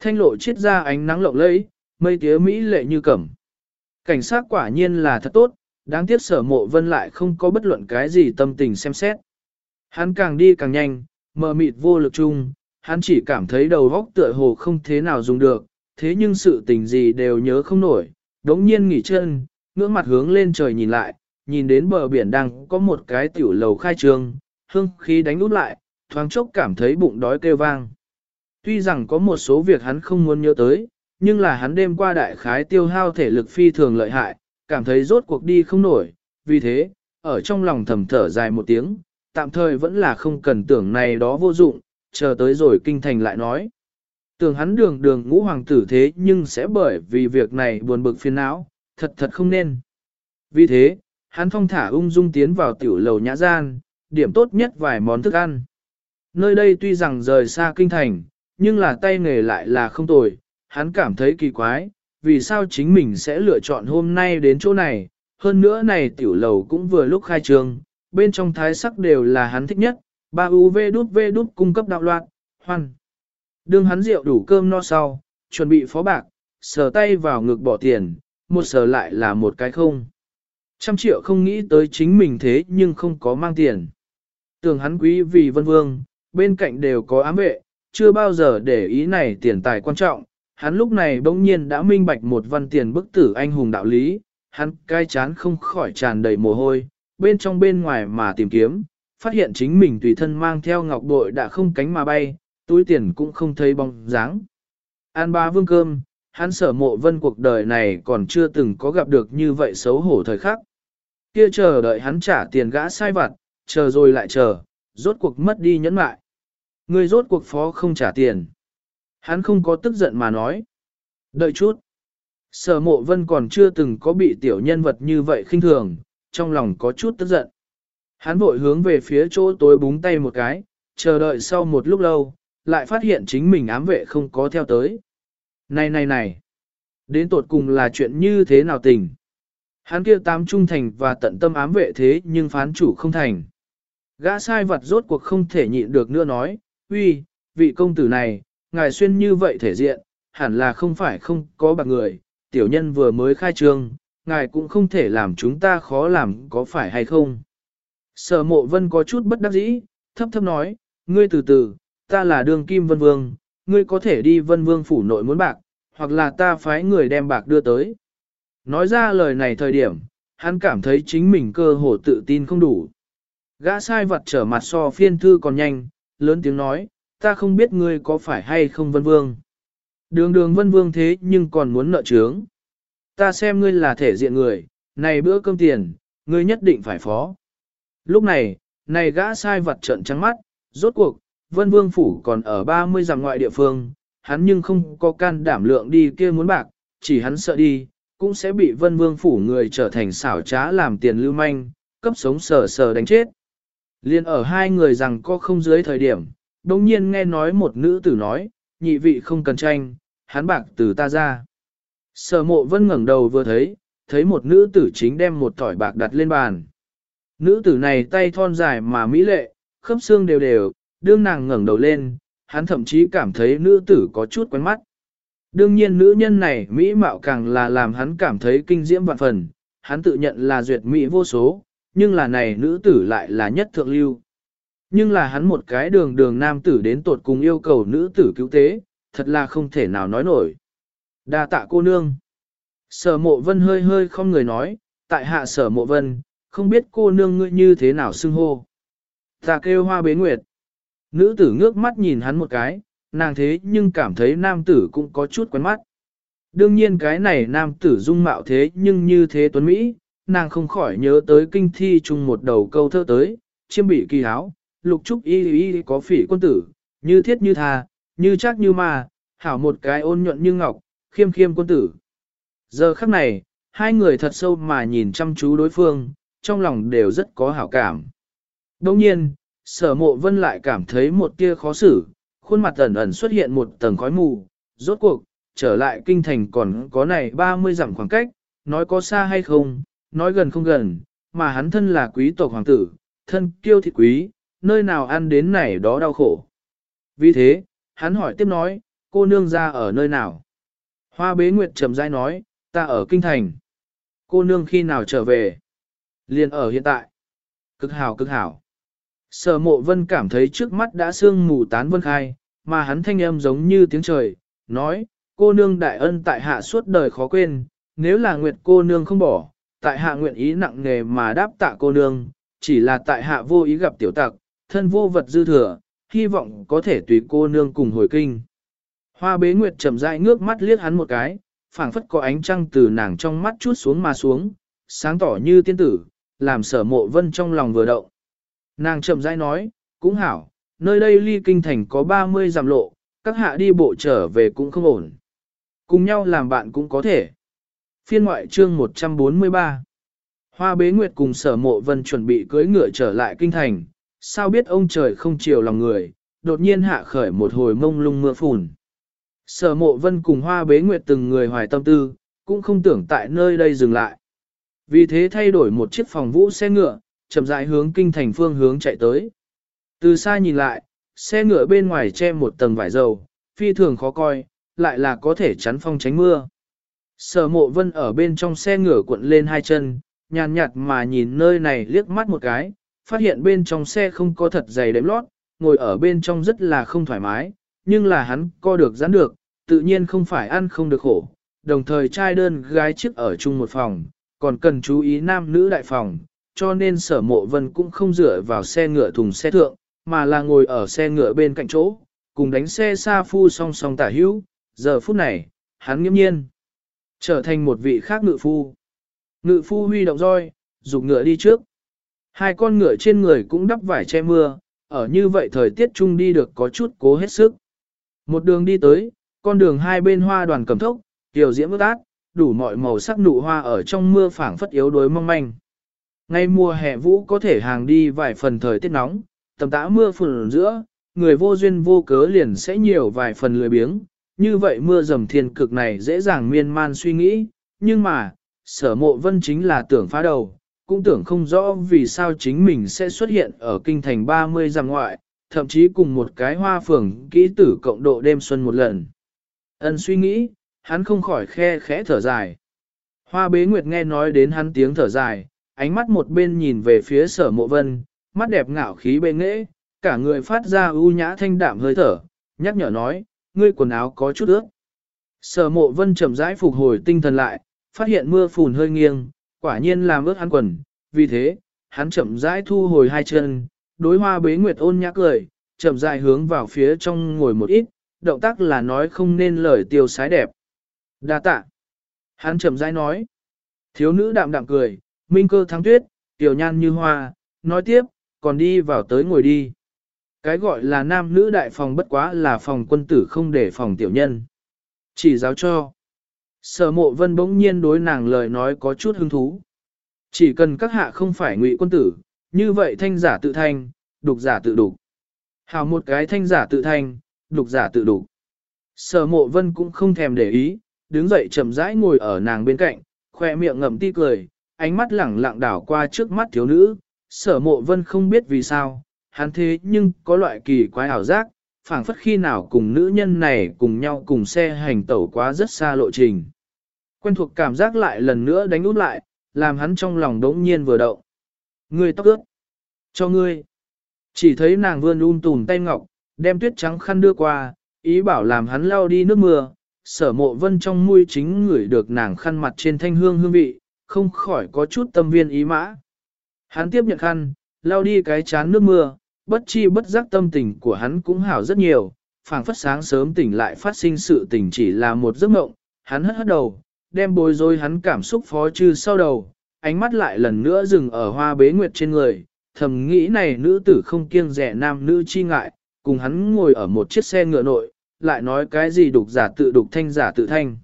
Thanh lộ chiết ra ánh nắng lộng lẫy, mây tía mỹ lệ như cẩm. Cảnh sát quả nhiên là thật tốt, đáng tiếc sở mộ vân lại không có bất luận cái gì tâm tình xem xét. Hắn càng đi càng nhanh, mờ mịt vô lực chung, hắn chỉ cảm thấy đầu óc tựa hồ không thế nào dùng được, thế nhưng sự tình gì đều nhớ không nổi, đống nhiên nghỉ chân, ngưỡng mặt hướng lên trời nhìn lại, nhìn đến bờ biển đang có một cái tiểu lầu khai trương, hương khí đánh út lại, thoáng chốc cảm thấy bụng đói kêu vang. Tuy rằng có một số việc hắn không muốn nhớ tới, nhưng là hắn đêm qua đại khái tiêu hao thể lực phi thường lợi hại, cảm thấy rốt cuộc đi không nổi, vì thế, ở trong lòng thầm thở dài một tiếng, tạm thời vẫn là không cần tưởng này đó vô dụng, chờ tới rồi kinh thành lại nói. Tưởng hắn đường đường ngũ hoàng tử thế nhưng sẽ bởi vì việc này buồn bực phiền não, thật thật không nên. Vì thế, hắn thong thả ung dung tiến vào tiểu lầu nhã gian, điểm tốt nhất vài món thức ăn. Nơi đây tuy rằng rời xa kinh thành, nhưng là tay nghề lại là không tồi, hắn cảm thấy kỳ quái, vì sao chính mình sẽ lựa chọn hôm nay đến chỗ này, hơn nữa này tiểu lầu cũng vừa lúc khai trương, bên trong thái sắc đều là hắn thích nhất, ba UV đút V đút cung cấp đạo loạn, hoan. Đương hắn rượu đủ cơm no sau, chuẩn bị phó bạc, sờ tay vào ngực bỏ tiền, một sờ lại là một cái không. Trăm triệu không nghĩ tới chính mình thế nhưng không có mang tiền. Tưởng hắn quý vì vân vương, bên cạnh đều có ám vệ, chưa bao giờ để ý này tiền tài quan trọng. Hắn lúc này bỗng nhiên đã minh bạch một văn tiền bức tử anh hùng đạo lý, hắn cai chán không khỏi tràn đầy mồ hôi, bên trong bên ngoài mà tìm kiếm, phát hiện chính mình tùy thân mang theo ngọc bội đã không cánh mà bay, túi tiền cũng không thấy bóng dáng. An ba vương cơm, hắn sở mộ vân cuộc đời này còn chưa từng có gặp được như vậy xấu hổ thời khắc. Kia chờ đợi hắn trả tiền gã sai vặt, chờ rồi lại chờ, rốt cuộc mất đi nhẫn mại. Người rốt cuộc phó không trả tiền. Hắn không có tức giận mà nói. Đợi chút. Sở mộ vân còn chưa từng có bị tiểu nhân vật như vậy khinh thường, trong lòng có chút tức giận. Hắn vội hướng về phía chỗ tối búng tay một cái, chờ đợi sau một lúc lâu, lại phát hiện chính mình ám vệ không có theo tới. Này này này, đến tột cùng là chuyện như thế nào tình? Hắn kia tám trung thành và tận tâm ám vệ thế nhưng phán chủ không thành. Gã sai vật rốt cuộc không thể nhịn được nữa nói, uy, vị công tử này, ngài xuyên như vậy thể diện, hẳn là không phải không có bạc người, tiểu nhân vừa mới khai trương, ngài cũng không thể làm chúng ta khó làm có phải hay không. Sở mộ vân có chút bất đắc dĩ, thấp thấp nói, ngươi từ từ, ta là đường kim vân vương, ngươi có thể đi vân vương phủ nội muốn bạc, hoặc là ta phái người đem bạc đưa tới. Nói ra lời này thời điểm, hắn cảm thấy chính mình cơ hồ tự tin không đủ. Gã sai vật trở mặt so phiên thư còn nhanh, lớn tiếng nói, ta không biết ngươi có phải hay không vân vương. Đường đường vân vương thế nhưng còn muốn nợ trướng. Ta xem ngươi là thể diện người, này bữa cơm tiền, ngươi nhất định phải phó. Lúc này, này gã sai vật trợn trắng mắt, rốt cuộc, vân vương phủ còn ở 30 dặm ngoại địa phương, hắn nhưng không có can đảm lượng đi kia muốn bạc, chỉ hắn sợ đi, cũng sẽ bị vân vương phủ người trở thành xảo trá làm tiền lưu manh, cấp sống sờ sờ đánh chết. Liên ở hai người rằng có không dưới thời điểm, đồng nhiên nghe nói một nữ tử nói, nhị vị không cần tranh, hắn bạc từ ta ra. Sở mộ vân ngẩng đầu vừa thấy, thấy một nữ tử chính đem một tỏi bạc đặt lên bàn. Nữ tử này tay thon dài mà mỹ lệ, khớp xương đều đều, đương nàng ngẩng đầu lên, hắn thậm chí cảm thấy nữ tử có chút quen mắt. Đương nhiên nữ nhân này mỹ mạo càng là làm hắn cảm thấy kinh diễm vạn phần, hắn tự nhận là duyệt mỹ vô số, nhưng là này nữ tử lại là nhất thượng lưu. Nhưng là hắn một cái đường đường nam tử đến tột cùng yêu cầu nữ tử cứu tế, thật là không thể nào nói nổi. Đa tạ cô nương. Sở mộ vân hơi hơi không người nói, tại hạ sở mộ vân, không biết cô nương ngươi như thế nào xưng hô. Ta kêu hoa bế nguyệt. Nữ tử ngước mắt nhìn hắn một cái, nàng thế nhưng cảm thấy nam tử cũng có chút quen mắt. Đương nhiên cái này nam tử dung mạo thế nhưng như thế tuấn Mỹ, nàng không khỏi nhớ tới kinh thi chung một đầu câu thơ tới, chiêm bị kỳ háo, lục trúc y y có phỉ quân tử, như thiết như tha, như chắc như ma, hảo một cái ôn nhuận như ngọc, khiêm khiêm quân tử. Giờ khắc này, hai người thật sâu mà nhìn chăm chú đối phương, trong lòng đều rất có hảo cảm. Đồng nhiên, sở mộ vân lại cảm thấy một tia khó xử, khuôn mặt ẩn ẩn xuất hiện một tầng khói mù, rốt cuộc, trở lại kinh thành còn có này 30 dặm khoảng cách, nói có xa hay không, nói gần không gần, mà hắn thân là quý tộc hoàng tử, thân kiêu thị quý, nơi nào ăn đến này đó đau khổ. Vì thế, hắn hỏi tiếp nói, cô nương ra ở nơi nào? Hoa bế nguyệt trầm dai nói, ta ở kinh thành. Cô nương khi nào trở về? Liên ở hiện tại. Cực hảo cực hảo. Sở mộ vân cảm thấy trước mắt đã sương mù tán vân khai, mà hắn thanh âm giống như tiếng trời, nói, cô nương đại ân tại hạ suốt đời khó quên, nếu là nguyệt cô nương không bỏ, tại hạ nguyện ý nặng nghề mà đáp tạ cô nương, chỉ là tại hạ vô ý gặp tiểu tặc, thân vô vật dư thừa, hy vọng có thể tùy cô nương cùng hồi kinh. Hoa bế nguyệt chậm rãi ngước mắt liếc hắn một cái, phảng phất có ánh trăng từ nàng trong mắt chút xuống mà xuống, sáng tỏ như tiên tử, làm sở mộ vân trong lòng vừa động. Nàng chậm rãi nói, cũng hảo, nơi đây ly kinh thành có 30 dặm lộ, các hạ đi bộ trở về cũng không ổn. Cùng nhau làm bạn cũng có thể. Phiên ngoại chương 143 Hoa bế nguyệt cùng sở mộ vân chuẩn bị cưới ngựa trở lại kinh thành, sao biết ông trời không chiều lòng người, đột nhiên hạ khởi một hồi mông lung mưa phùn. Sở mộ vân cùng hoa bế nguyệt từng người hoài tâm tư, cũng không tưởng tại nơi đây dừng lại. Vì thế thay đổi một chiếc phòng vũ xe ngựa, chậm rãi hướng kinh thành phương hướng chạy tới. Từ xa nhìn lại, xe ngựa bên ngoài che một tầng vải dầu, phi thường khó coi, lại là có thể chắn phong tránh mưa. Sở mộ vân ở bên trong xe ngựa cuộn lên hai chân, nhàn nhạt mà nhìn nơi này liếc mắt một cái, phát hiện bên trong xe không có thật dày đếm lót, ngồi ở bên trong rất là không thoải mái, nhưng là hắn co được giãn được, tự nhiên không phải ăn không được khổ. Đồng thời trai đơn gái chiếc ở chung một phòng, còn cần chú ý nam nữ đại phòng, cho nên sở mộ vân cũng không dựa vào xe ngựa thùng xe thượng, mà là ngồi ở xe ngựa bên cạnh chỗ, cùng đánh xe xa phu song song tả hữu, giờ phút này, hắn nghiêm nhiên, trở thành một vị khác ngự phu. Ngự phu huy động roi, dục ngựa đi trước. Hai con ngựa trên người cũng đắp vải che mưa, ở như vậy thời tiết chung đi được có chút cố hết sức. Một đường đi tới, con đường hai bên hoa đoàn cầm thốc, tiểu diễm ước át, đủ mọi màu sắc nụ hoa ở trong mưa phảng phất yếu đuối mong manh. Ngay mùa hè vũ có thể hàng đi vài phần thời tiết nóng, tầm tã mưa phùn giữa, người vô duyên vô cớ liền sẽ nhiều vài phần lười biếng, như vậy mưa dầm thiên cực này dễ dàng miên man suy nghĩ, nhưng mà, sở mộ vân chính là tưởng phá đầu, cũng tưởng không rõ vì sao chính mình sẽ xuất hiện ở kinh thành 30 dặm ngoại, thậm chí cùng một cái hoa phường kỹ tử cộng độ đêm xuân một lần. Ân suy nghĩ, hắn không khỏi khe khẽ thở dài. Hoa bế nguyệt nghe nói đến hắn tiếng thở dài, ánh mắt một bên nhìn về phía sở mộ vân, mắt đẹp ngạo khí bệ nghễ, cả người phát ra ưu nhã thanh đạm hơi thở, nhắc nhở nói, ngươi quần áo có chút ướt. Sở mộ vân chậm rãi phục hồi tinh thần lại, phát hiện mưa phùn hơi nghiêng, quả nhiên làm ướt hắn quần, vì thế, hắn chậm rãi thu hồi hai chân, đối hoa bế nguyệt ôn nhã cười, chậm rãi hướng vào phía trong ngồi một ít, động tác là nói không nên lời tiêu sái đẹp. Đa tạ. Hắn chậm rãi nói. Thiếu nữ đạm đạm cười, minh cơ thắng tuyết, tiểu nhan như hoa, nói tiếp, còn đi vào tới ngồi đi. Cái gọi là nam nữ đại phòng bất quá là phòng quân tử không để phòng tiểu nhân. Chỉ giáo cho. Sở mộ vân bỗng nhiên đối nàng lời nói có chút hứng thú. Chỉ cần các hạ không phải ngụy quân tử, như vậy thanh giả tự thanh, đục giả tự đục. Hào một cái thanh giả tự thanh, đục giả tự đục. Sở mộ vân cũng không thèm để ý, đứng dậy chậm rãi ngồi ở nàng bên cạnh, khoe miệng ngậm ti cười, ánh mắt lẳng lặng đảo qua trước mắt thiếu nữ. Sở mộ vân không biết vì sao, hắn thế nhưng có loại kỳ quái ảo giác, phảng phất khi nào cùng nữ nhân này cùng nhau cùng xe hành tẩu quá rất xa lộ trình. Quen thuộc cảm giác lại lần nữa đánh út lại, làm hắn trong lòng đống nhiên vừa động. Ngươi tóc ướt. Cho ngươi. Chỉ thấy nàng vươn um tùm tay ngọc, đem tuyết trắng khăn đưa qua, ý bảo làm hắn lau đi nước mưa, sở mộ vân trong mũi chính ngửi được nàng khăn mặt trên thanh hương hương vị, không khỏi có chút tâm viên ý mã. Hắn tiếp nhận khăn, lau đi cái chán nước mưa, bất chi bất giác tâm tình của hắn cũng hảo rất nhiều, phảng phất sáng sớm tỉnh lại phát sinh sự tình chỉ là một giấc mộng, hắn hất hất đầu, đem bối rối hắn cảm xúc phó trừ sau đầu, ánh mắt lại lần nữa dừng ở hoa bế nguyệt trên người, thầm nghĩ này nữ tử không kiêng rẻ nam nữ chi ngại, cùng hắn ngồi ở một chiếc xe ngựa nội, lại nói cái gì đục giả tự đục thanh giả tự thanh.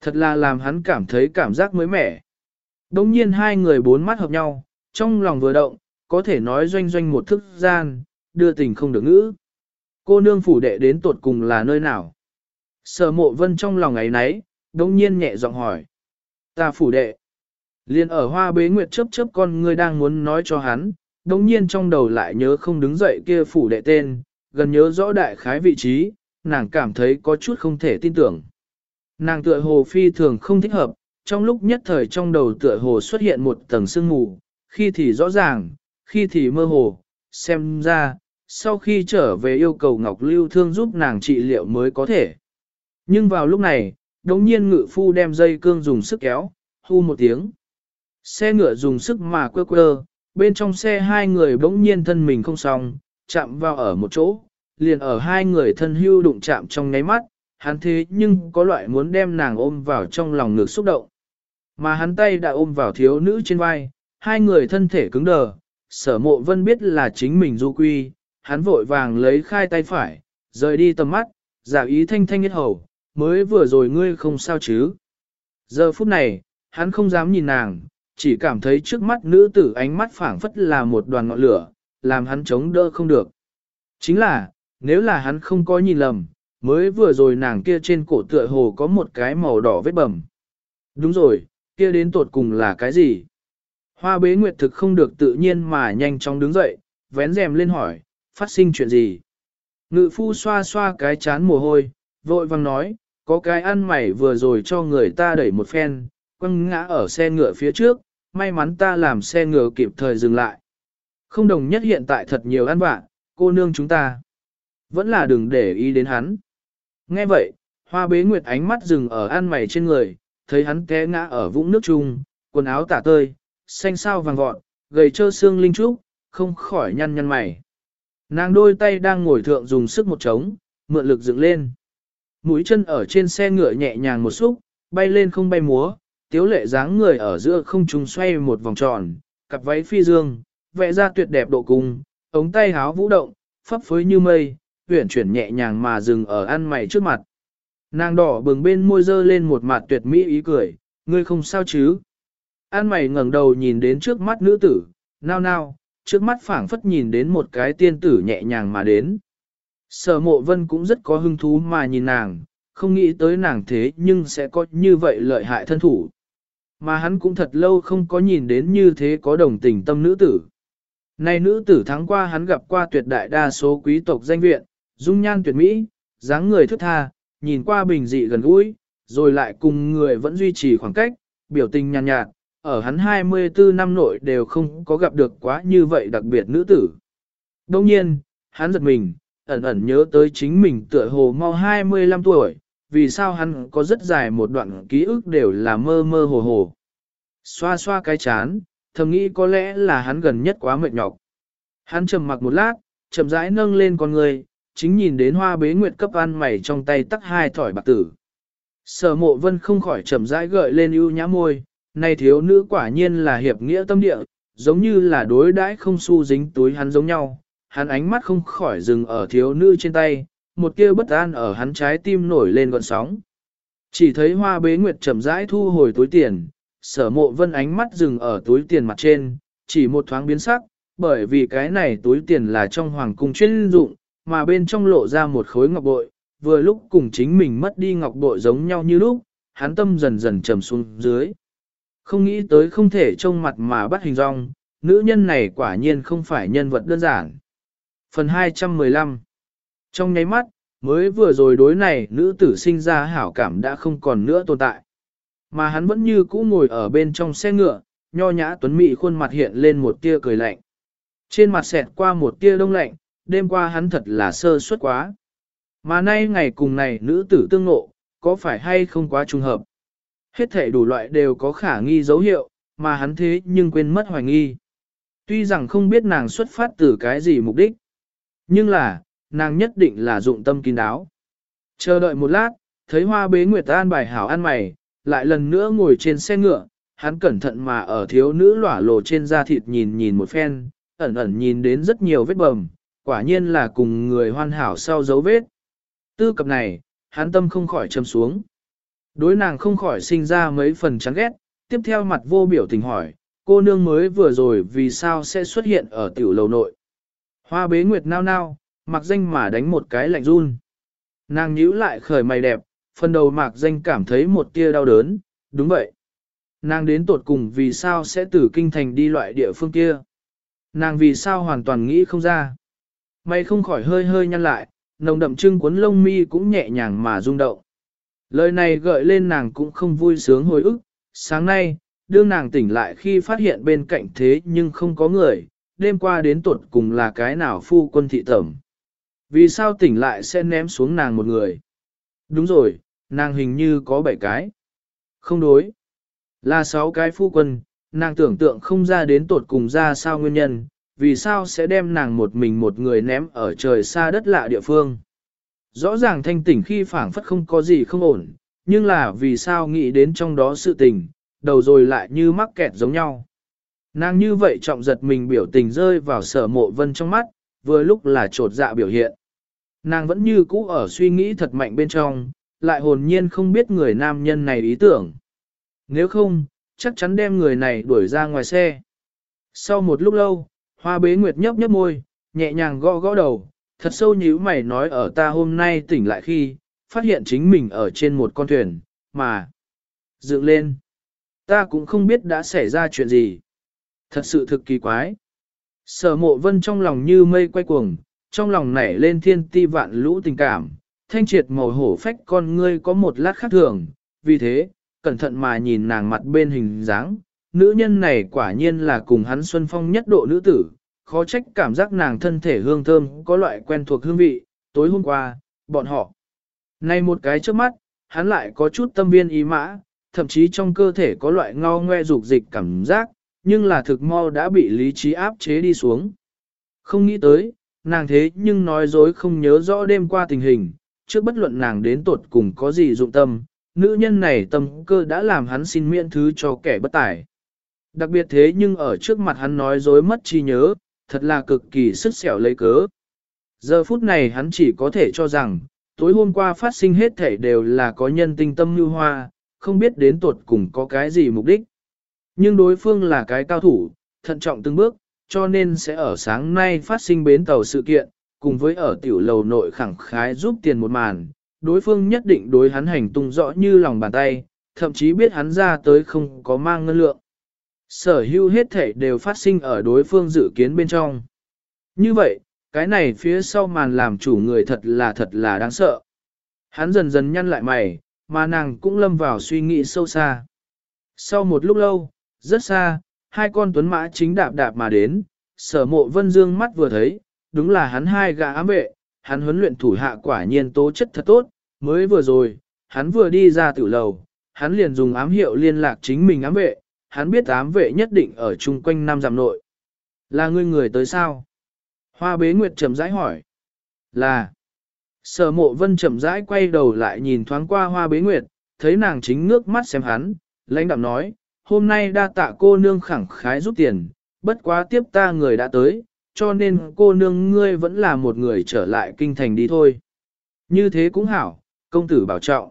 Thật là làm hắn cảm thấy cảm giác mới mẻ. Đông nhiên hai người bốn mắt hợp nhau, trong lòng vừa động, có thể nói doanh doanh một thức gian, đưa tình không được ngữ. Cô nương phủ đệ đến tột cùng là nơi nào? Sở mộ vân trong lòng ấy nấy, đông nhiên nhẹ giọng hỏi. Ta phủ đệ. Liên ở hoa bế nguyệt chớp chớp con ngươi đang muốn nói cho hắn, đông nhiên trong đầu lại nhớ không đứng dậy kia phủ đệ tên, gần nhớ rõ đại khái vị trí, nàng cảm thấy có chút không thể tin tưởng. Nàng tựa hồ phi thường không thích hợp, trong lúc nhất thời trong đầu tựa hồ xuất hiện một tầng sương mù, khi thì rõ ràng, khi thì mơ hồ, xem ra, sau khi trở về yêu cầu Ngọc Lưu Thương giúp nàng trị liệu mới có thể. Nhưng vào lúc này, đống nhiên ngự phu đem dây cương dùng sức kéo, hu một tiếng. Xe ngựa dùng sức mà quơ quơ, bên trong xe hai người bỗng nhiên thân mình không xong, chạm vào ở một chỗ, liền ở hai người thân hưu đụng chạm trong nháy mắt, hắn thế nhưng có loại muốn đem nàng ôm vào trong lòng ngực xúc động. Mà hắn tay đã ôm vào thiếu nữ trên vai, hai người thân thể cứng đờ, sở mộ vân biết là chính mình du quy, hắn vội vàng lấy khai tay phải, rời đi tầm mắt, giả ý thanh thanh nhất hầu, mới vừa rồi ngươi không sao chứ. Giờ phút này, hắn không dám nhìn nàng, chỉ cảm thấy trước mắt nữ tử ánh mắt phảng phất là một đoàn ngọn lửa, làm hắn chống đỡ không được. Chính là, nếu là hắn không có nhìn lầm, mới vừa rồi nàng kia trên cổ tựa hồ có một cái màu đỏ vết bầm. Đúng rồi, kia đến tột cùng là cái gì? Hoa bế nguyệt thực không được tự nhiên mà nhanh chóng đứng dậy, vén rèm lên hỏi, phát sinh chuyện gì? Ngự phu xoa xoa cái chán mồ hôi, vội vang nói, có cái ăn mày vừa rồi cho người ta đẩy một phen, quăng ngã ở xe ngựa phía trước, may mắn ta làm xe ngựa kịp thời dừng lại. Không đồng nhất hiện tại thật nhiều ăn vạ, cô nương chúng ta. Vẫn là đừng để ý đến hắn. Nghe vậy, hoa bế nguyệt ánh mắt dừng ở an mày trên người, thấy hắn té ngã ở vũng nước chung, quần áo tả tơi, xanh sao vàng vọt, gầy trơ xương linh trúc, không khỏi nhăn nhăn mày. Nàng đôi tay đang ngồi thượng dùng sức một trống, mượn lực dựng lên. Mũi chân ở trên xe ngựa nhẹ nhàng một xúc, bay lên không bay múa, tiếu lệ dáng người ở giữa không trung xoay một vòng tròn, cặp váy phi dương, vẽ ra tuyệt đẹp độ cùng, ống tay háo vũ động, phấp phới như mây, uyển chuyển nhẹ nhàng mà dừng ở ăn mày trước mặt. Nàng đỏ bừng bên môi dơ lên một mặt tuyệt mỹ ý cười, ngươi không sao chứ? An mày ngẩng đầu nhìn đến trước mắt nữ tử, nao nao, trước mắt phảng phất nhìn đến một cái tiên tử nhẹ nhàng mà đến. Sở mộ vân cũng rất có hứng thú mà nhìn nàng, không nghĩ tới nàng thế nhưng sẽ có như vậy lợi hại thân thủ. Mà hắn cũng thật lâu không có nhìn đến như thế có đồng tình tâm nữ tử. nay nữ tử tháng qua hắn gặp qua tuyệt đại đa số quý tộc danh viện, dung nhan tuyệt mỹ, dáng người thức tha, nhìn qua bình dị gần gũi, rồi lại cùng người vẫn duy trì khoảng cách, biểu tình nhàn nhạt, nhạt, ở hắn 24 năm nội đều không có gặp được quá như vậy đặc biệt nữ tử. Đông nhiên, hắn giật mình, ẩn ẩn nhớ tới chính mình tựa hồ mau 25 tuổi, vì sao hắn có rất dài một đoạn ký ức đều là mơ mơ hồ hồ. Xoa xoa cái chán, thầm nghĩ có lẽ là hắn gần nhất quá mệt nhọc. Hắn trầm mặc một lát, chậm rãi nâng lên con người, chính nhìn đến hoa bế nguyệt cấp ăn mày trong tay tắc hai thỏi bạc tử. Sở mộ vân không khỏi chậm rãi gợi lên ưu nhã môi, này thiếu nữ quả nhiên là hiệp nghĩa tâm địa, giống như là đối đãi không su dính túi hắn giống nhau. Hắn ánh mắt không khỏi dừng ở thiếu nữ trên tay, một tia bất an ở hắn trái tim nổi lên gọn sóng. Chỉ thấy hoa bế nguyệt chậm rãi thu hồi túi tiền, sở mộ vân ánh mắt dừng ở túi tiền mặt trên, chỉ một thoáng biến sắc, bởi vì cái này túi tiền là trong hoàng cung chuyên dụng, mà bên trong lộ ra một khối ngọc bội, vừa lúc cùng chính mình mất đi ngọc bội giống nhau như lúc, hắn tâm dần dần trầm xuống dưới. Không nghĩ tới không thể trông mặt mà bắt hình rong, nữ nhân này quả nhiên không phải nhân vật đơn giản. Phần 215 Trong nháy mắt, mới vừa rồi đối này nữ tử sinh ra hảo cảm đã không còn nữa tồn tại. Mà hắn vẫn như cũ ngồi ở bên trong xe ngựa, nho nhã tuấn mỹ khuôn mặt hiện lên một tia cười lạnh. Trên mặt xẹt qua một tia đông lạnh, đêm qua hắn thật là sơ suất quá. Mà nay ngày cùng này nữ tử tương ngộ, có phải hay không quá trùng hợp. Hết thể đủ loại đều có khả nghi dấu hiệu, mà hắn thế nhưng quên mất hoài nghi. Tuy rằng không biết nàng xuất phát từ cái gì mục đích, nhưng là, nàng nhất định là dụng tâm kín đáo. Chờ đợi một lát, thấy hoa bế nguyệt an bài hảo ăn mày, lại lần nữa ngồi trên xe ngựa, hắn cẩn thận mà ở thiếu nữ lỏa lộ trên da thịt nhìn nhìn một phen, ẩn ẩn nhìn đến rất nhiều vết bầm, quả nhiên là cùng người hoàn hảo sau dấu vết. Tư cập này, hắn tâm không khỏi châm xuống. Đối nàng không khỏi sinh ra mấy phần chán ghét, tiếp theo mặt vô biểu tình hỏi, cô nương mới vừa rồi vì sao sẽ xuất hiện ở tiểu lầu nội. Hoa bế nguyệt nao nao, mặc danh mà đánh một cái lạnh run. Nàng nhíu lại khởi mày đẹp, phần đầu mạc danh cảm thấy một tia đau đớn, đúng vậy. Nàng đến tột cùng vì sao sẽ từ kinh thành đi loại địa phương kia. Nàng vì sao hoàn toàn nghĩ không ra. Mày không khỏi hơi hơi nhăn lại, nồng đậm trưng cuốn lông mi cũng nhẹ nhàng mà rung động. Lời này gợi lên nàng cũng không vui sướng hồi ức, sáng nay, đương nàng tỉnh lại khi phát hiện bên cạnh thế nhưng không có người, đêm qua đến tuột cùng là cái nào phu quân thị tẩm. Vì sao tỉnh lại sẽ ném xuống nàng một người? Đúng rồi, nàng hình như có bảy cái. Không đối. Là sáu cái phu quân, nàng tưởng tượng không ra đến tột cùng ra sao nguyên nhân, vì sao sẽ đem nàng một mình một người ném ở trời xa đất lạ địa phương. Rõ ràng thanh tỉnh khi phảng phất không có gì không ổn, nhưng là vì sao nghĩ đến trong đó sự tình, đầu rồi lại như mắc kẹt giống nhau. Nàng như vậy trọng giật mình biểu tình rơi vào sở mộ vân trong mắt, vừa lúc là trột dạ biểu hiện. Nàng vẫn như cũ ở suy nghĩ thật mạnh bên trong, lại hồn nhiên không biết người nam nhân này ý tưởng. Nếu không, chắc chắn đem người này đuổi ra ngoài xe. Sau một lúc lâu, hoa bế nguyệt nhấp nhấp môi, nhẹ nhàng gõ gõ đầu, thật sâu nhíu mày nói ở ta hôm nay tỉnh lại khi, phát hiện chính mình ở trên một con thuyền, mà dựng lên. Ta cũng không biết đã xảy ra chuyện gì. Thật sự thực kỳ quái. Sở mộ vân trong lòng như mây quay cuồng, trong lòng nảy lên thiên ti vạn lũ tình cảm, thanh triệt màu hổ phách con ngươi có một lát khác thường, vì thế, cẩn thận mà nhìn nàng mặt bên hình dáng, nữ nhân này quả nhiên là cùng hắn xuân phong nhất độ nữ tử, khó trách cảm giác nàng thân thể hương thơm có loại quen thuộc hương vị, tối hôm qua, bọn họ. Này một cái trước mắt, hắn lại có chút tâm viên ý mã, thậm chí trong cơ thể có loại ngao ngoe dục dịch cảm giác, nhưng là thực mau đã bị lý trí áp chế đi xuống. Không nghĩ tới, nàng thế nhưng nói dối không nhớ rõ đêm qua tình hình, trước bất luận nàng đến tột cùng có gì dụng tâm, nữ nhân này tâm cơ đã làm hắn xin miễn thứ cho kẻ bất tài. Đặc biệt thế nhưng ở trước mặt hắn nói dối mất chi nhớ, thật là cực kỳ sức sẹo lấy cớ. Giờ phút này hắn chỉ có thể cho rằng, tối hôm qua phát sinh hết thể đều là có nhân tinh tâm như hoa, không biết đến tuột cùng có cái gì mục đích. Nhưng đối phương là cái cao thủ, thận trọng từng bước, cho nên sẽ ở sáng nay phát sinh bến tàu sự kiện, cùng với ở tiểu lầu nội khẳng khái giúp tiền một màn, đối phương nhất định đối hắn hành tung rõ như lòng bàn tay, thậm chí biết hắn ra tới không có mang ngân lượng. Sở hữu hết thể đều phát sinh ở đối phương dự kiến bên trong. Như vậy, cái này phía sau màn làm chủ người thật là thật là đáng sợ. Hắn dần dần nhăn lại mày, mà nàng cũng lâm vào suy nghĩ sâu xa. Sau một lúc lâu, rất xa, hai con tuấn mã chính đạp đạp mà đến, sở mộ vân dương mắt vừa thấy, đúng là hắn hai gã ám vệ, hắn huấn luyện thủ hạ quả nhiên tố chất thật tốt, mới vừa rồi, hắn vừa đi ra tiểu lầu, hắn liền dùng ám hiệu liên lạc chính mình ám vệ, hắn biết ám vệ nhất định ở chung quanh năm giảm nội. Là ngươi người tới sao? Hoa bế nguyệt chậm rãi hỏi. Là. Sở mộ vân chậm rãi quay đầu lại nhìn thoáng qua hoa bế nguyệt, thấy nàng chính ngước mắt xem hắn, lãnh đạm nói, hôm nay đa tạ cô nương khẳng khái giúp tiền, bất quá tiếp ta người đã tới, cho nên cô nương ngươi vẫn là một người trở lại kinh thành đi thôi. Như thế cũng hảo, công tử bảo trọng.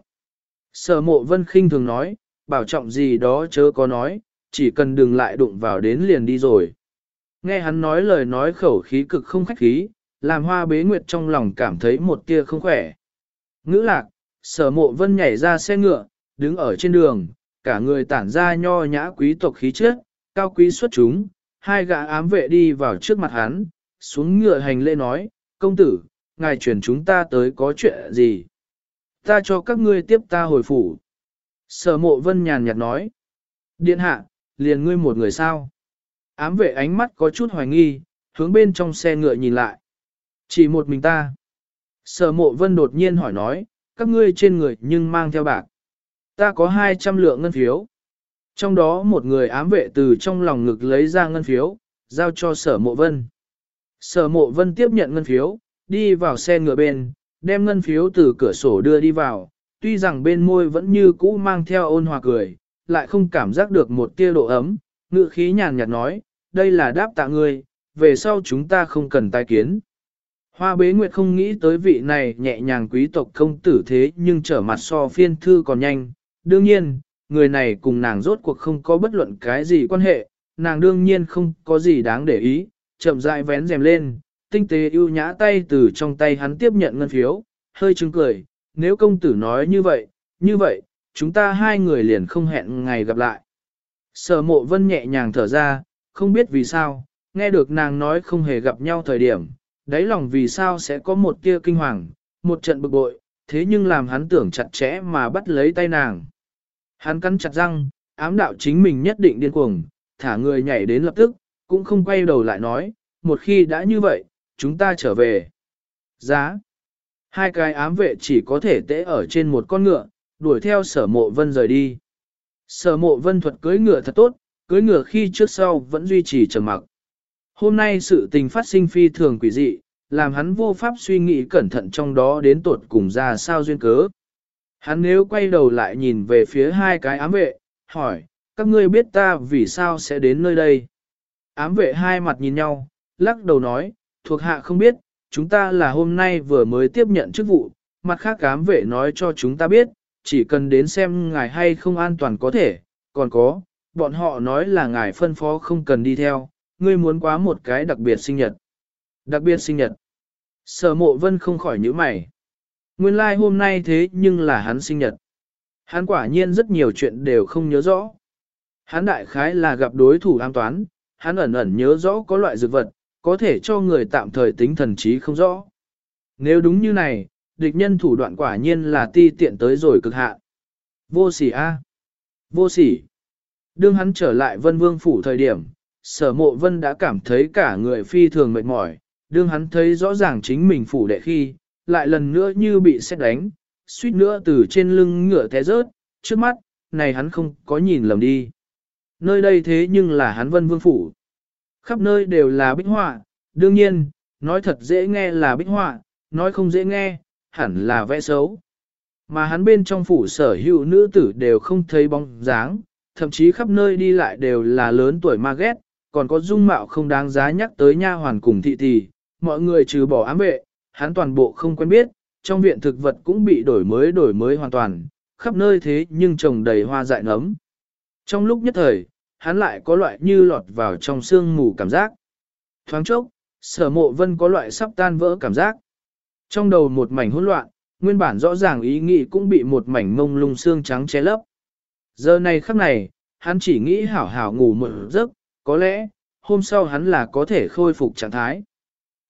Sở mộ vân khinh thường nói, bảo trọng gì đó chớ có nói, chỉ cần đừng lại đụng vào đến liền đi rồi. Nghe hắn nói lời nói khẩu khí cực không khách khí, làm hoa bế nguyệt trong lòng cảm thấy một tia không khỏe. Ngữ lạc, sở mộ vân nhảy ra xe ngựa, đứng ở trên đường, cả người tản ra nho nhã quý tộc khí chất, cao quý xuất chúng, hai gã ám vệ đi vào trước mặt hắn, xuống ngựa hành lễ nói, công tử, ngài truyền chúng ta tới có chuyện gì? Ta cho các ngươi tiếp ta hồi phủ. Sở mộ vân nhàn nhạt nói, điện hạ, liền ngươi một người sao? Ám vệ ánh mắt có chút hoài nghi, hướng bên trong xe ngựa nhìn lại. Chỉ một mình ta. Sở mộ vân đột nhiên hỏi nói, các ngươi trên người nhưng mang theo bạc. Ta có 200 lượng ngân phiếu. Trong đó một người ám vệ từ trong lòng ngực lấy ra ngân phiếu, giao cho sở mộ vân. Sở mộ vân tiếp nhận ngân phiếu, đi vào xe ngựa bên, đem ngân phiếu từ cửa sổ đưa đi vào, tuy rằng bên môi vẫn như cũ mang theo ôn hòa cười, lại không cảm giác được một tia độ ấm, ngự khí nhàn nhạt nói, đây là đáp tạ ngươi, về sau chúng ta không cần tai kiến. Hoa bế nguyệt không nghĩ tới vị này nhẹ nhàng quý tộc công tử thế nhưng trở mặt so phiên thư còn nhanh. Đương nhiên, người này cùng nàng rốt cuộc không có bất luận cái gì quan hệ, nàng đương nhiên không có gì đáng để ý, chậm rãi vén rèm lên, tinh tế ưu nhã tay từ trong tay hắn tiếp nhận ngân phiếu, hơi chứng cười, nếu công tử nói như vậy, như vậy, chúng ta hai người liền không hẹn ngày gặp lại. Sở mộ vân nhẹ nhàng thở ra, không biết vì sao, nghe được nàng nói không hề gặp nhau thời điểm, đáy lòng vì sao sẽ có một tia kinh hoàng, một trận bực bội, thế nhưng làm hắn tưởng chặt chẽ mà bắt lấy tay nàng. Hắn cắn chặt răng, ám đạo chính mình nhất định điên cuồng, thả người nhảy đến lập tức, cũng không quay đầu lại nói, một khi đã như vậy, chúng ta trở về. Giá. Hai cái ám vệ chỉ có thể tễ ở trên một con ngựa, đuổi theo sở mộ vân rời đi. Sở mộ vân thuật cưới ngựa thật tốt, cưới ngựa khi trước sau vẫn duy trì trầm mặc. Hôm nay sự tình phát sinh phi thường quỷ dị, làm hắn vô pháp suy nghĩ cẩn thận trong đó đến tột cùng ra sao duyên cớ. Hắn nếu quay đầu lại nhìn về phía hai cái ám vệ, hỏi, các ngươi biết ta vì sao sẽ đến nơi đây? Ám vệ hai mặt nhìn nhau, lắc đầu nói, thuộc hạ không biết, chúng ta là hôm nay vừa mới tiếp nhận chức vụ, mặt khác ám vệ nói cho chúng ta biết, chỉ cần đến xem ngài hay không an toàn có thể, còn có, bọn họ nói là ngài phân phó không cần đi theo, ngươi muốn quá một cái đặc biệt sinh nhật. Đặc biệt sinh nhật. Sở mộ vân không khỏi nhíu mày. Nguyên lai like hôm nay thế nhưng là hắn sinh nhật. Hắn quả nhiên rất nhiều chuyện đều không nhớ rõ. Hắn đại khái là gặp đối thủ an toán, hắn ẩn ẩn nhớ rõ có loại dược vật, có thể cho người tạm thời tính thần trí không rõ. Nếu đúng như này, địch nhân thủ đoạn quả nhiên là ti tiện tới rồi cực hạn. Vô sỉ A. Vô sỉ. Đương hắn trở lại vân vương phủ thời điểm, sở mộ vân đã cảm thấy cả người phi thường mệt mỏi, đương hắn thấy rõ ràng chính mình phủ đệ khi, lại lần nữa như bị xét đánh, suýt nữa từ trên lưng ngựa té rớt, trước mắt, này hắn không có nhìn lầm đi. Nơi đây thế nhưng là hắn vân vương phủ. Khắp nơi đều là bích họa, đương nhiên, nói thật dễ nghe là bích họa, nói không dễ nghe, hẳn là vẽ xấu. Mà hắn bên trong phủ sở hữu nữ tử đều không thấy bóng dáng, thậm chí khắp nơi đi lại đều là lớn tuổi ma ghét, còn có dung mạo không đáng giá nhắc tới nha hoàn cùng thị tỷ, mọi người trừ bỏ ám vệ, hắn toàn bộ không quen biết, trong viện thực vật cũng bị đổi mới đổi mới hoàn toàn, khắp nơi thế nhưng trồng đầy hoa dại nấm. Trong lúc nhất thời, hắn lại có loại như lọt vào trong sương mù cảm giác. Thoáng chốc, sở mộ vân có loại sắp tan vỡ cảm giác. Trong đầu một mảnh hỗn loạn, nguyên bản rõ ràng ý nghĩ cũng bị một mảnh mông lung xương trắng che lấp. Giờ này khắc này, hắn chỉ nghĩ hảo hảo ngủ một giấc, có lẽ, hôm sau hắn là có thể khôi phục trạng thái.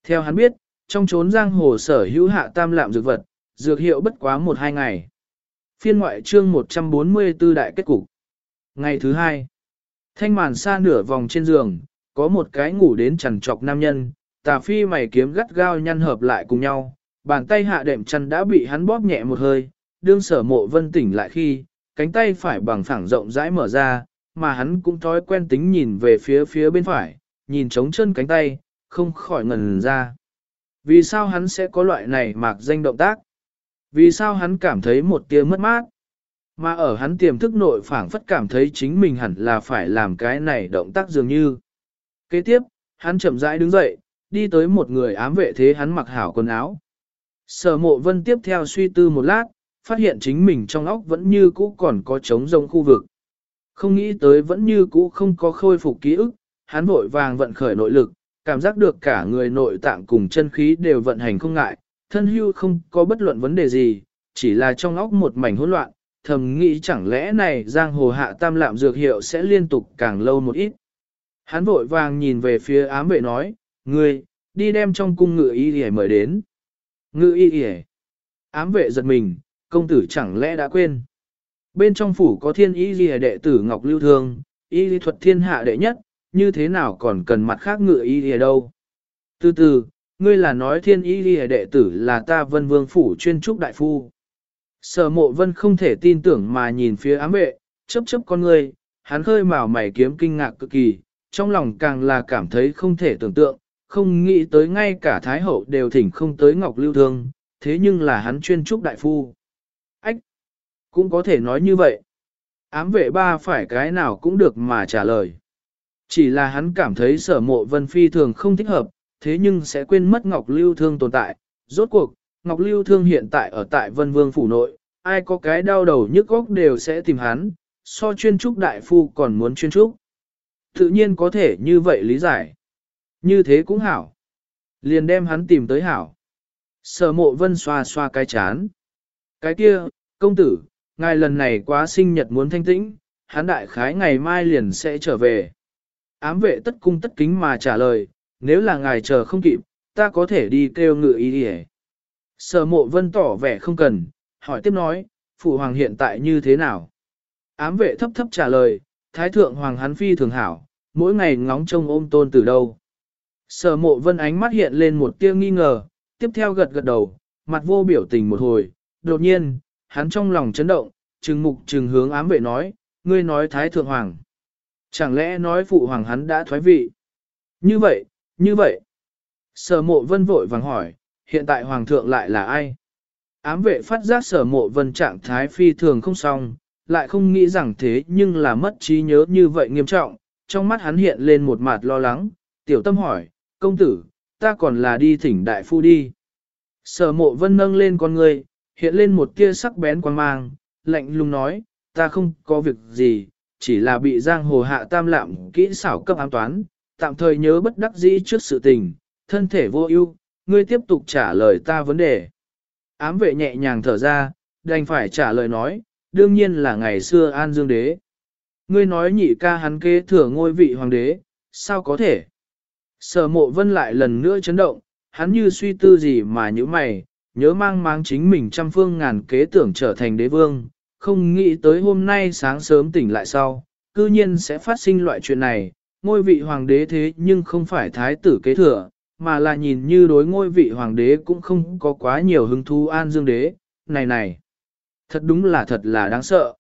Theo hắn biết, trong chốn giang hồ sở hữu hạ tam lạm dược vật, dược hiệu bất quá một hai ngày. Phiên ngoại chương 144 đại kết cục. Ngày thứ hai, thanh màn xa nửa vòng trên giường, có một cái ngủ đến chằn trọc nam nhân, tà phi mày kiếm gắt gao nhăn hợp lại cùng nhau, bàn tay hạ đệm chăn đã bị hắn bóp nhẹ một hơi, đương sở mộ vân tỉnh lại khi, cánh tay phải bằng phẳng rộng rãi mở ra, mà hắn cũng thói quen tính nhìn về phía phía bên phải, nhìn trống chân cánh tay, không khỏi ngần ra. Vì sao hắn sẽ có loại này mạc danh động tác? Vì sao hắn cảm thấy một tia mất mát? Mà ở hắn tiềm thức nội phảng phất cảm thấy chính mình hẳn là phải làm cái này động tác dường như. Kế tiếp, hắn chậm rãi đứng dậy, đi tới một người ám vệ thế hắn mặc hảo quần áo. Sở mộ vân tiếp theo suy tư một lát, phát hiện chính mình trong óc vẫn như cũ còn có trống rông khu vực. Không nghĩ tới vẫn như cũ không có khôi phục ký ức, hắn vội vàng vận khởi nội lực, cảm giác được cả người nội tạng cùng chân khí đều vận hành không ngại, thân hưu không có bất luận vấn đề gì, chỉ là trong óc một mảnh hỗn loạn, thầm nghĩ chẳng lẽ này giang hồ hạ tam lạm dược hiệu sẽ liên tục càng lâu một ít. Hắn vội vàng nhìn về phía ám vệ nói, ngươi, đi đem trong cung ngự y để mời đến. Ngự y y Ám vệ giật mình, công tử chẳng lẽ đã quên. Bên trong phủ có thiên y ghi đệ tử Ngọc Lưu Thương, y lý thuật thiên hạ đệ nhất, như thế nào còn cần mặt khác Ngự y ghi đâu. Từ từ, ngươi là nói thiên y ghi đệ tử là ta vân vương phủ chuyên trúc đại phu. Sở mộ vân không thể tin tưởng mà nhìn phía ám vệ, chấp chấp con ngươi, hắn khơi mào mày kiếm kinh ngạc cực kỳ, trong lòng càng là cảm thấy không thể tưởng tượng, không nghĩ tới ngay cả Thái Hậu đều thỉnh không tới Ngọc Lưu Thương, thế nhưng là hắn chuyên trúc đại phu. Ách! Cũng có thể nói như vậy. Ám vệ ba phải cái nào cũng được mà trả lời. Chỉ là hắn cảm thấy sở mộ vân phi thường không thích hợp, thế nhưng sẽ quên mất Ngọc Lưu Thương tồn tại. Rốt cuộc, Ngọc Lưu Thương hiện tại ở tại Vân Vương Phủ Nội, ai có cái đau đầu nhức góc đều sẽ tìm hắn, so chuyên trúc đại phu còn muốn chuyên trúc. Tự nhiên có thể như vậy lý giải. Như thế cũng hảo. Liền đem hắn tìm tới hảo. Sở mộ vân xoa xoa cái chán. Cái kia, công tử, ngài lần này quá sinh nhật muốn thanh tĩnh, hắn đại khái ngày mai liền sẽ trở về. Ám vệ tất cung tất kính mà trả lời, nếu là ngài chờ không kịp, ta có thể đi kêu ngự ý đi Sở mộ vân tỏ vẻ không cần, hỏi tiếp nói, phụ hoàng hiện tại như thế nào? Ám vệ thấp thấp trả lời, thái thượng hoàng hắn phi thường hảo, mỗi ngày ngóng trông ôm tôn từ đâu. Sở mộ vân ánh mắt hiện lên một tia nghi ngờ, tiếp theo gật gật đầu, mặt vô biểu tình một hồi, đột nhiên, hắn trong lòng chấn động, trừng mục trừng hướng ám vệ nói, ngươi nói thái thượng hoàng. Chẳng lẽ nói phụ hoàng hắn đã thoái vị? Như vậy, như vậy. Sở mộ vân vội vàng hỏi, hiện tại hoàng thượng lại là ai? Ám vệ phát giác sở mộ vân trạng thái phi thường không xong, lại không nghĩ rằng thế nhưng là mất trí nhớ như vậy nghiêm trọng, trong mắt hắn hiện lên một mặt lo lắng, tiểu tâm hỏi, công tử, ta còn là đi thỉnh đại phu đi. Sở mộ vân nâng lên con người, hiện lên một tia sắc bén quan mang, lạnh lùng nói, ta không có việc gì, chỉ là bị giang hồ hạ tam lạm kỹ xảo cấp ám toán, tạm thời nhớ bất đắc dĩ trước sự tình, thân thể vô ưu, ngươi tiếp tục trả lời ta vấn đề. Ám vệ nhẹ nhàng thở ra, đành phải trả lời nói, đương nhiên là ngày xưa An Dương Đế. Ngươi nói nhị ca hắn kế thừa ngôi vị hoàng đế, sao có thể? Sở mộ vân lại lần nữa chấn động, hắn như suy tư gì mà như mày, nhớ mang máng chính mình trăm phương ngàn kế tưởng trở thành đế vương, không nghĩ tới hôm nay sáng sớm tỉnh lại sau, cư nhiên sẽ phát sinh loại chuyện này, ngôi vị hoàng đế thế nhưng không phải thái tử kế thừa, mà là nhìn như đối ngôi vị hoàng đế cũng không có quá nhiều hứng thú an dương đế, này này, thật đúng là thật là đáng sợ.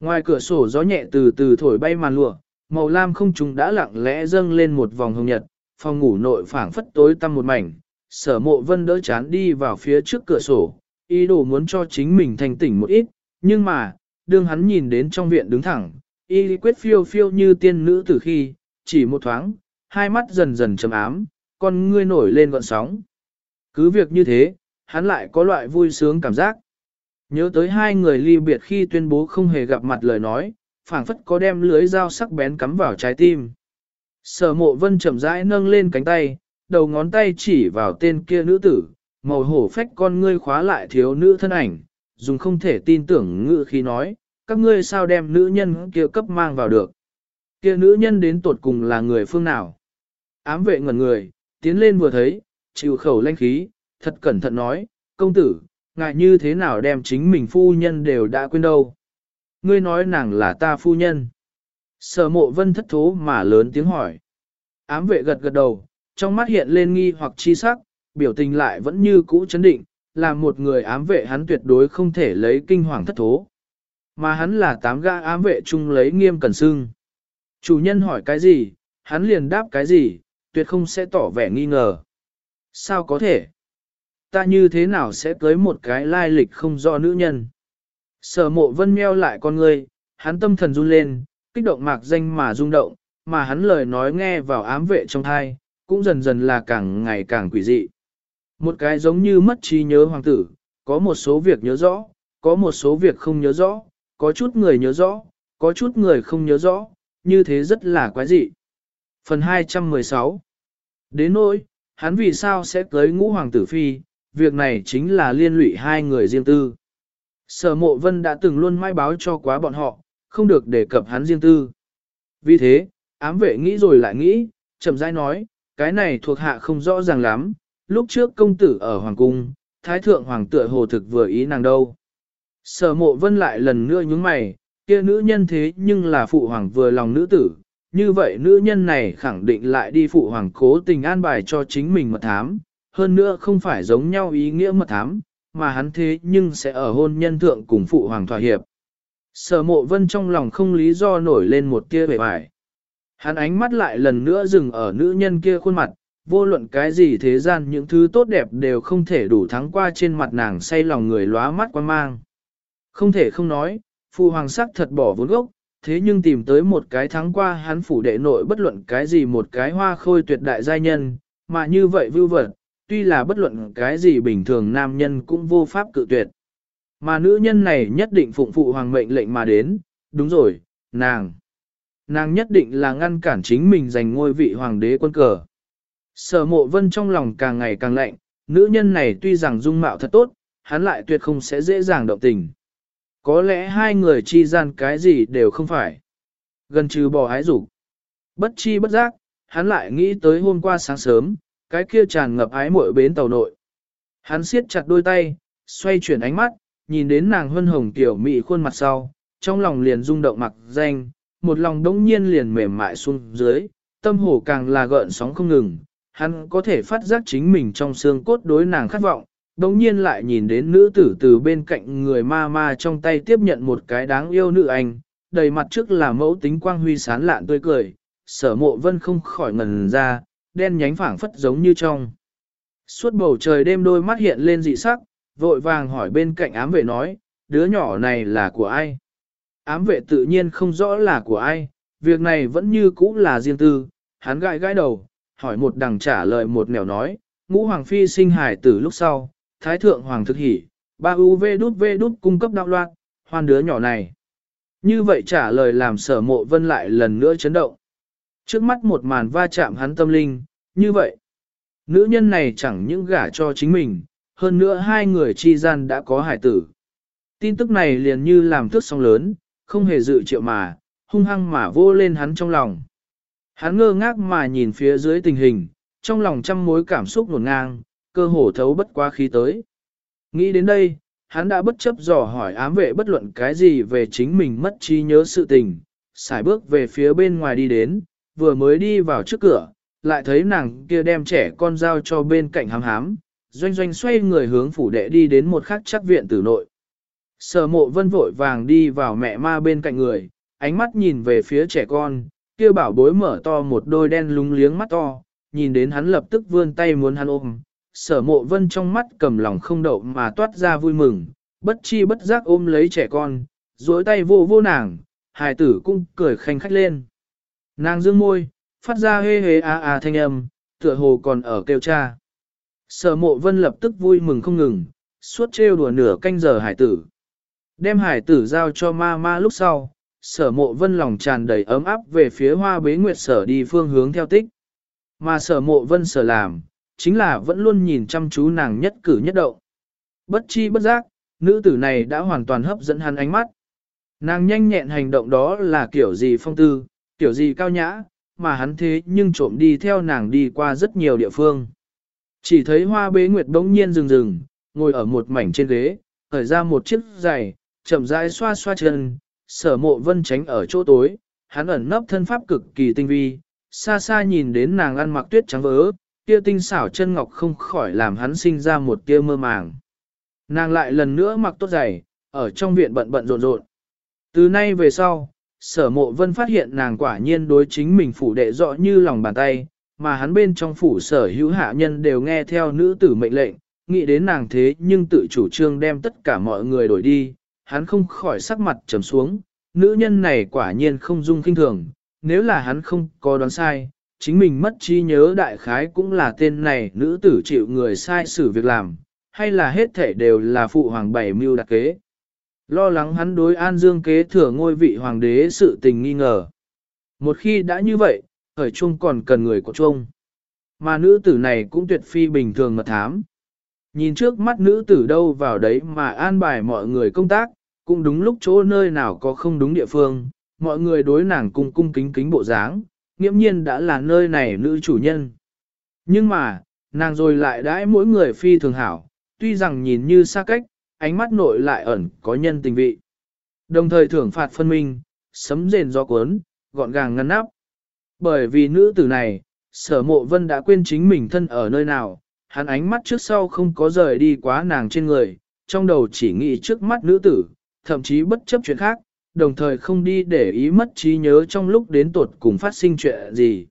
Ngoài cửa sổ gió nhẹ từ từ thổi bay màn lụa, màu lam không trùng đã lặng lẽ dâng lên một vòng hồng nhật, phòng ngủ nội phảng phất tối tăm một mảnh, sở mộ vân đỡ chán đi vào phía trước cửa sổ, ý đồ muốn cho chính mình thành tỉnh một ít, nhưng mà, đương hắn nhìn đến trong viện đứng thẳng, y quyết phiêu phiêu như tiên nữ từ khi, chỉ một thoáng, hai mắt dần dần trầm ám, con ngươi nổi lên gọn sóng. Cứ việc như thế, hắn lại có loại vui sướng cảm giác. Nhớ tới hai người ly biệt khi tuyên bố không hề gặp mặt lời nói, phảng phất có đem lưới dao sắc bén cắm vào trái tim. Sở mộ vân chậm rãi nâng lên cánh tay, đầu ngón tay chỉ vào tên kia nữ tử, màu hổ phách con ngươi khóa lại thiếu nữ thân ảnh, dùng không thể tin tưởng ngữ khi nói, các ngươi sao đem nữ nhân kia cấp mang vào được. Kia nữ nhân đến tột cùng là người phương nào? Ám vệ ngẩn người, tiến lên vừa thấy, chịu khẩu lanh khí, thật cẩn thận nói, công tử, ngại như thế nào đem chính mình phu nhân đều đã quên đâu. Ngươi nói nàng là ta phu nhân. Sở mộ vân thất thố mà lớn tiếng hỏi. Ám vệ gật gật đầu, trong mắt hiện lên nghi hoặc chi sắc, biểu tình lại vẫn như cũ chấn định, là một người ám vệ hắn tuyệt đối không thể lấy kinh hoàng thất thố. Mà hắn là tám ga ám vệ chung lấy nghiêm cẩn sưng. Chủ nhân hỏi cái gì, hắn liền đáp cái gì, tuyệt không sẽ tỏ vẻ nghi ngờ. Sao có thể? Ta như thế nào sẽ cưới một cái lai lịch không rõ nữ nhân? Sở mộ vân meo lại con người, hắn tâm thần run lên, kích động mạc danh mà rung động, mà hắn lời nói nghe vào ám vệ trong thai, cũng dần dần là càng ngày càng quỷ dị. Một cái giống như mất trí nhớ hoàng tử, có một số việc nhớ rõ, có một số việc không nhớ rõ, có chút người nhớ rõ, có chút người không nhớ rõ, như thế rất là quái dị. Phần 216 Đến nỗi, hắn vì sao sẽ cưới ngũ hoàng tử phi, việc này chính là liên lụy hai người riêng tư. Sở mộ vân đã từng luôn mai báo cho quá bọn họ, không được đề cập hắn riêng tư. Vì thế, ám vệ nghĩ rồi lại nghĩ, chậm rãi nói, cái này thuộc hạ không rõ ràng lắm, lúc trước công tử ở hoàng cung, thái thượng hoàng tựa hồ thực vừa ý nàng đâu. Sở mộ vân lại lần nữa nhướng mày, kia nữ nhân thế nhưng là phụ hoàng vừa lòng nữ tử, như vậy nữ nhân này khẳng định lại đi phụ hoàng cố tình an bài cho chính mình mật thám, hơn nữa không phải giống nhau ý nghĩa mật thám, mà hắn thế nhưng sẽ ở hôn nhân thượng cùng phụ hoàng thỏa hiệp. Sở mộ vân trong lòng không lý do nổi lên một tia bề bài. Hắn ánh mắt lại lần nữa dừng ở nữ nhân kia khuôn mặt, vô luận cái gì thế gian những thứ tốt đẹp đều không thể đủ thắng qua trên mặt nàng say lòng người lóa mắt quan mang. Không thể không nói, phụ hoàng sắc thật bỏ vốn gốc, thế nhưng tìm tới một cái thắng qua hắn phủ đệ nội bất luận cái gì một cái hoa khôi tuyệt đại giai nhân, mà như vậy vưu vật, tuy là bất luận cái gì bình thường nam nhân cũng vô pháp cự tuyệt. Mà nữ nhân này nhất định phụng phụ hoàng mệnh lệnh mà đến, đúng rồi, nàng. Nàng nhất định là ngăn cản chính mình giành ngôi vị hoàng đế quân cờ. Sở mộ vân trong lòng càng ngày càng lạnh, nữ nhân này tuy rằng dung mạo thật tốt, hắn lại tuyệt không sẽ dễ dàng động tình. Có lẽ hai người chi gian cái gì đều không phải. Gần trừ bỏ ái dục Bất chi bất giác, hắn lại nghĩ tới hôm qua sáng sớm, cái kia tràn ngập ái muội bến tàu nội. Hắn siết chặt đôi tay, xoay chuyển ánh mắt, nhìn đến nàng hân hồng tiểu mị khuôn mặt sau, trong lòng liền rung động mặc danh, một lòng đống nhiên liền mềm mại xuống dưới, tâm hồ càng là gợn sóng không ngừng, hắn có thể phát giác chính mình trong xương cốt đối nàng khát vọng, đống nhiên lại nhìn đến nữ tử từ bên cạnh người ma ma trong tay tiếp nhận một cái đáng yêu nữ anh, đầy mặt trước là mẫu tính quang huy sán lạn tươi cười, sở mộ vân không khỏi ngần ra, đen nhánh phảng phất giống như trong. Suốt bầu trời đêm đôi mắt hiện lên dị sắc, vội vàng hỏi bên cạnh ám vệ nói, đứa nhỏ này là của ai? Ám vệ tự nhiên không rõ là của ai, việc này vẫn như cũ là riêng tư, hắn gãi gãi đầu, hỏi một đằng trả lời một nẻo nói, ngũ hoàng phi sinh hải tử lúc sau, thái thượng hoàng thực hỉ, ba u v đút v đút cung cấp đạo loạn, hoan đứa nhỏ này. Như vậy trả lời làm sở mộ vân lại lần nữa chấn động. Trước mắt một màn va chạm hắn tâm linh, như vậy. Nữ nhân này chẳng những gả cho chính mình, hơn nữa hai người chi gian đã có hải tử. Tin tức này liền như làm thước sóng lớn, không hề dự triệu mà, hung hăng mà vô lên hắn trong lòng. Hắn ngơ ngác mà nhìn phía dưới tình hình, trong lòng trăm mối cảm xúc nổn ngang, cơ hồ thấu bất quá khí tới. Nghĩ đến đây, hắn đã bất chấp dò hỏi ám vệ bất luận cái gì về chính mình mất trí nhớ sự tình, xài bước về phía bên ngoài đi đến, vừa mới đi vào trước cửa, lại thấy nàng kia đem trẻ con giao cho bên cạnh hám hám, doanh doanh xoay người hướng phủ đệ đi đến một khắc chắc viện tử nội. Sở mộ vân vội vàng đi vào mẹ ma bên cạnh người, ánh mắt nhìn về phía trẻ con, kia bảo bối mở to một đôi đen lúng liếng mắt to, nhìn đến hắn lập tức vươn tay muốn hắn ôm. Sở mộ vân trong mắt cầm lòng không đậu mà toát ra vui mừng, bất chi bất giác ôm lấy trẻ con, duỗi tay vô vô nàng, hài tử cũng cười khanh khách lên. Nàng dương môi, phát ra hê hê a a thanh âm, tựa hồ còn ở kêu cha. Sở mộ vân lập tức vui mừng không ngừng, suốt trêu đùa nửa canh giờ hải tử. Đem hải tử giao cho ma ma lúc sau, sở mộ vân lòng tràn đầy ấm áp về phía hoa bế nguyệt sở đi phương hướng theo tích. Mà sở mộ vân sở làm, chính là vẫn luôn nhìn chăm chú nàng nhất cử nhất động. Bất chi bất giác, nữ tử này đã hoàn toàn hấp dẫn hắn ánh mắt. Nàng nhanh nhẹn hành động đó là kiểu gì phong tư, kiểu gì cao nhã, mà hắn thế nhưng trộm đi theo nàng đi qua rất nhiều địa phương. Chỉ thấy hoa bế nguyệt đống nhiên rừng rừng, ngồi ở một mảnh trên ghế, khởi ra một chiếc giày, chậm rãi xoa xoa chân, sở mộ vân tránh ở chỗ tối, hắn ẩn nấp thân pháp cực kỳ tinh vi, xa xa nhìn đến nàng ăn mặc tuyết trắng vỡ, kia tinh xảo chân ngọc không khỏi làm hắn sinh ra một tia mơ màng. Nàng lại lần nữa mặc tốt giày, ở trong viện bận bận rộn rộn. Từ nay về sau, sở mộ vân phát hiện nàng quả nhiên đối chính mình phủ đệ rõ như lòng bàn tay, mà hắn bên trong phủ sở hữu hạ nhân đều nghe theo nữ tử mệnh lệnh, nghĩ đến nàng thế nhưng tự chủ trương đem tất cả mọi người đổi đi, hắn không khỏi sắc mặt trầm xuống, nữ nhân này quả nhiên không dung kinh thường, nếu là hắn không có đoán sai, chính mình mất trí nhớ đại khái cũng là tên này nữ tử chịu người sai xử việc làm, hay là hết thể đều là phụ hoàng bảy mưu đặc kế. Lo lắng hắn đối An Dương kế thừa ngôi vị hoàng đế sự tình nghi ngờ. Một khi đã như vậy, khởi chung còn cần người của chung. Mà nữ tử này cũng tuyệt phi bình thường mật thám. Nhìn trước mắt nữ tử đâu vào đấy mà an bài mọi người công tác, cũng đúng lúc chỗ nơi nào có không đúng địa phương, mọi người đối nàng cung cung kính kính bộ dáng, nghiễm nhiên đã là nơi này nữ chủ nhân. Nhưng mà, nàng rồi lại đãi mỗi người phi thường hảo, tuy rằng nhìn như xa cách, ánh mắt nội lại ẩn có nhân tình vị. Đồng thời thưởng phạt phân minh, sấm rền gió cuốn, gọn gàng ngăn nắp. Bởi vì nữ tử này, sở mộ vân đã quên chính mình thân ở nơi nào, hắn ánh mắt trước sau không có rời đi quá nàng trên người, trong đầu chỉ nghĩ trước mắt nữ tử, thậm chí bất chấp chuyện khác, đồng thời không đi để ý mất trí nhớ trong lúc đến tuột cùng phát sinh chuyện gì.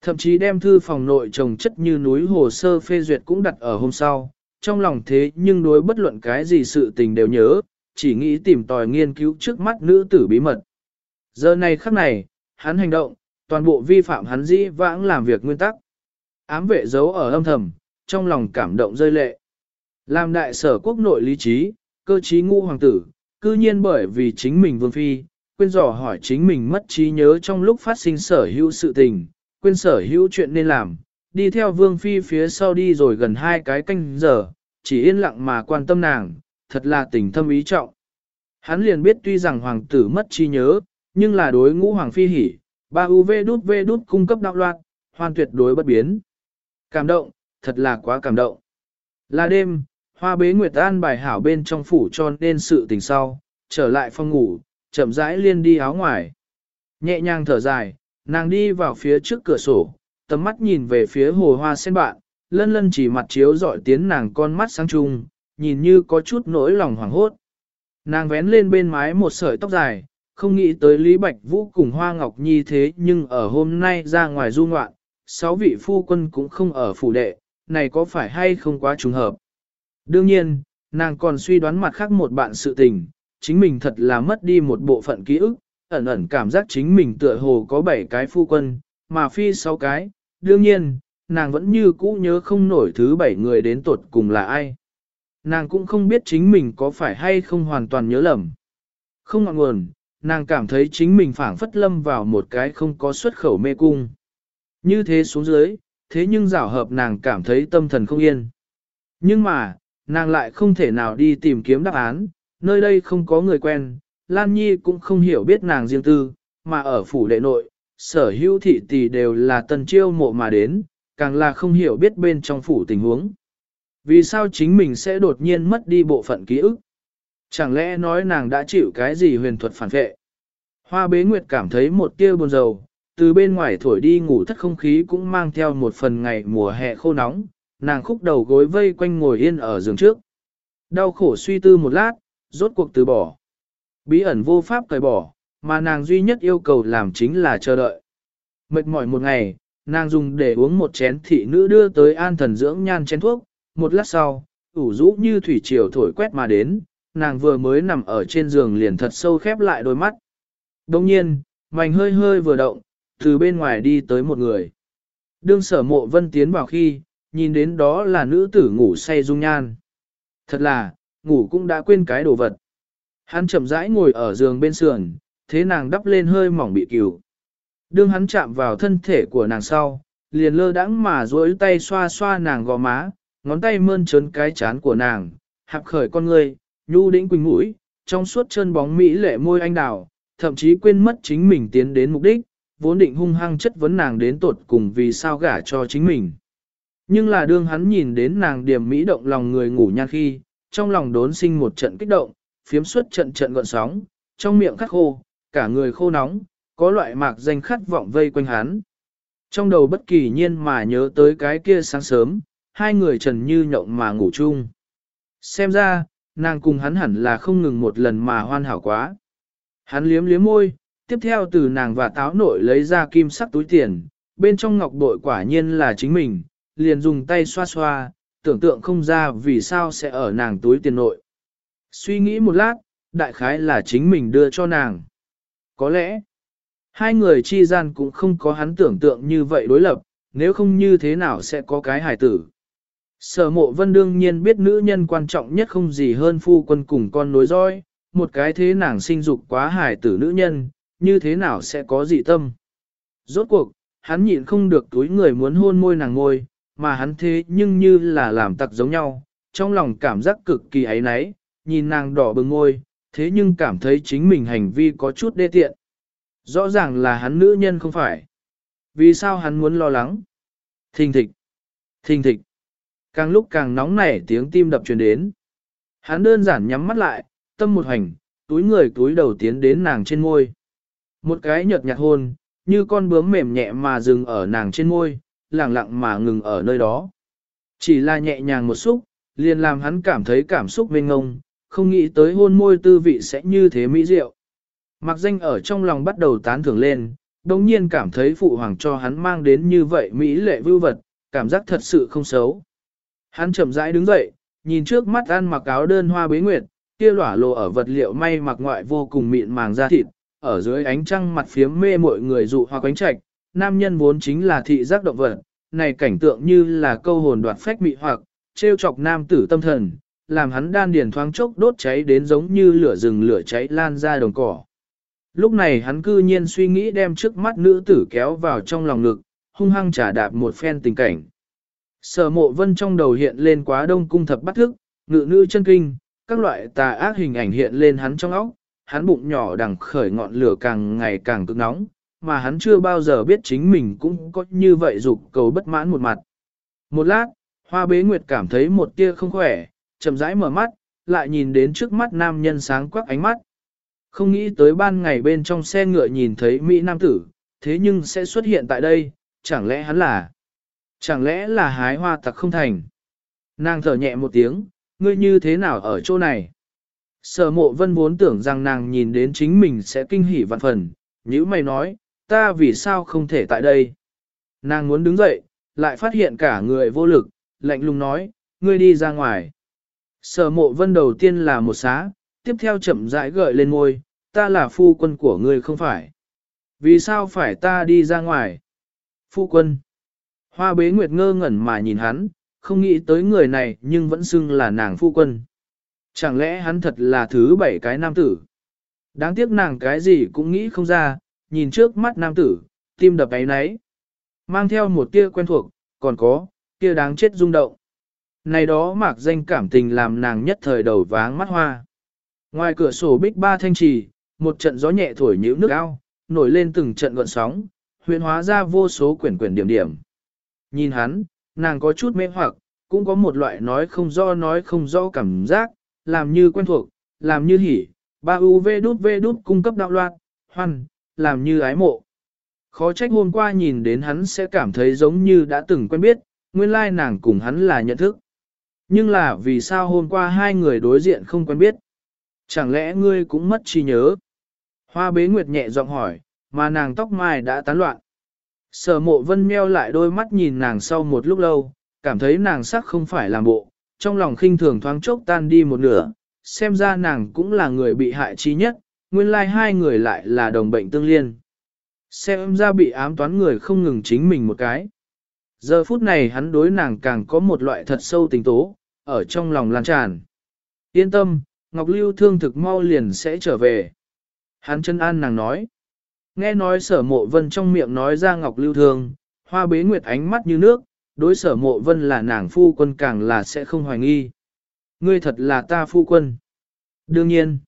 Thậm chí đem thư phòng nội trồng chất như núi hồ sơ phê duyệt cũng đặt ở hôm sau, trong lòng thế nhưng đối bất luận cái gì sự tình đều nhớ, chỉ nghĩ tìm tòi nghiên cứu trước mắt nữ tử bí mật. Giờ này khắc này, hắn hành động, toàn bộ vi phạm hắn dĩ vãng làm việc nguyên tắc. Ám vệ giấu ở âm thầm, trong lòng cảm động rơi lệ. Làm đại sở quốc nội lý trí, cơ trí ngu hoàng tử, cư nhiên bởi vì chính mình vương phi, quên dò hỏi chính mình mất trí nhớ trong lúc phát sinh sở hữu sự tình, quên sở hữu chuyện nên làm, đi theo vương phi phía sau đi rồi gần hai cái canh giờ, chỉ yên lặng mà quan tâm nàng, thật là tình thâm ý trọng. Hắn liền biết tuy rằng hoàng tử mất trí nhớ, nhưng là đối ngũ hoàng phi hỉ, ba UV đút V đút cung cấp đạo loạt, hoàn tuyệt đối bất biến. Cảm động, thật là quá cảm động. Là đêm, hoa bế nguyệt an bài hảo bên trong phủ cho nên sự tình sau, trở lại phòng ngủ, chậm rãi liên đi áo ngoài. Nhẹ nhàng thở dài, nàng đi vào phía trước cửa sổ, tầm mắt nhìn về phía hồ hoa sen bạn, lân lân chỉ mặt chiếu dọi tiến nàng con mắt sáng trung, nhìn như có chút nỗi lòng hoảng hốt. Nàng vén lên bên mái một sợi tóc dài, không nghĩ tới Lý Bạch Vũ cùng Hoa Ngọc Nhi thế nhưng ở hôm nay ra ngoài du ngoạn, sáu vị phu quân cũng không ở phủ đệ, này có phải hay không quá trùng hợp. Đương nhiên, nàng còn suy đoán mặt khác một bạn sự tình, chính mình thật là mất đi một bộ phận ký ức, ẩn ẩn cảm giác chính mình tựa hồ có bảy cái phu quân, mà phi sáu cái, đương nhiên, nàng vẫn như cũ nhớ không nổi thứ bảy người đến tột cùng là ai. Nàng cũng không biết chính mình có phải hay không hoàn toàn nhớ lầm. Không ngọn nguồn, nàng cảm thấy chính mình phảng phất lâm vào một cái không có xuất khẩu mê cung. Như thế xuống dưới, thế nhưng rảo hợp nàng cảm thấy tâm thần không yên. Nhưng mà, nàng lại không thể nào đi tìm kiếm đáp án, nơi đây không có người quen, Lan Nhi cũng không hiểu biết nàng riêng tư, mà ở phủ đệ nội, sở hữu thị tỷ đều là tần chiêu mộ mà đến, càng là không hiểu biết bên trong phủ tình huống. Vì sao chính mình sẽ đột nhiên mất đi bộ phận ký ức? Chẳng lẽ nói nàng đã chịu cái gì huyền thuật phản vệ? Hoa bế nguyệt cảm thấy một tia buồn rầu, từ bên ngoài thổi đi ngủ thất không khí cũng mang theo một phần ngày mùa hè khô nóng, nàng khúc đầu gối vây quanh ngồi yên ở giường trước. Đau khổ suy tư một lát, rốt cuộc từ bỏ. Bí ẩn vô pháp cởi bỏ, mà nàng duy nhất yêu cầu làm chính là chờ đợi. Mệt mỏi một ngày, nàng dùng để uống một chén thị nữ đưa tới an thần dưỡng nhan chén thuốc, một lát sau, ủ rũ như thủy triều thổi quét mà đến, nàng vừa mới nằm ở trên giường liền thật sâu khép lại đôi mắt. Đồng nhiên, mảnh hơi hơi vừa động, từ bên ngoài đi tới một người. Đương sở mộ vân tiến vào khi, nhìn đến đó là nữ tử ngủ say dung nhan. Thật là, ngủ cũng đã quên cái đồ vật. Hắn chậm rãi ngồi ở giường bên sườn, thế nàng đắp lên hơi mỏng bị cừu. Đương hắn chạm vào thân thể của nàng sau, liền lơ đãng mà duỗi tay xoa xoa nàng gò má, ngón tay mơn trớn cái chán của nàng, hạp khởi con người, nhu đĩnh quỳnh mũi, trong suốt chân bóng mỹ lệ môi anh đào, thậm chí quên mất chính mình tiến đến mục đích, vốn định hung hăng chất vấn nàng đến tột cùng vì sao gả cho chính mình. Nhưng là đương hắn nhìn đến nàng điểm mỹ động lòng người ngủ nhan khi, trong lòng đốn sinh một trận kích động, phiếm suốt trận trận gọn sóng, trong miệng khắc khô, cả người khô nóng, có loại mạc danh khát vọng vây quanh hắn. Trong đầu bất kỳ nhiên mà nhớ tới cái kia sáng sớm, hai người trần như nhộng mà ngủ chung. Xem ra, nàng cùng hắn hẳn là không ngừng một lần mà hoan hảo quá. Hắn liếm liếm môi, tiếp theo từ nàng và táo nội lấy ra kim sắc túi tiền, bên trong ngọc bội quả nhiên là chính mình, liền dùng tay xoa xoa, tưởng tượng không ra vì sao sẽ ở nàng túi tiền nội. Suy nghĩ một lát, đại khái là chính mình đưa cho nàng. Có lẽ, hai người chi gian cũng không có hắn tưởng tượng như vậy đối lập, nếu không như thế nào sẽ có cái hài tử. Sở mộ vân đương nhiên biết nữ nhân quan trọng nhất không gì hơn phu quân cùng con nối dõi một cái thế nàng sinh dục quá hài tử nữ nhân, như thế nào sẽ có dị tâm. Rốt cuộc, hắn nhịn không được túi người muốn hôn môi nàng ngôi, mà hắn thế nhưng như là làm tặc giống nhau, trong lòng cảm giác cực kỳ ấy náy, nhìn nàng đỏ bừng ngôi, thế nhưng cảm thấy chính mình hành vi có chút đê tiện. Rõ ràng là hắn nữ nhân không phải. Vì sao hắn muốn lo lắng? Thình thịch, thình thịch. Càng lúc càng nóng nảy tiếng tim đập truyền đến. Hắn đơn giản nhắm mắt lại, tâm một hành, túi người túi đầu tiến đến nàng trên môi. Một cái nhợt nhạt hôn, như con bướm mềm nhẹ mà dừng ở nàng trên môi, lặng lặng mà ngừng ở nơi đó. Chỉ là nhẹ nhàng một xúc, liền làm hắn cảm thấy cảm xúc mênh ngông, không nghĩ tới hôn môi tư vị sẽ như thế mỹ diệu. Mặc danh ở trong lòng bắt đầu tán thưởng lên, đồng nhiên cảm thấy phụ hoàng cho hắn mang đến như vậy mỹ lệ vưu vật, cảm giác thật sự không xấu. Hắn chậm rãi đứng dậy, nhìn trước mắt ăn mặc áo đơn hoa bế nguyệt, kia lỏa lộ ở vật liệu may mặc ngoại vô cùng mịn màng da thịt, ở dưới ánh trăng mặt phiếm mê mọi người dụ hoa quánh trạch, nam nhân vốn chính là thị giác động vật, này cảnh tượng như là câu hồn đoạt phách mị hoặc, trêu chọc nam tử tâm thần, làm hắn đan điền thoáng chốc đốt cháy đến giống như lửa rừng lửa cháy lan ra đồng cỏ. Lúc này hắn cư nhiên suy nghĩ đem trước mắt nữ tử kéo vào trong lòng ngực, hung hăng trả đạp một phen tình cảnh. Sở mộ vân trong đầu hiện lên quá đông cung thập bắt thức, ngự nữ chân kinh, các loại tà ác hình ảnh hiện lên hắn trong óc, hắn bụng nhỏ đằng khởi ngọn lửa càng ngày càng cực nóng, mà hắn chưa bao giờ biết chính mình cũng có như vậy dục cầu bất mãn một mặt. Một lát, hoa bế nguyệt cảm thấy một tia không khỏe, chậm rãi mở mắt, lại nhìn đến trước mắt nam nhân sáng quắc ánh mắt. Không nghĩ tới ban ngày bên trong xe ngựa nhìn thấy Mỹ Nam tử, thế nhưng sẽ xuất hiện tại đây, chẳng lẽ hắn là... Chẳng lẽ là hái hoa tặc không thành? Nàng thở nhẹ một tiếng, ngươi như thế nào ở chỗ này? Sở mộ vân vốn tưởng rằng nàng nhìn đến chính mình sẽ kinh hỉ vạn phần, như mày nói, ta vì sao không thể tại đây? Nàng muốn đứng dậy, lại phát hiện cả người vô lực, lạnh lùng nói, ngươi đi ra ngoài. Sở mộ vân đầu tiên là một xá, tiếp theo chậm rãi gợi lên ngôi, ta là phu quân của ngươi không phải. Vì sao phải ta đi ra ngoài? Phu quân. Hoa bế nguyệt ngơ ngẩn mà nhìn hắn, không nghĩ tới người này nhưng vẫn xưng là nàng phu quân. Chẳng lẽ hắn thật là thứ bảy cái nam tử? Đáng tiếc nàng cái gì cũng nghĩ không ra, nhìn trước mắt nam tử, tim đập ấy nấy. Mang theo một tia quen thuộc, còn có, kia đáng chết rung động. Này đó mạc danh cảm tình làm nàng nhất thời đầu váng mắt hoa. Ngoài cửa sổ bích ba thanh trì, một trận gió nhẹ thổi nhíu nước ao, nổi lên từng trận gọn sóng, huyện hóa ra vô số quyển quyển điểm điểm. Nhìn hắn, nàng có chút mê hoặc, cũng có một loại nói không do nói không do cảm giác, làm như quen thuộc, làm như hỉ, ba u v đút v đút cung cấp đạo loạn, hoan, làm như ái mộ. Khó trách hôm qua nhìn đến hắn sẽ cảm thấy giống như đã từng quen biết, nguyên lai nàng cùng hắn là nhận thức. Nhưng là vì sao hôm qua hai người đối diện không quen biết? Chẳng lẽ ngươi cũng mất trí nhớ? Hoa bế nguyệt nhẹ giọng hỏi, mà nàng tóc mai đã tán loạn. Sở mộ vân meo lại đôi mắt nhìn nàng sau một lúc lâu, cảm thấy nàng sắc không phải làm bộ, trong lòng khinh thường thoáng chốc tan đi một nửa, xem ra nàng cũng là người bị hại trí nhất, nguyên lai like hai người lại là đồng bệnh tương liên. Xem ra bị ám toán người không ngừng chính mình một cái. Giờ phút này hắn đối nàng càng có một loại thật sâu tình tố, ở trong lòng lan tràn. Yên tâm, Ngọc Lưu thương thực mau liền sẽ trở về. Hắn chân an nàng nói. Nghe nói sở mộ vân trong miệng nói ra Ngọc Lưu thương, hoa bế nguyệt ánh mắt như nước, đối sở mộ vân là nàng phu quân càng là sẽ không hoài nghi. Ngươi thật là ta phu quân. Đương nhiên,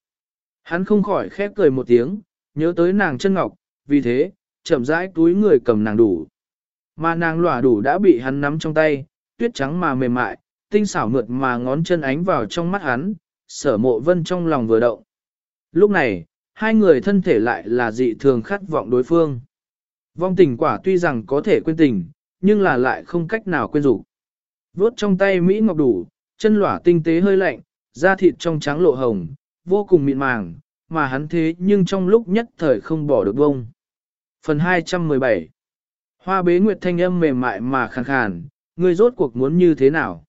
hắn không khỏi khép cười một tiếng, nhớ tới nàng chân ngọc, vì thế, chậm rãi túi người cầm nàng đủ. Mà nàng lỏa đủ đã bị hắn nắm trong tay, tuyết trắng mà mềm mại, tinh xảo mượt mà ngón chân ánh vào trong mắt hắn, sở mộ vân trong lòng vừa động. Lúc này, hai người thân thể lại là dị thường khát vọng đối phương. Vong tình quả tuy rằng có thể quên tình, nhưng là lại không cách nào quên rủ. Vốt trong tay Mỹ Ngọc đủ, chân lỏa tinh tế hơi lạnh, da thịt trong trắng lộ hồng, vô cùng mịn màng, mà hắn thế nhưng trong lúc nhất thời không bỏ được bông. Phần 217 Hoa bế nguyệt thanh âm mềm mại mà khàn khàn, ngươi rốt cuộc muốn như thế nào?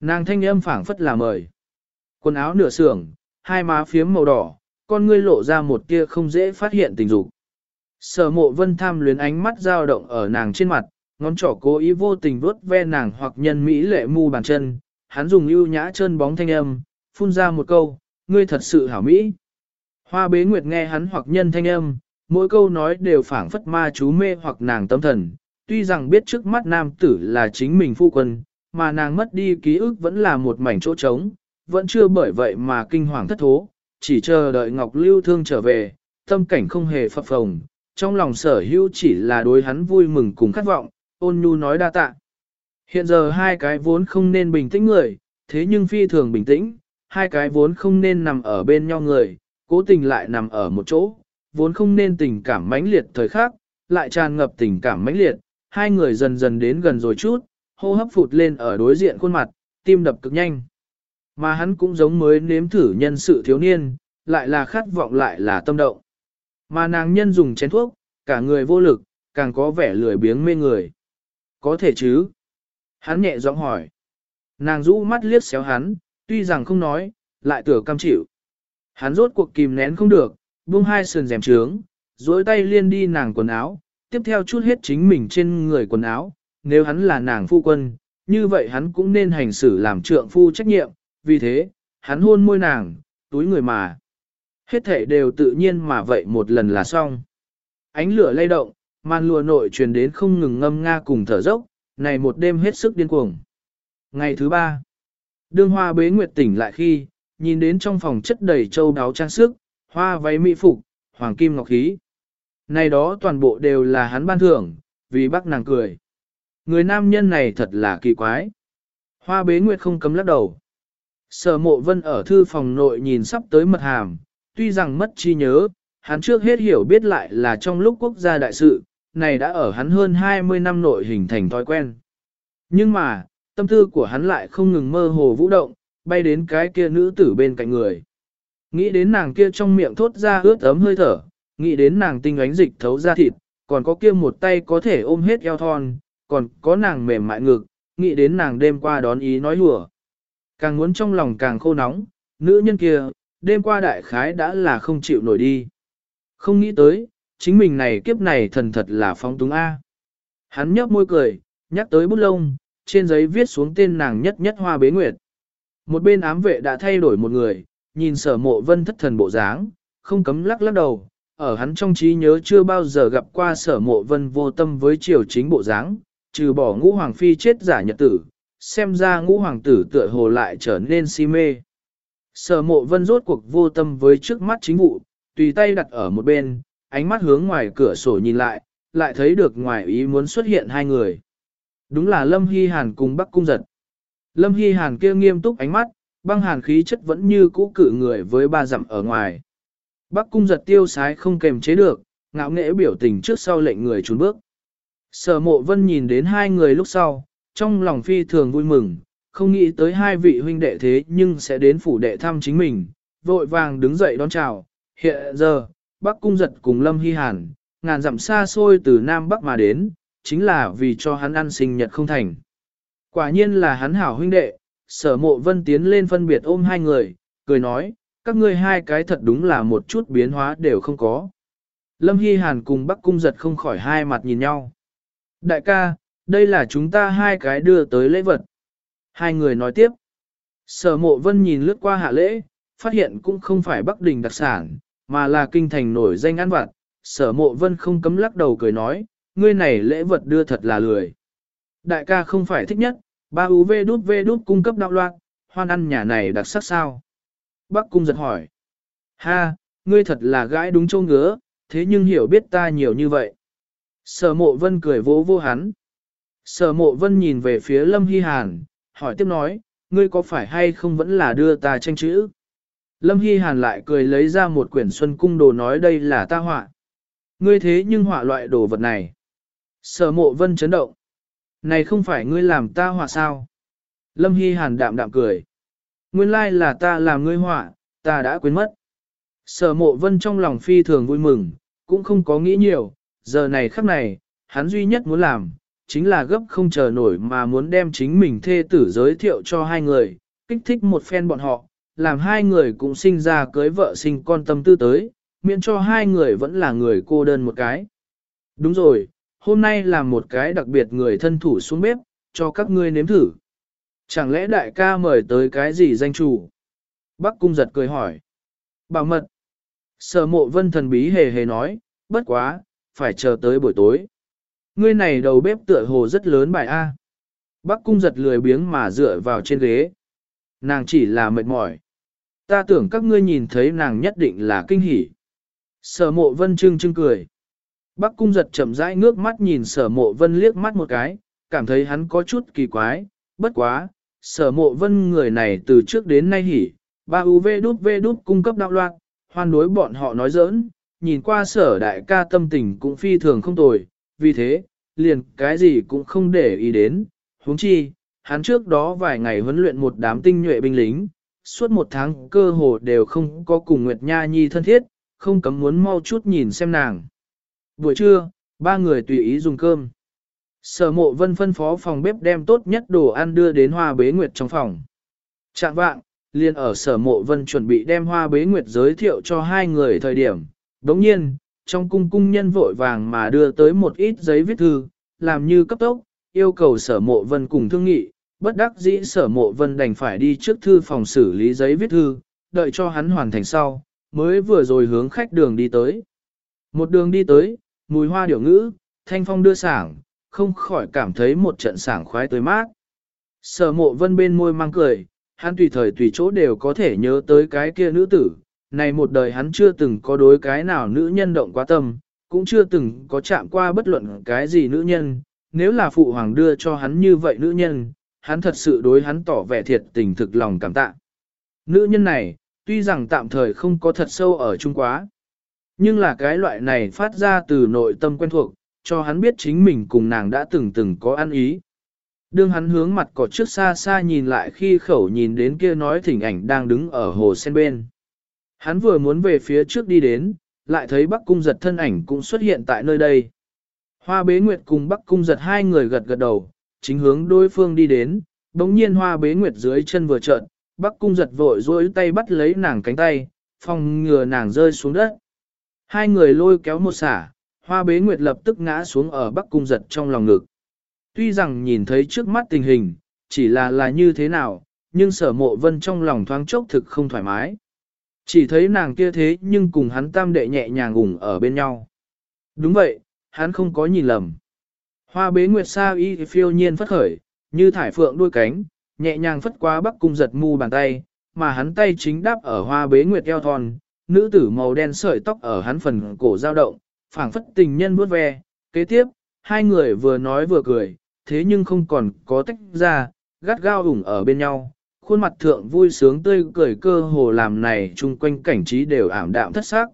Nàng thanh âm phảng phất là mời. Quần áo nửa sưởng, hai má phiếm màu đỏ, con ngươi lộ ra một tia không dễ phát hiện tình dục. Sở mộ vân tham luyến ánh mắt dao động ở nàng trên mặt, ngón trỏ cố ý vô tình vuốt ve nàng hoặc nhân mỹ lệ mu bàn chân, hắn dùng ưu nhã chân bóng thanh âm, phun ra một câu, ngươi thật sự hảo mỹ. Hoa bế nguyệt nghe hắn hoặc nhân thanh âm, mỗi câu nói đều phảng phất ma chú mê hoặc nàng tâm thần, tuy rằng biết trước mắt nam tử là chính mình phu quân, mà nàng mất đi ký ức vẫn là một mảnh chỗ trống, vẫn chưa bởi vậy mà kinh hoàng thất thố, chỉ chờ đợi Ngọc Lưu Thương trở về, tâm cảnh không hề phập phồng, trong lòng sở hữu chỉ là đối hắn vui mừng cùng khát vọng, ôn nhu nói đa tạ. Hiện giờ hai cái vốn không nên bình tĩnh người, thế nhưng phi thường bình tĩnh, hai cái vốn không nên nằm ở bên nhau người, cố tình lại nằm ở một chỗ, vốn không nên tình cảm mãnh liệt thời khắc, lại tràn ngập tình cảm mãnh liệt, hai người dần dần đến gần rồi chút, hô hấp phụt lên ở đối diện khuôn mặt, tim đập cực nhanh. Mà hắn cũng giống mới nếm thử nhân sự thiếu niên, lại là khát vọng lại là tâm động. Mà nàng nhân dùng chén thuốc, cả người vô lực, càng có vẻ lười biếng mê người. Có thể chứ? Hắn nhẹ giọng hỏi. Nàng rũ mắt liếc xéo hắn, tuy rằng không nói, lại tựa cam chịu. Hắn rốt cuộc kìm nén không được, buông hai sườn rèm trướng, duỗi tay liên đi nàng quần áo, tiếp theo chút hết chính mình trên người quần áo. Nếu hắn là nàng phu quân, như vậy hắn cũng nên hành xử làm trượng phu trách nhiệm, vì thế, hắn hôn môi nàng, túi người mà. Hết thể đều tự nhiên mà vậy một lần là xong. Ánh lửa lay động, màn lùa nội truyền đến không ngừng ngâm nga cùng thở dốc, này một đêm hết sức điên cuồng. Ngày thứ ba, đương hoa bế nguyệt tỉnh lại khi, nhìn đến trong phòng chất đầy châu đáo trang sức, hoa váy mỹ phục, hoàng kim ngọc khí. Này đó toàn bộ đều là hắn ban thưởng, vì bác nàng cười. Người nam nhân này thật là kỳ quái. Hoa bế nguyệt không cấm lắc đầu. Sở mộ vân ở thư phòng nội nhìn sắp tới mật hàm, tuy rằng mất chi nhớ, hắn trước hết hiểu biết lại là trong lúc quốc gia đại sự, này đã ở hắn hơn 20 năm nội hình thành thói quen. Nhưng mà, tâm tư của hắn lại không ngừng mơ hồ vũ động, bay đến cái kia nữ tử bên cạnh người. Nghĩ đến nàng kia trong miệng thốt ra ướt ấm hơi thở, nghĩ đến nàng tinh ánh dịch thấu ra thịt, còn có kia một tay có thể ôm hết eo thon, còn có nàng mềm mại ngực, nghĩ đến nàng đêm qua đón ý nói hùa. Càng muốn trong lòng càng khô nóng, nữ nhân kia, đêm qua đại khái đã là không chịu nổi đi. Không nghĩ tới, chính mình này kiếp này thần thật là phong túng A. Hắn nhấp môi cười, nhắc tới bút lông, trên giấy viết xuống tên nàng nhất nhất hoa bế nguyệt. Một bên ám vệ đã thay đổi một người, nhìn sở mộ vân thất thần bộ dáng, không cấm lắc lắc đầu, ở hắn trong trí nhớ chưa bao giờ gặp qua sở mộ vân vô tâm với triều chính bộ dáng, trừ bỏ ngũ hoàng phi chết giả nhật tử, xem ra ngũ hoàng tử tựa hồ lại trở nên si mê. Sở mộ vân rốt cuộc vô tâm với trước mắt chính vụ, tùy tay đặt ở một bên, ánh mắt hướng ngoài cửa sổ nhìn lại, lại thấy được ngoài ý muốn xuất hiện hai người. Đúng là Lâm Hy Hàn cùng Bắc Cung Giật. Lâm Hy Hàn kia nghiêm túc ánh mắt, băng hàn khí chất vẫn như cũ cử người với ba dặm ở ngoài. Bắc Cung Giật tiêu sái không kềm chế được, ngạo nghễ biểu tình trước sau lệnh người trốn bước. Sở mộ vân nhìn đến hai người lúc sau, trong lòng phi thường vui mừng, không nghĩ tới hai vị huynh đệ thế nhưng sẽ đến phủ đệ thăm chính mình, vội vàng đứng dậy đón chào. Hiện giờ, Bắc Cung Giật cùng Lâm Hy Hàn, ngàn dặm xa xôi từ Nam Bắc mà đến, chính là vì cho hắn ăn sinh nhật không thành. Quả nhiên là hắn hảo huynh đệ, sở mộ vân tiến lên phân biệt ôm hai người, cười nói, các ngươi hai cái thật đúng là một chút biến hóa đều không có. Lâm Hy Hàn cùng Bắc Cung Giật không khỏi hai mặt nhìn nhau. Đại ca, đây là chúng ta hai cái đưa tới lễ vật. Hai người nói tiếp. Sở mộ vân nhìn lướt qua hạ lễ, phát hiện cũng không phải Bắc Đình đặc sản, mà là kinh thành nổi danh ăn vặt. Sở mộ vân không cấm lắc đầu cười nói, ngươi này lễ vật đưa thật là lười. Đại ca không phải thích nhất, ba UV đút V đút cung cấp đạo loạn, hoan ăn nhà này đặc sắc sao? Bắc cung giật hỏi. Ha, ngươi thật là gái đúng châu ngứa, thế nhưng hiểu biết ta nhiều như vậy. Sở mộ vân cười vỗ vô hắn. Sở mộ vân nhìn về phía Lâm Hy Hàn, hỏi tiếp nói, ngươi có phải hay không vẫn là đưa ta tranh chữ? Lâm Hy Hàn lại cười lấy ra một quyển xuân cung đồ nói đây là ta họa. Ngươi thế nhưng họa loại đồ vật này. Sở mộ vân chấn động. Này không phải ngươi làm ta họa sao? Lâm Hy Hàn đạm đạm cười. Nguyên lai là ta làm ngươi họa, ta đã quên mất. Sở mộ vân trong lòng phi thường vui mừng, cũng không có nghĩ nhiều, giờ này khắc này, hắn duy nhất muốn làm, chính là gấp không chờ nổi mà muốn đem chính mình thê tử giới thiệu cho hai người, kích thích một phen bọn họ, làm hai người cũng sinh ra cưới vợ sinh con tâm tư tới, miễn cho hai người vẫn là người cô đơn một cái. Đúng rồi, hôm nay là một cái đặc biệt người thân thủ xuống bếp, cho các ngươi nếm thử. Chẳng lẽ đại ca mời tới cái gì danh chủ? Bắc cung giật cười hỏi. Bảo mật. Sở mộ vân thần bí hề hề nói, bất quá, phải chờ tới buổi tối. Ngươi này đầu bếp tựa hồ rất lớn bài A. Bắc cung giật lười biếng mà dựa vào trên ghế. Nàng chỉ là mệt mỏi. Ta tưởng các ngươi nhìn thấy nàng nhất định là kinh hỉ. Sở mộ vân trưng trưng cười. Bắc cung giật chậm rãi ngước mắt nhìn sở mộ vân liếc mắt một cái, cảm thấy hắn có chút kỳ quái, bất quá, sở mộ vân người này từ trước đến nay hỉ, ba UV đút V đút cung cấp đạo loạn, hoan đối bọn họ nói giỡn, nhìn qua sở đại ca tâm tình cũng phi thường không tồi, vì thế, liền cái gì cũng không để ý đến, huống chi, hắn trước đó vài ngày huấn luyện một đám tinh nhuệ binh lính, suốt một tháng cơ hồ đều không có cùng Nguyệt Nha Nhi thân thiết, không cấm muốn mau chút nhìn xem nàng. Buổi trưa, ba người tùy ý dùng cơm. Sở mộ vân phân phó phòng bếp đem tốt nhất đồ ăn đưa đến hoa bế nguyệt trong phòng. Trạng vạng, liền ở sở mộ vân chuẩn bị đem hoa bế nguyệt giới thiệu cho hai người thời điểm. Đồng nhiên, trong cung cung nhân vội vàng mà đưa tới một ít giấy viết thư, làm như cấp tốc, yêu cầu sở mộ vân cùng thương nghị, bất đắc dĩ sở mộ vân đành phải đi trước thư phòng xử lý giấy viết thư, đợi cho hắn hoàn thành sau, mới vừa rồi hướng khách đường đi tới. Một đường đi tới, mùi hoa điểu ngữ, thanh phong đưa sảng, không khỏi cảm thấy một trận sảng khoái tới mát. Sở mộ vân bên môi mang cười, hắn tùy thời tùy chỗ đều có thể nhớ tới cái kia nữ tử, này một đời hắn chưa từng có đối cái nào nữ nhân động quá tâm, cũng chưa từng có chạm qua bất luận cái gì nữ nhân, nếu là phụ hoàng đưa cho hắn như vậy nữ nhân, hắn thật sự đối hắn tỏ vẻ thiệt tình thực lòng cảm tạ. Nữ nhân này, tuy rằng tạm thời không có thật sâu ở Trung Quá, nhưng là cái loại này phát ra từ nội tâm quen thuộc, cho hắn biết chính mình cùng nàng đã từng từng có ăn ý. Đương hắn hướng mặt cỏ trước xa xa nhìn lại khi khẩu nhìn đến kia nói thỉnh ảnh đang đứng ở hồ sen bên. Hắn vừa muốn về phía trước đi đến, lại thấy Bắc Cung giật thân ảnh cũng xuất hiện tại nơi đây. Hoa bế nguyệt cùng Bắc Cung giật hai người gật gật đầu, chính hướng đối phương đi đến, đống nhiên hoa bế nguyệt dưới chân vừa trợn, Bắc Cung giật vội duỗi tay bắt lấy nàng cánh tay, phòng ngừa nàng rơi xuống đất. Hai người lôi kéo một xả, hoa bế nguyệt lập tức ngã xuống ở Bắc Cung giật trong lòng ngực. Tuy rằng nhìn thấy trước mắt tình hình, chỉ là là như thế nào, nhưng sở mộ vân trong lòng thoáng chốc thực không thoải mái. Chỉ thấy nàng kia thế nhưng cùng hắn tam đệ nhẹ nhàng ủng ở bên nhau. Đúng vậy, hắn không có nhìn lầm. Hoa bế nguyệt sa y phiêu nhiên phất khởi, như thải phượng đuôi cánh, nhẹ nhàng phất qua bắc cung giật mu bàn tay, mà hắn tay chính đáp ở hoa bế nguyệt eo thon, nữ tử màu đen sợi tóc ở hắn phần cổ dao động, phảng phất tình nhân vuốt ve. Kế tiếp, hai người vừa nói vừa cười, thế nhưng không còn có tách ra, gắt gao ủng ở bên nhau, khuôn mặt thượng vui sướng tươi cười cơ hồ làm này chung quanh cảnh trí đều ảm đạm thất sắc.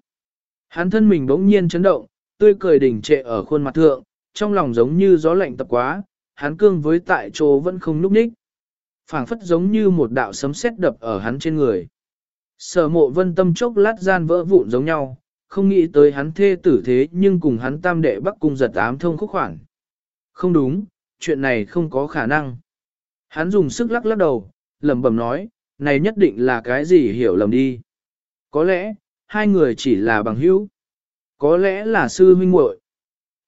Hắn thân mình bỗng nhiên chấn động, tươi cười đỉnh trệ ở khuôn mặt thượng, trong lòng giống như gió lạnh tập quá, hắn cương với tại chỗ vẫn không núp ních. phảng phất giống như một đạo sấm sét đập ở hắn trên người. Sở mộ vân tâm chốc lát gian vỡ vụn giống nhau, không nghĩ tới hắn thê tử thế nhưng cùng hắn tam đệ bắc cung giật ám thông khúc khoản. Không đúng, chuyện này không có khả năng. Hắn dùng sức lắc lắc đầu, lẩm bẩm nói, này nhất định là cái gì hiểu lầm đi. Có lẽ, hai người chỉ là bằng hữu. Có lẽ là sư huynh muội,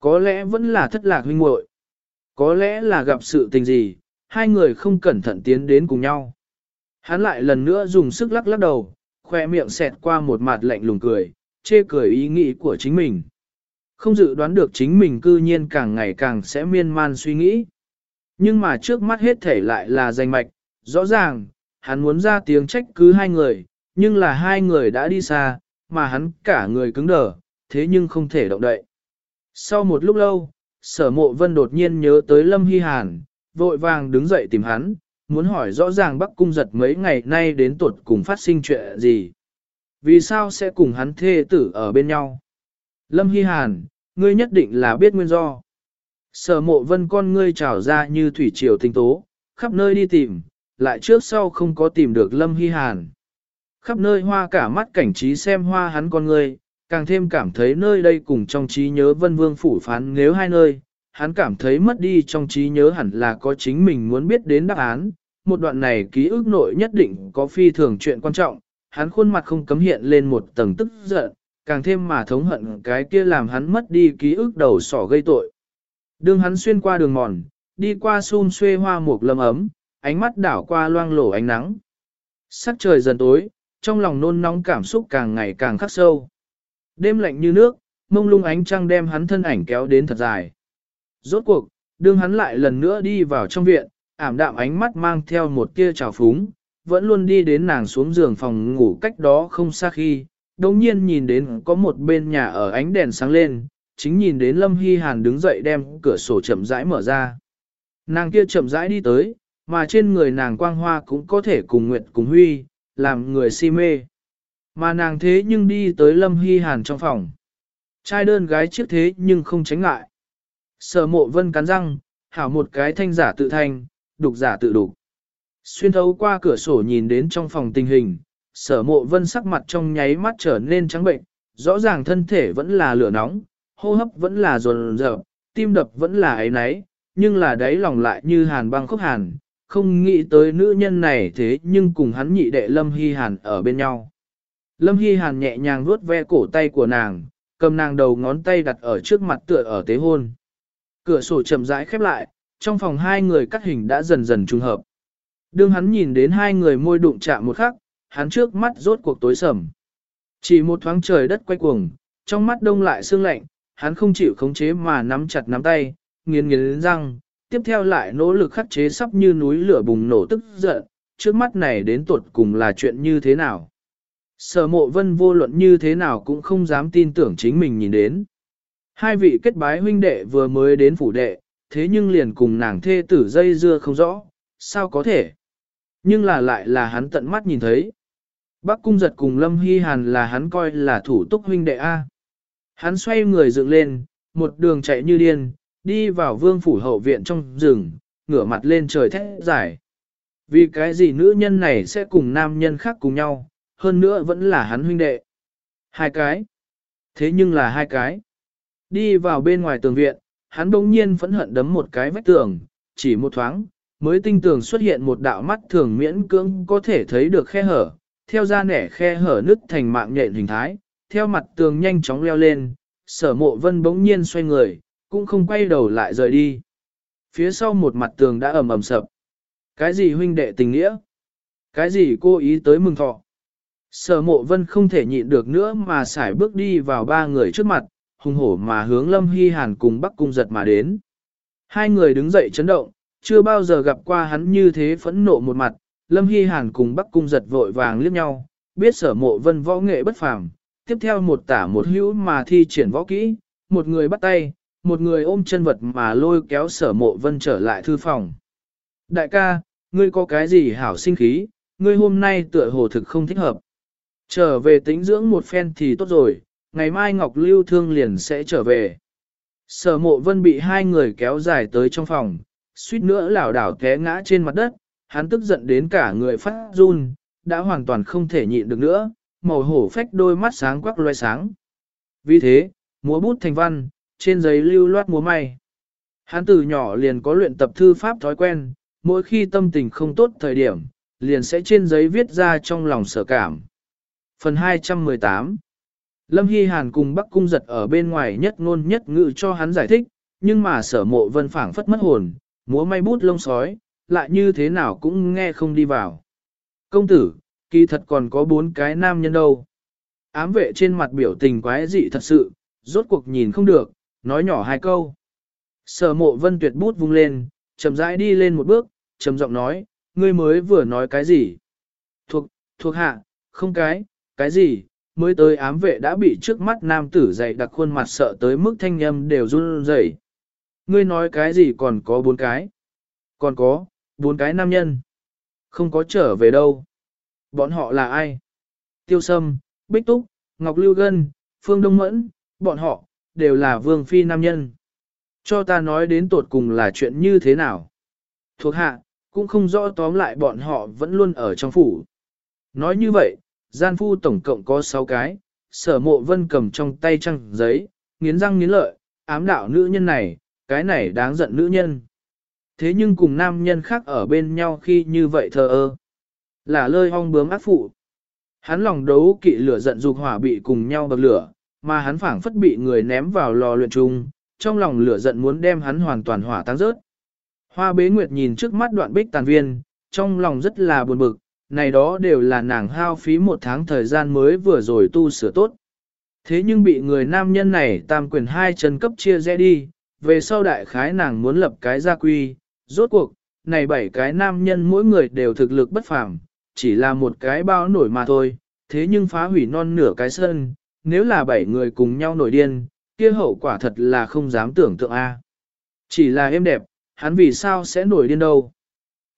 Có lẽ vẫn là thất lạc huynh muội, Có lẽ là gặp sự tình gì, hai người không cẩn thận tiến đến cùng nhau. Hắn lại lần nữa dùng sức lắc lắc đầu, khoe miệng xẹt qua một mặt lạnh lùng cười, chê cười ý nghĩ của chính mình. Không dự đoán được chính mình cư nhiên càng ngày càng sẽ miên man suy nghĩ. Nhưng mà trước mắt hết thể lại là danh mạch, rõ ràng, hắn muốn ra tiếng trách cứ hai người, nhưng là hai người đã đi xa, mà hắn cả người cứng đờ, thế nhưng không thể động đậy. Sau một lúc lâu, sở mộ vân đột nhiên nhớ tới Lâm Hy Hàn, vội vàng đứng dậy tìm hắn, muốn hỏi rõ ràng Bắc Cung giật mấy ngày nay đến tuột cùng phát sinh chuyện gì. Vì sao sẽ cùng hắn thê tử ở bên nhau? Lâm Hy Hàn, ngươi nhất định là biết nguyên do. Sở mộ vân con ngươi trào ra như thủy triều tinh tố, khắp nơi đi tìm, lại trước sau không có tìm được Lâm Hy Hàn. Khắp nơi hoa cả mắt cảnh trí xem hoa hắn con người càng thêm cảm thấy nơi đây cùng trong trí nhớ vân vương phủ phán nếu hai nơi, hắn cảm thấy mất đi trong trí nhớ hẳn là có chính mình muốn biết đến đáp án, một đoạn này ký ức nội nhất định có phi thường chuyện quan trọng, hắn khuôn mặt không cấm hiện lên một tầng tức giận, càng thêm mà thống hận cái kia làm hắn mất đi ký ức đầu sỏ gây tội. Đường hắn xuyên qua đường mòn, đi qua xun xuê hoa mục lâm ấm, ánh mắt đảo qua loang lổ ánh nắng. Sắc trời dần tối, trong lòng nôn nóng cảm xúc càng ngày càng khắc sâu. Đêm lạnh như nước, mông lung ánh trăng đem hắn thân ảnh kéo đến thật dài. Rốt cuộc, đương hắn lại lần nữa đi vào trong viện, ảm đạm ánh mắt mang theo một tia trào phúng, vẫn luôn đi đến nàng xuống giường phòng ngủ cách đó không xa khi, đồng nhiên nhìn đến có một bên nhà ở ánh đèn sáng lên, chính nhìn đến Lâm Hy Hàn đứng dậy đem cửa sổ chậm rãi mở ra. Nàng kia chậm rãi đi tới, mà trên người nàng quang hoa cũng có thể cùng nguyện cùng huy, làm người si mê. Mà nàng thế nhưng đi tới Lâm Hy Hàn trong phòng. Trai đơn gái trước thế nhưng không tránh ngại. Sở mộ vân cắn răng, hảo một cái thanh giả tự thanh, đục giả tự đục. Xuyên thấu qua cửa sổ nhìn đến trong phòng tình hình, sở mộ vân sắc mặt trong nháy mắt trở nên trắng bệnh, rõ ràng thân thể vẫn là lửa nóng, hô hấp vẫn là dồn rợp tim đập vẫn là ấy náy, nhưng là đáy lòng lại như hàn băng khốc hàn, không nghĩ tới nữ nhân này thế nhưng cùng hắn nhị đệ Lâm Hy Hàn ở bên nhau. Lâm Hy Hàn nhẹ nhàng vuốt ve cổ tay của nàng, cầm nàng đầu ngón tay đặt ở trước mặt tựa ở tế hôn. Cửa sổ chậm rãi khép lại, trong phòng hai người cắt hình đã dần dần trùng hợp. Đương hắn nhìn đến hai người môi đụng chạm một khắc, hắn trước mắt rốt cuộc tối sầm. Chỉ một thoáng trời đất quay cuồng, trong mắt đông lại sương lạnh, hắn không chịu khống chế mà nắm chặt nắm tay, nghiến nghiến răng, tiếp theo lại nỗ lực khắc chế sắp như núi lửa bùng nổ tức giận, trước mắt này đến tuột cùng là chuyện như thế nào. Sở mộ vân vô luận như thế nào cũng không dám tin tưởng chính mình nhìn đến. Hai vị kết bái huynh đệ vừa mới đến phủ đệ, thế nhưng liền cùng nàng thê tử dây dưa không rõ, sao có thể. Nhưng là lại là hắn tận mắt nhìn thấy. Bác cung giật cùng Lâm Hy Hàn là hắn coi là thủ túc huynh đệ A. Hắn xoay người dựng lên, một đường chạy như điên, đi vào vương phủ hậu viện trong rừng, ngửa mặt lên trời thét giải. Vì cái gì nữ nhân này sẽ cùng nam nhân khác cùng nhau, hơn nữa vẫn là hắn huynh đệ. Hai cái. Thế nhưng là hai cái. Đi vào bên ngoài tường viện, hắn bỗng nhiên phẫn hận đấm một cái vách tường, chỉ một thoáng, mới tinh tường xuất hiện một đạo mắt thường miễn cưỡng có thể thấy được khe hở, theo ra nẻ khe hở nứt thành mạng nhện hình thái, theo mặt tường nhanh chóng leo lên, sở mộ vân bỗng nhiên xoay người, cũng không quay đầu lại rời đi. Phía sau một mặt tường đã ẩm ẩm sập. Cái gì huynh đệ tình nghĩa? Cái gì cô ý tới mừng thọ? Sở mộ vân không thể nhịn được nữa mà xài bước đi vào ba người trước mặt, hùng hổ mà hướng Lâm Hy Hàn cùng Bắc Cung giật mà đến. Hai người đứng dậy chấn động, chưa bao giờ gặp qua hắn như thế phẫn nộ một mặt, Lâm Hy Hàn cùng Bắc Cung giật vội vàng liếc nhau, biết sở mộ vân võ nghệ bất phàm, tiếp theo một tả một hữu mà thi triển võ kỹ, một người bắt tay, một người ôm chân vật mà lôi kéo sở mộ vân trở lại thư phòng. Đại ca, ngươi có cái gì hảo sinh khí, ngươi hôm nay tựa hồ thực không thích hợp. Trở về tính dưỡng một phen thì tốt rồi, ngày mai Ngọc Lưu Thương liền sẽ trở về. Sở mộ vân bị hai người kéo dài tới trong phòng, suýt nữa lảo đảo té ngã trên mặt đất, hắn tức giận đến cả người phát run, đã hoàn toàn không thể nhịn được nữa, màu hổ phách đôi mắt sáng quắc loe sáng. Vì thế, múa bút thành văn, trên giấy lưu loát múa may. Hắn từ nhỏ liền có luyện tập thư pháp thói quen, mỗi khi tâm tình không tốt thời điểm, liền sẽ trên giấy viết ra trong lòng sở cảm. Phần 218 Lâm Hy Hàn cùng Bắc Cung giật ở bên ngoài nhất ngôn nhất ngữ cho hắn giải thích, nhưng mà sở mộ vân phảng phất mất hồn, múa may bút lông sói, lại như thế nào cũng nghe không đi vào. Công tử, kỳ thật còn có bốn cái nam nhân đâu. Ám vệ trên mặt biểu tình quái dị thật sự, rốt cuộc nhìn không được, nói nhỏ hai câu. Sở mộ vân tuyệt bút vung lên, chậm rãi đi lên một bước, trầm giọng nói, ngươi mới vừa nói cái gì? Thuộc, thuộc hạ, không cái, cái gì? Mới tới ám vệ đã bị trước mắt nam tử dày đặc khuôn mặt sợ tới mức thanh âm đều run rẩy. Ngươi nói cái gì còn có bốn cái? Còn có, bốn cái nam nhân. Không có trở về đâu. Bọn họ là ai? Tiêu Sâm, Bích Túc, Ngọc Lưu Gân, Phương Đông Mẫn, bọn họ, đều là vương phi nam nhân. Cho ta nói đến tột cùng là chuyện như thế nào. Thuộc hạ, cũng không rõ tóm lại bọn họ vẫn luôn ở trong phủ. Nói như vậy, gian phu tổng cộng có 6 cái, sở mộ vân cầm trong tay trăng giấy, nghiến răng nghiến lợi, ám đạo nữ nhân này, cái này đáng giận nữ nhân. Thế nhưng cùng nam nhân khác ở bên nhau khi như vậy thờ ơ. Là lơi hong bướm ác phụ. Hắn lòng đấu kỵ lửa giận dục hỏa bị cùng nhau bậc lửa, mà hắn phảng phất bị người ném vào lò luyện trung, trong lòng lửa giận muốn đem hắn hoàn toàn hỏa tan rớt. Hoa bế nguyệt nhìn trước mắt đoạn bích tàn viên, trong lòng rất là buồn bực, này đó đều là nàng hao phí một tháng thời gian mới vừa rồi tu sửa tốt. Thế nhưng bị người nam nhân này tam quyền hai chân cấp chia rẽ đi, về sau đại khái nàng muốn lập cái gia quy, rốt cuộc, này bảy cái nam nhân mỗi người đều thực lực bất phàm, chỉ là một cái bao nổi mà thôi, thế nhưng phá hủy non nửa cái sân, nếu là bảy người cùng nhau nổi điên, kia hậu quả thật là không dám tưởng tượng a. Chỉ là em đẹp, hắn vì sao sẽ nổi điên đâu.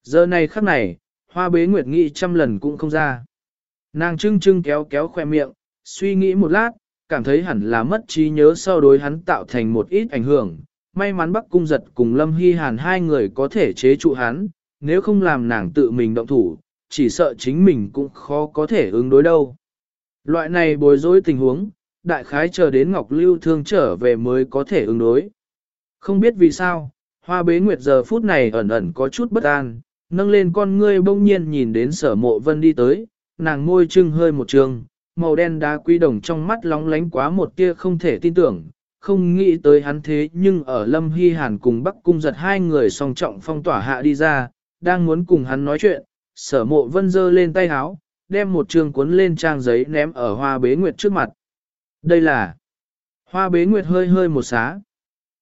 Giờ này khắc này, hoa bế nguyệt nghĩ trăm lần cũng không ra. Nàng trưng trưng kéo kéo khoe miệng, suy nghĩ một lát, cảm thấy hẳn là mất trí nhớ sau đối hắn tạo thành một ít ảnh hưởng. May mắn Bắc Cung Giật cùng Lâm Hy Hàn hai người có thể chế trụ hắn, nếu không làm nàng tự mình động thủ, chỉ sợ chính mình cũng khó có thể ứng đối đâu. Loại này bối rối tình huống, đại khái chờ đến Ngọc Lưu Thương trở về mới có thể ứng đối. Không biết vì sao, hoa bế nguyệt giờ phút này ẩn ẩn có chút bất an, nâng lên con ngươi bỗng nhiên nhìn đến sở mộ vân đi tới, nàng môi trưng hơi một trường, màu đen đá quý đồng trong mắt lóng lánh quá một tia không thể tin tưởng, không nghĩ tới hắn thế nhưng ở Lâm Hy Hàn cùng Bắc Cung giật hai người song trọng phong tỏa hạ đi ra, đang muốn cùng hắn nói chuyện, sở mộ vân giơ lên tay háo, đem một trường cuốn lên trang giấy ném ở hoa bế nguyệt trước mặt. Đây là hoa bế nguyệt hơi hơi một xá.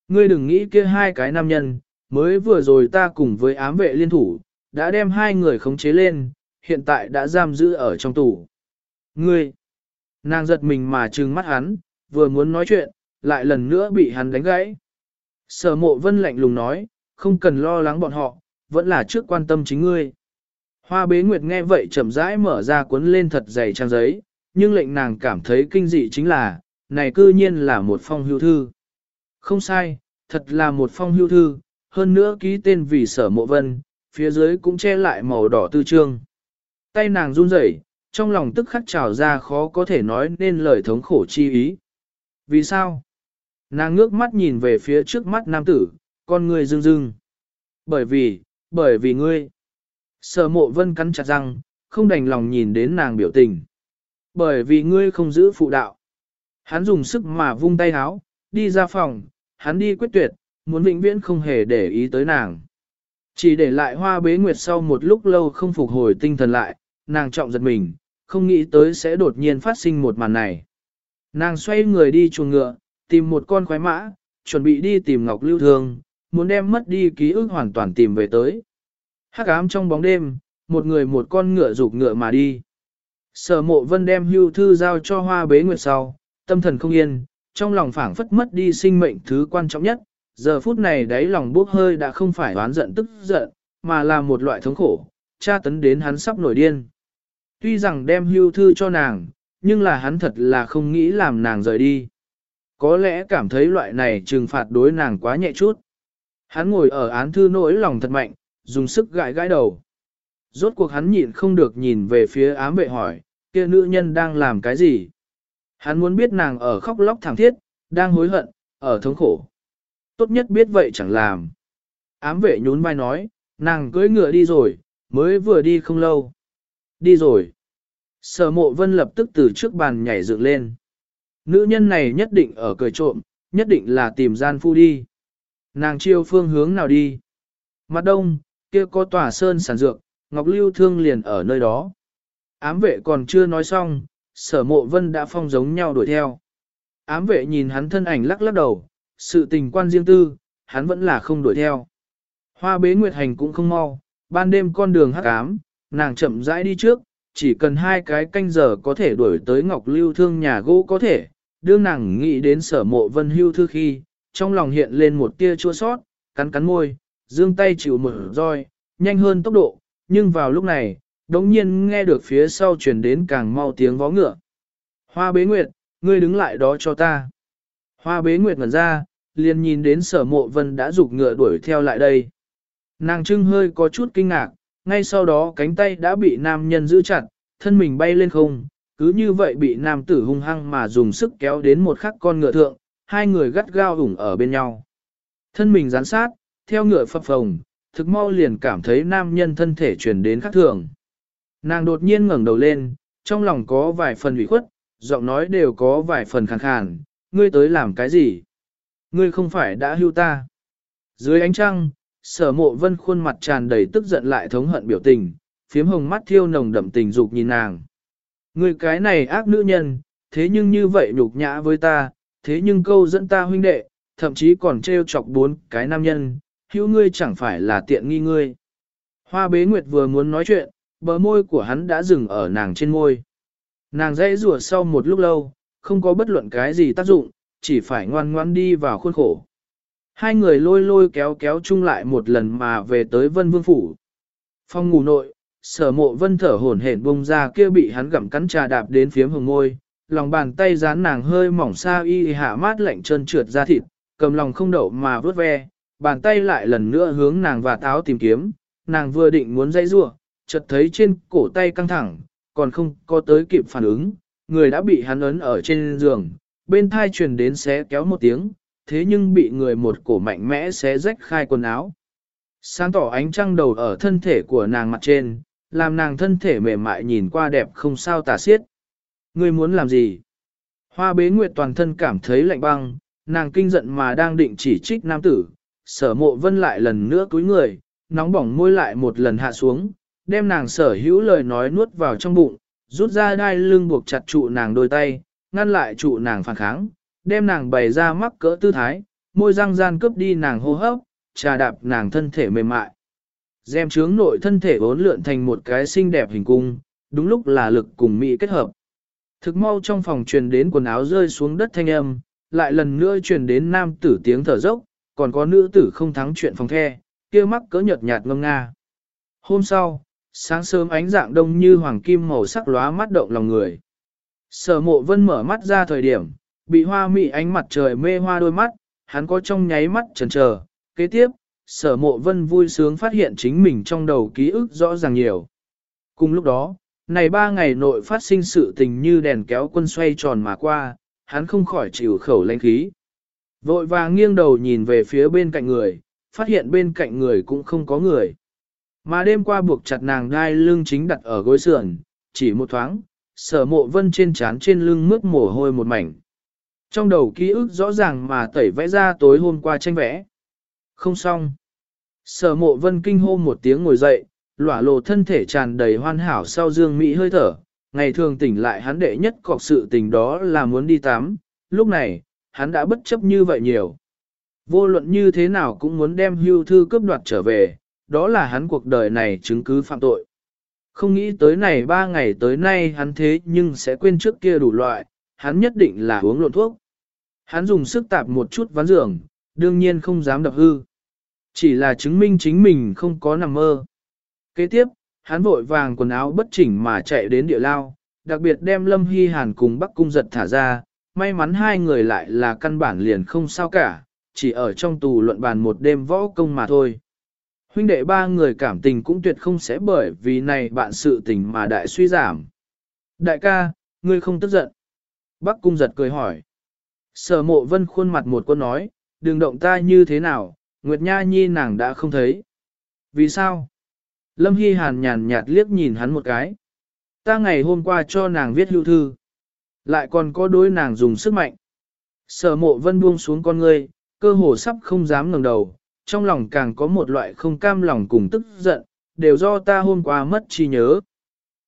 Ngươi đừng nghĩ kia hai cái nam nhân, mới vừa rồi ta cùng với ám vệ liên thủ, đã đem hai người khống chế lên, hiện tại đã giam giữ ở trong tủ. Ngươi, nàng giật mình mà trừng mắt hắn, vừa muốn nói chuyện, lại lần nữa bị hắn đánh gãy. Sở mộ vân lạnh lùng nói, không cần lo lắng bọn họ, vẫn là trước quan tâm chính ngươi. Hoa bế nguyệt nghe vậy chậm rãi mở ra cuốn lên thật dày trang giấy, nhưng lệnh nàng cảm thấy kinh dị chính là, này cư nhiên là một phong hưu thư. Không sai, thật là một phong hưu thư, hơn nữa ký tên vì sở mộ vân, phía dưới cũng che lại màu đỏ tư trương. Tay nàng run rẩy, trong lòng tức khắc trào ra khó có thể nói nên lời thống khổ chi ý. Vì sao? Nàng ngước mắt nhìn về phía trước mắt nam tử, con người rưng rưng. Bởi vì, bởi vì ngươi. Sở mộ vân cắn chặt răng, không đành lòng nhìn đến nàng biểu tình. Bởi vì ngươi không giữ phụ đạo. Hắn dùng sức mà vung tay háo, đi ra phòng, hắn đi quyết tuyệt, muốn vĩnh viễn không hề để ý tới nàng. Chỉ để lại hoa bế nguyệt sau một lúc lâu không phục hồi tinh thần lại, nàng trọng giật mình, không nghĩ tới sẽ đột nhiên phát sinh một màn này. Nàng xoay người đi chuồng ngựa, tìm một con khoái mã, chuẩn bị đi tìm Ngọc Lưu Thương, muốn đem mất đi ký ức hoàn toàn tìm về tới. Hắc ám trong bóng đêm, một người một con ngựa rục ngựa mà đi. Sở mộ vân đem hưu thư giao cho hoa bế nguyệt sau, tâm thần không yên, trong lòng phảng phất mất đi sinh mệnh thứ quan trọng nhất, giờ phút này đáy lòng bốc hơi đã không phải oán giận tức giận, mà là một loại thống khổ, tra tấn đến hắn sắp nổi điên. Tuy rằng đem hưu thư cho nàng, nhưng là hắn thật là không nghĩ làm nàng rời đi. Có lẽ cảm thấy loại này trừng phạt đối nàng quá nhẹ chút. Hắn ngồi ở án thư nỗi lòng thật mạnh, dùng sức gãi gãi đầu. Rốt cuộc hắn nhịn không được nhìn về phía ám vệ hỏi, kia nữ nhân đang làm cái gì? Hắn muốn biết nàng ở khóc lóc thảm thiết, đang hối hận, ở thống khổ. Tốt nhất biết vậy chẳng làm. Ám vệ nhún vai nói, nàng cưỡi ngựa đi rồi, mới vừa đi không lâu. Đi rồi. Sở mộ vân lập tức từ trước bàn nhảy dựng lên. Nữ nhân này nhất định ở cười trộm, nhất định là tìm gian phu đi. Nàng chiêu phương hướng nào đi? Mặt đông, kia có tòa sơn sản dược, Ngọc Lưu Thương liền ở nơi đó. Ám vệ còn chưa nói xong, sở mộ vân đã phong giống nhau đuổi theo. Ám vệ nhìn hắn thân ảnh lắc lắc đầu, sự tình quan riêng tư, hắn vẫn là không đuổi theo. Hoa bế nguyệt hành cũng không mau, ban đêm con đường hắc ám, nàng chậm rãi đi trước, chỉ cần hai cái canh giờ có thể đuổi tới Ngọc Lưu Thương nhà gỗ có thể, đương nàng nghĩ đến sở mộ vân hưu thư khi, trong lòng hiện lên một tia chua sót, cắn cắn môi, dương tay chịu mở roi, nhanh hơn tốc độ, nhưng vào lúc này, đống nhiên nghe được phía sau truyền đến càng mau tiếng vó ngựa. Hoa bế nguyệt, ngươi đứng lại đó cho ta. Hoa bế nguyệt ngẩn ra, liền nhìn đến sở mộ vân đã rục ngựa đuổi theo lại đây. Nàng trưng hơi có chút kinh ngạc, ngay sau đó cánh tay đã bị nam nhân giữ chặt, thân mình bay lên không, cứ như vậy bị nam tử hung hăng mà dùng sức kéo đến một khắc con ngựa thượng, hai người gắt gao ủng ở bên nhau. Thân mình gián sát, theo ngựa phập phồng, thực mau liền cảm thấy nam nhân thân thể truyền đến khắc thường. Nàng đột nhiên ngẩng đầu lên, trong lòng có vài phần ủy khuất, giọng nói đều có vài phần khàn khàn, ngươi tới làm cái gì? Ngươi không phải đã hưu ta. Dưới ánh trăng, sở mộ vân khuôn mặt tràn đầy tức giận lại thống hận biểu tình, phiếm hồng mắt thiêu nồng đậm tình dục nhìn nàng. Ngươi cái này ác nữ nhân, thế nhưng như vậy nhục nhã với ta, thế nhưng câu dẫn ta huynh đệ, thậm chí còn trêu chọc bốn cái nam nhân, hữu ngươi chẳng phải là tiện nghi ngươi. Hoa bế nguyệt vừa muốn nói chuyện, bờ môi của hắn đã dừng ở nàng trên môi. Nàng dãy rùa sau một lúc lâu, không có bất luận cái gì tác dụng, chỉ phải ngoan ngoan đi vào khuôn khổ. Hai người lôi lôi kéo kéo chung lại một lần mà về tới vân vương phủ. Phong ngủ nội, sở mộ vân thở hổn hển bông ra kia bị hắn gặm cắn trà đạp đến phiếm hồng môi, lòng bàn tay dán nàng hơi mỏng xa y hạ mát lạnh trơn trượt ra thịt, cầm lòng không đậu mà vớt ve, bàn tay lại lần nữa hướng nàng và táo tìm kiếm, nàng vừa định muốn dây rua, chợt thấy trên cổ tay căng thẳng, còn không có tới kịp phản ứng, người đã bị hắn ấn ở trên giường, bên thai truyền đến xé kéo một tiếng, thế nhưng bị người một cổ mạnh mẽ xé rách khai quần áo. Sáng tỏ ánh trăng đầu ở thân thể của nàng mặt trên, làm nàng thân thể mềm mại nhìn qua đẹp không sao tả xiết. Ngươi muốn làm gì? Hoa bế nguyệt toàn thân cảm thấy lạnh băng, nàng kinh giận mà đang định chỉ trích nam tử, sở mộ vân lại lần nữa cúi người, nóng bỏng môi lại một lần hạ xuống, đem nàng sở hữu lời nói nuốt vào trong bụng, rút ra đai lưng buộc chặt trụ nàng đôi tay, ngăn lại trụ nàng phản kháng, đem nàng bày ra mắc cỡ tư thái, môi răng gian cướp đi nàng hô hấp, trà đạp nàng thân thể mềm mại. Dèm trướng nội thân thể bốn lượn thành một cái xinh đẹp hình cung, đúng lúc là lực cùng mỹ kết hợp. Thực mau trong phòng truyền đến quần áo rơi xuống đất thanh âm, lại lần nữa truyền đến nam tử tiếng thở dốc, còn có nữ tử không thắng chuyện phòng the, kia mắc cỡ nhợt nhạt ngâm nga. Hôm sau, sáng sớm ánh dạng đông như hoàng kim màu sắc lóa mắt động lòng người. Sở mộ vân mở mắt ra thời điểm, bị hoa mị ánh mặt trời mê hoa đôi mắt, hắn có trong nháy mắt chần chờ. Kế tiếp, sở mộ vân vui sướng phát hiện chính mình trong đầu ký ức rõ ràng nhiều. Cùng lúc đó, này ba ngày nội phát sinh sự tình như đèn kéo quân xoay tròn mà qua, hắn không khỏi chịu khẩu lãnh khí. Vội vàng nghiêng đầu nhìn về phía bên cạnh người, phát hiện bên cạnh người cũng không có người. Mà đêm qua buộc chặt nàng đai lưng chính đặt ở gối sườn, chỉ một thoáng, sở mộ vân trên trán trên lưng mướt mồ hôi một mảnh. Trong đầu ký ức rõ ràng mà tẩy vẽ ra tối hôm qua tranh vẽ. Không xong. Sở mộ vân kinh hô một tiếng ngồi dậy, lỏa lộ thân thể tràn đầy hoàn hảo sau dương mỹ hơi thở. Ngày thường tỉnh lại hắn đệ nhất cọc sự tình đó là muốn đi tắm, lúc này, hắn đã bất chấp như vậy nhiều. Vô luận như thế nào cũng muốn đem hưu thư cướp đoạt trở về, đó là hắn cuộc đời này chứng cứ phạm tội. Không nghĩ tới này ba ngày tới nay hắn thế nhưng sẽ quên trước kia đủ loại, hắn nhất định là uống lộn thuốc. Hắn dùng sức tạp một chút ván giường, đương nhiên không dám đập hư. Chỉ là chứng minh chính mình không có nằm mơ. Kế tiếp, hắn vội vàng quần áo bất chỉnh mà chạy đến địa lao, đặc biệt đem Lâm Hy Hàn cùng Bắc Cung giật thả ra, may mắn hai người lại là căn bản liền không sao cả, chỉ ở trong tù luận bàn một đêm võ công mà thôi. Huynh đệ ba người cảm tình cũng tuyệt không sẽ bởi vì này bạn sự tình mà đại suy giảm. Đại ca, ngươi không tức giận. Bắc cung giật cười hỏi. Sở mộ vân khuôn mặt một quân nói, đừng động ta như thế nào, Nguyệt Nha Nhi nàng đã không thấy. Vì sao? Lâm Hy Hàn nhàn nhạt liếc nhìn hắn một cái. Ta ngày hôm qua cho nàng viết lưu thư. Lại còn có đối nàng dùng sức mạnh. Sở mộ vân buông xuống con ngươi, cơ hồ sắp không dám ngẩng đầu, trong lòng càng có một loại không cam lòng cùng tức giận, đều do ta hôm qua mất trí nhớ.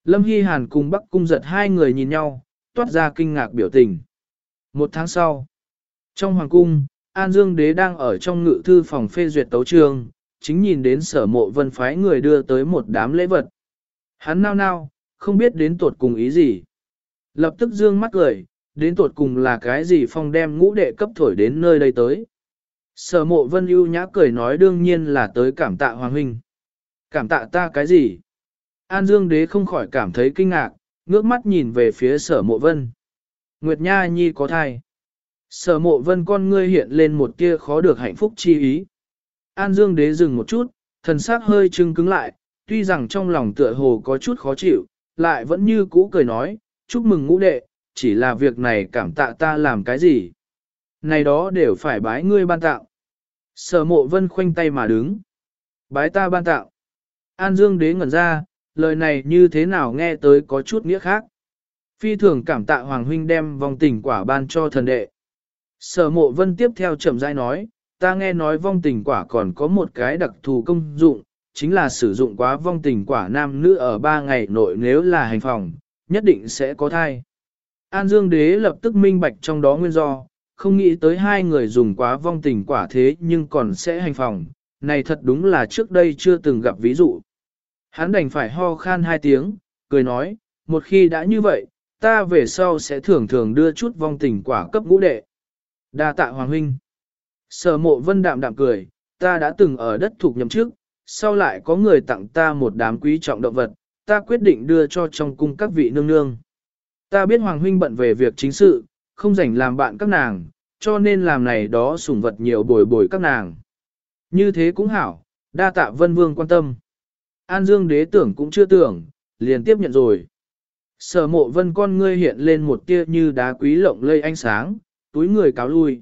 Lâm Hy Hàn cùng Bắc Cung giật hai người nhìn nhau, toát ra kinh ngạc biểu tình. Một tháng sau, trong Hoàng Cung, An Dương Đế đang ở trong ngự thư phòng phê duyệt tấu trường, chính nhìn đến sở mộ vân phái người đưa tới một đám lễ vật. Hắn nao nao, không biết đến tuột cùng ý gì. Lập tức dương mắt cười, đến tuột cùng là cái gì phong đem ngũ đệ cấp thổi đến nơi đây tới. Sở mộ vân ưu nhã cười nói đương nhiên là tới cảm tạ Hoàng Huynh. Cảm tạ ta cái gì? An Dương Đế không khỏi cảm thấy kinh ngạc, ngước mắt nhìn về phía sở mộ vân. Nguyệt Nha Nhi có thai. Sở mộ vân con ngươi hiện lên một tia khó được hạnh phúc chi ý. An Dương Đế dừng một chút, thần sắc hơi trưng cứng lại, tuy rằng trong lòng tựa hồ có chút khó chịu, lại vẫn như cũ cười nói, chúc mừng ngũ đệ, chỉ là việc này cảm tạ ta làm cái gì. Này đó đều phải bái ngươi ban tạo. Sở mộ vân khoanh tay mà đứng. Bái ta ban tạo. An Dương đế ngẩn ra, lời này như thế nào nghe tới có chút nghĩa khác. Phi thường cảm tạ Hoàng Huynh đem vong tình quả ban cho thần đệ. Sở mộ vân tiếp theo chậm rãi nói, ta nghe nói vong tình quả còn có một cái đặc thù công dụng, chính là sử dụng quá vong tình quả nam nữ ở ba ngày nội nếu là hành phòng, nhất định sẽ có thai. An Dương Đế lập tức minh bạch trong đó nguyên do, không nghĩ tới hai người dùng quá vong tình quả thế nhưng còn sẽ hành phòng, này thật đúng là trước đây chưa từng gặp ví dụ. Hắn đành phải ho khan hai tiếng, cười nói, một khi đã như vậy, ta về sau sẽ thường thường đưa chút vong tình quả cấp ngũ đệ. đa tạ Hoàng Huynh. Sở mộ vân đạm đạm cười, ta đã từng ở đất thuộc nhậm trước, sau lại có người tặng ta một đám quý trọng động vật, ta quyết định đưa cho trong cung các vị nương nương. Ta biết Hoàng Huynh bận về việc chính sự, không rảnh làm bạn các nàng, cho nên làm này đó sủng vật nhiều bồi bồi các nàng. Như thế cũng hảo, đa tạ vân vương quan tâm. An Dương đế tưởng cũng chưa tưởng, liền tiếp nhận rồi. Sở mộ vân con ngươi hiện lên một tia như đá quý lộng lây ánh sáng, túi người cáo lui.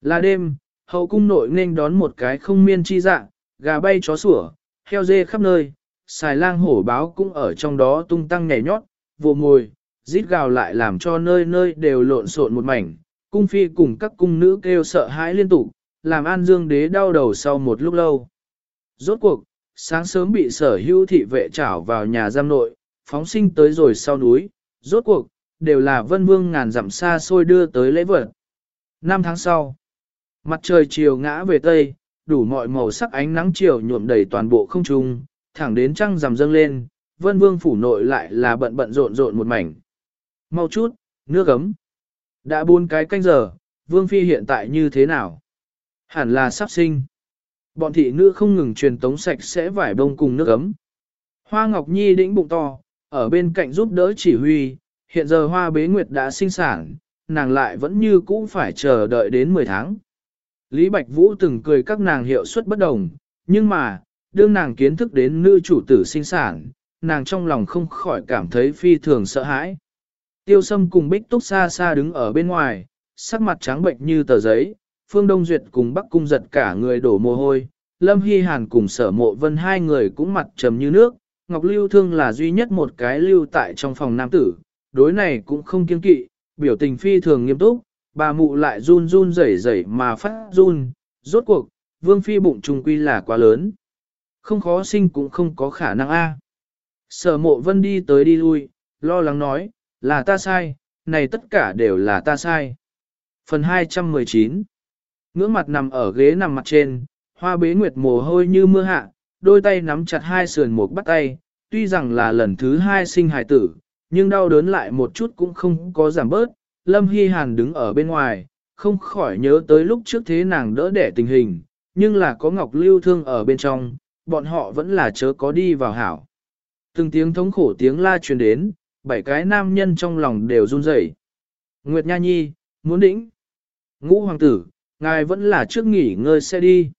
Là đêm, hậu cung nội nên đón một cái không miên chi dạng, gà bay chó sủa, heo dê khắp nơi, xài lang hổ báo cũng ở trong đó tung tăng nhảy nhót, vô ngồi, rít gào lại làm cho nơi nơi đều lộn xộn một mảnh, cung phi cùng các cung nữ kêu sợ hãi liên tục, làm an dương đế đau đầu sau một lúc lâu. Rốt cuộc, sáng sớm bị sở hữu thị vệ trảo vào nhà giam nội, phóng sinh tới rồi sau núi, rốt cuộc, đều là vân vương ngàn dặm xa xôi đưa tới lễ vật. Năm tháng sau, mặt trời chiều ngã về tây, đủ mọi màu sắc ánh nắng chiều nhuộm đầy toàn bộ không trung, thẳng đến trăng rằm dâng lên, vân vương phủ nội lại là bận bận rộn rộn một mảnh. Mau chút, nước ấm. Đã buôn cái canh giờ, vương phi hiện tại như thế nào? Hẳn là sắp sinh. Bọn thị nữ không ngừng truyền tống sạch sẽ vải bông cùng nước ấm. Hoa Ngọc Nhi đĩnh bụng to, ở bên cạnh giúp đỡ chỉ huy, hiện giờ hoa bế nguyệt đã sinh sản, nàng lại vẫn như cũ phải chờ đợi đến 10 tháng. Lý Bạch Vũ từng cười các nàng hiệu suất bất đồng, nhưng mà, đương nàng kiến thức đến nữ chủ tử sinh sản, nàng trong lòng không khỏi cảm thấy phi thường sợ hãi. Tiêu sâm cùng Bích Túc xa xa đứng ở bên ngoài, sắc mặt trắng bệnh như tờ giấy, Phương Đông Duyệt cùng Bắc Cung giật cả người đổ mồ hôi, Lâm Hy Hàn cùng sở mộ vân hai người cũng mặt trầm như nước, Ngọc Lưu Thương là duy nhất một cái lưu tại trong phòng nam tử, đối này cũng không kiên kỵ, biểu tình phi thường nghiêm túc, bà mụ lại run run rẩy rẩy mà phát run, rốt cuộc, vương phi bụng trùng quy là quá lớn. Không khó sinh cũng không có khả năng a. Sở mộ vân đi tới đi lui, lo lắng nói, là ta sai, này tất cả đều là ta sai. Phần 219 Ngưỡng mặt nằm ở ghế nằm mặt trên, hoa bế nguyệt mồ hôi như mưa hạ, đôi tay nắm chặt hai sườn một bắt tay, tuy rằng là lần thứ hai sinh hài tử, nhưng đau đớn lại một chút cũng không có giảm bớt. Lâm Hy Hàn đứng ở bên ngoài, không khỏi nhớ tới lúc trước thế nàng đỡ đẻ tình hình, nhưng là có Ngọc Lưu Thương ở bên trong, bọn họ vẫn là chớ có đi vào hảo. Từng tiếng thống khổ tiếng la truyền đến, bảy cái nam nhân trong lòng đều run rẩy. Nguyệt Nha Nhi, muốn đĩnh. Ngũ hoàng tử, ngài vẫn là trước nghỉ ngơi xe đi.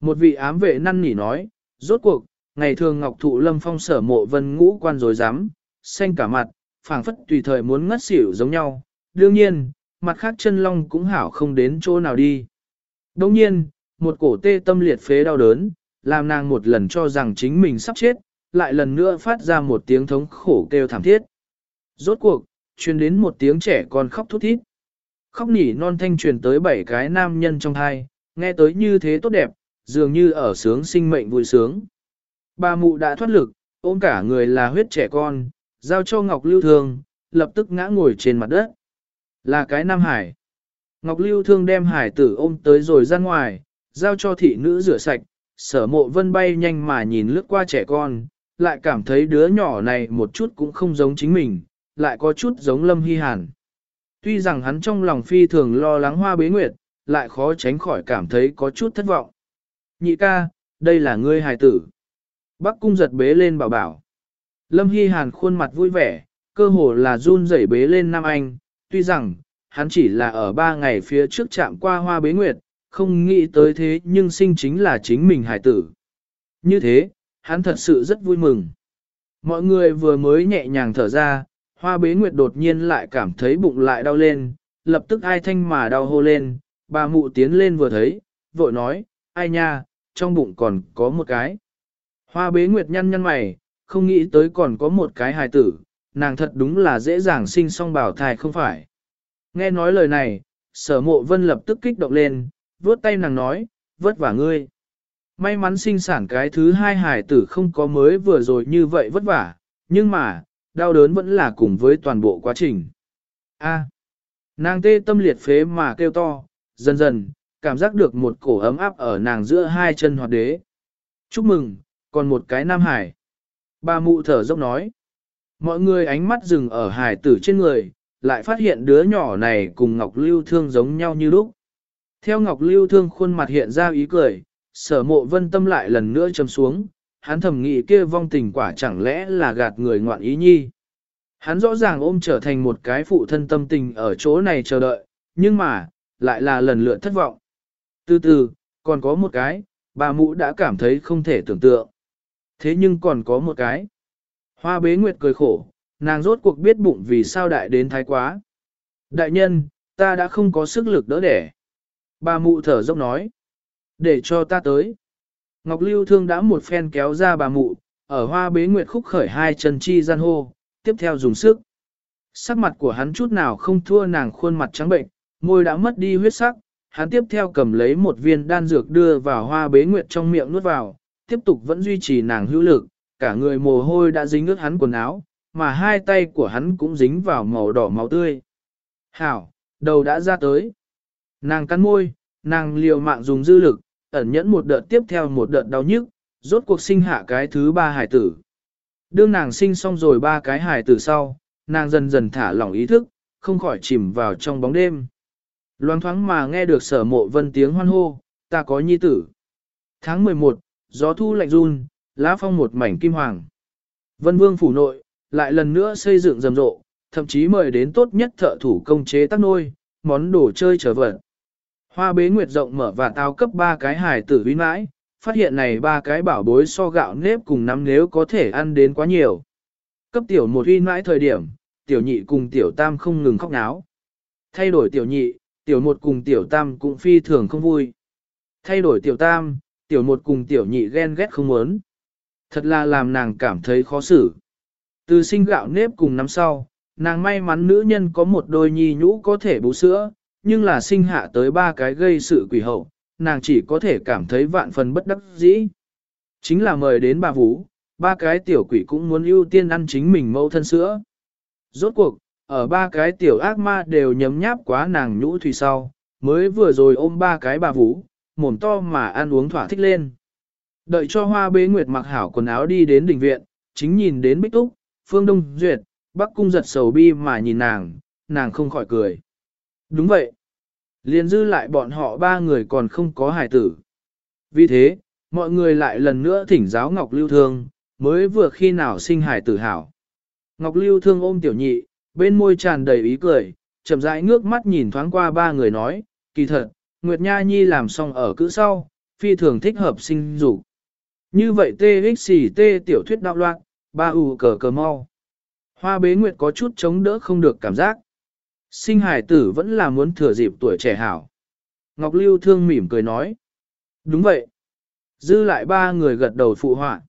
Một vị ám vệ năn nỉ nói, rốt cuộc, ngày thường ngọc thụ lâm phong sở mộ vân ngũ quan rồi dám, xanh cả mặt, phảng phất tùy thời muốn ngất xỉu giống nhau. Đương nhiên, mặt khác chân long cũng hảo không đến chỗ nào đi. Đồng nhiên, một cổ tê tâm liệt phế đau đớn, làm nàng một lần cho rằng chính mình sắp chết, lại lần nữa phát ra một tiếng thống khổ kêu thảm thiết. Rốt cuộc, truyền đến một tiếng trẻ con khóc thút thít. Khóc nỉ non thanh truyền tới bảy cái nam nhân trong hai, nghe tới như thế tốt đẹp, dường như ở sướng sinh mệnh vui sướng. Bà mụ đã thoát lực, ôm cả người là huyết trẻ con, giao cho Ngọc Lưu Thương, lập tức ngã ngồi trên mặt đất. Là cái Nam Hải. Ngọc Lưu Thương đem hải tử ôm tới rồi ra ngoài, giao cho thị nữ rửa sạch, sở mộ vân bay nhanh mà nhìn lướt qua trẻ con, lại cảm thấy đứa nhỏ này một chút cũng không giống chính mình, lại có chút giống Lâm Hy Hàn. Tuy rằng hắn trong lòng phi thường lo lắng hoa bế nguyệt, lại khó tránh khỏi cảm thấy có chút thất vọng. Nhị ca, đây là ngươi hài tử. Bắc cung giật bế lên bảo bảo. Lâm Hy Hàn khuôn mặt vui vẻ, cơ hồ là run rẩy bế lên Nam Anh, tuy rằng, hắn chỉ là ở ba ngày phía trước chạm qua hoa bế nguyệt, không nghĩ tới thế nhưng sinh chính là chính mình hải tử. Như thế, hắn thật sự rất vui mừng. Mọi người vừa mới nhẹ nhàng thở ra, hoa bế nguyệt đột nhiên lại cảm thấy bụng lại đau lên, lập tức ai thanh mà đau hô lên, bà mụ tiến lên vừa thấy, vội nói, ai nha, trong bụng còn có một cái. Hoa bế nguyệt nhăn nhăn mày, không nghĩ tới còn có một cái hài tử, nàng thật đúng là dễ dàng sinh song bảo thai không phải. Nghe nói lời này, sở mộ vân lập tức kích động lên, vuốt tay nàng nói, vất vả ngươi. May mắn sinh sản cái thứ hai hài tử không có mới vừa rồi như vậy vất vả, nhưng mà, đau đớn vẫn là cùng với toàn bộ quá trình. A. nàng tê tâm liệt phế mà kêu to, dần dần, cảm giác được một cổ ấm áp ở nàng giữa hai chân hoạt đế. Chúc mừng, còn một cái nam hải. Bà mụ thở dốc nói. Mọi người ánh mắt dừng ở hải tử trên người, lại phát hiện đứa nhỏ này cùng Ngọc Lưu Thương giống nhau như lúc. Theo Ngọc Lưu Thương khuôn mặt hiện ra ý cười, sở mộ vân tâm lại lần nữa chấm xuống, hắn thầm nghĩ kia vong tình quả chẳng lẽ là gạt người ngoạn ý nhi. Hắn rõ ràng ôm trở thành một cái phụ thân tâm tình ở chỗ này chờ đợi, nhưng mà, lại là lần lượt thất vọng. Từ từ, còn có một cái, bà mụ đã cảm thấy không thể tưởng tượng. Thế nhưng còn có một cái. Hoa bế nguyệt cười khổ, nàng rốt cuộc biết bụng vì sao đại đến thái quá. Đại nhân, ta đã không có sức lực đỡ đẻ. Bà mụ thở dốc nói. Để cho ta tới. Ngọc Lưu Thương đã một phen kéo ra bà mụ, ở hoa bế nguyệt khúc khởi hai chân chi gian hô, tiếp theo dùng sức. Sắc mặt của hắn chút nào không thua nàng khuôn mặt trắng bệnh, môi đã mất đi huyết sắc, hắn tiếp theo cầm lấy một viên đan dược đưa vào hoa bế nguyệt trong miệng nuốt vào, tiếp tục vẫn duy trì nàng hữu lực, cả người mồ hôi đã dính ướt hắn quần áo, mà hai tay của hắn cũng dính vào màu đỏ máu tươi. Hảo, đầu đã ra tới. Nàng cắn môi, nàng liều mạng dùng dư lực, ẩn nhẫn một đợt tiếp theo một đợt đau nhức, rốt cuộc sinh hạ cái thứ ba hải tử. Đương nàng sinh xong rồi ba cái hải tử sau, nàng dần dần thả lỏng ý thức, không khỏi chìm vào trong bóng đêm. Loáng thoáng mà nghe được sở mộ vân tiếng hoan hô, ta có nhi tử. Tháng 11, gió thu lạnh run, lá phong một mảnh kim hoàng. Vân vương phủ nội, lại lần nữa xây dựng rầm rộ, thậm chí mời đến tốt nhất thợ thủ công chế tác nôi, món đồ chơi trở vật. Hoa bế nguyệt rộng mở và tao cấp ba cái hài tử vĩ mãi, phát hiện này ba cái bảo bối so gạo nếp cùng nắm nếu có thể ăn đến quá nhiều. Cấp tiểu một uy mãi thời điểm, tiểu nhị cùng tiểu tam không ngừng khóc náo. Thay đổi tiểu nhị, tiểu một cùng tiểu tam cũng phi thường không vui. Thay đổi tiểu tam, tiểu một cùng tiểu nhị ghen ghét không muốn. Thật là làm nàng cảm thấy khó xử. Từ sinh gạo nếp cùng năm sau, nàng may mắn nữ nhân có một đôi nhi nhũ có thể bú sữa, nhưng là sinh hạ tới ba cái gây sự quỷ hậu, nàng chỉ có thể cảm thấy vạn phần bất đắc dĩ. Chính là mời đến bà Vũ, ba cái tiểu quỷ cũng muốn ưu tiên ăn chính mình mâu thân sữa. Rốt cuộc, ở ba cái tiểu ác ma đều nhấm nháp quá nàng nhũ thủy sau, mới vừa rồi ôm ba cái bà Vũ, mồm to mà ăn uống thỏa thích lên. Đợi cho hoa bế nguyệt mặc hảo quần áo đi đến đình viện, chính nhìn đến bích túc, phương đông duyệt, bắc cung giật sầu bi mà nhìn nàng, nàng không khỏi cười. Đúng vậy. Liên dư lại bọn họ ba người còn không có hài tử. Vì thế, mọi người lại lần nữa thỉnh giáo Ngọc Lưu Thương, mới vừa khi nào sinh hài tử hảo. Ngọc Lưu Thương ôm tiểu nhị, bên môi tràn đầy ý cười, chậm rãi ngước mắt nhìn thoáng qua ba người nói, kỳ thật, Nguyệt Nha Nhi làm xong ở cữ sau, phi thường thích hợp sinh dục. Như vậy TXT tiểu thuyết đạo loạn, ba ù cờ cờ mau. Hoa bế Nguyệt có chút chống đỡ không được cảm giác. Sinh hải tử vẫn là muốn thừa dịp tuổi trẻ hảo. Ngọc Lưu thương mỉm cười nói. Đúng vậy. Dư lại ba người gật đầu phụ họa.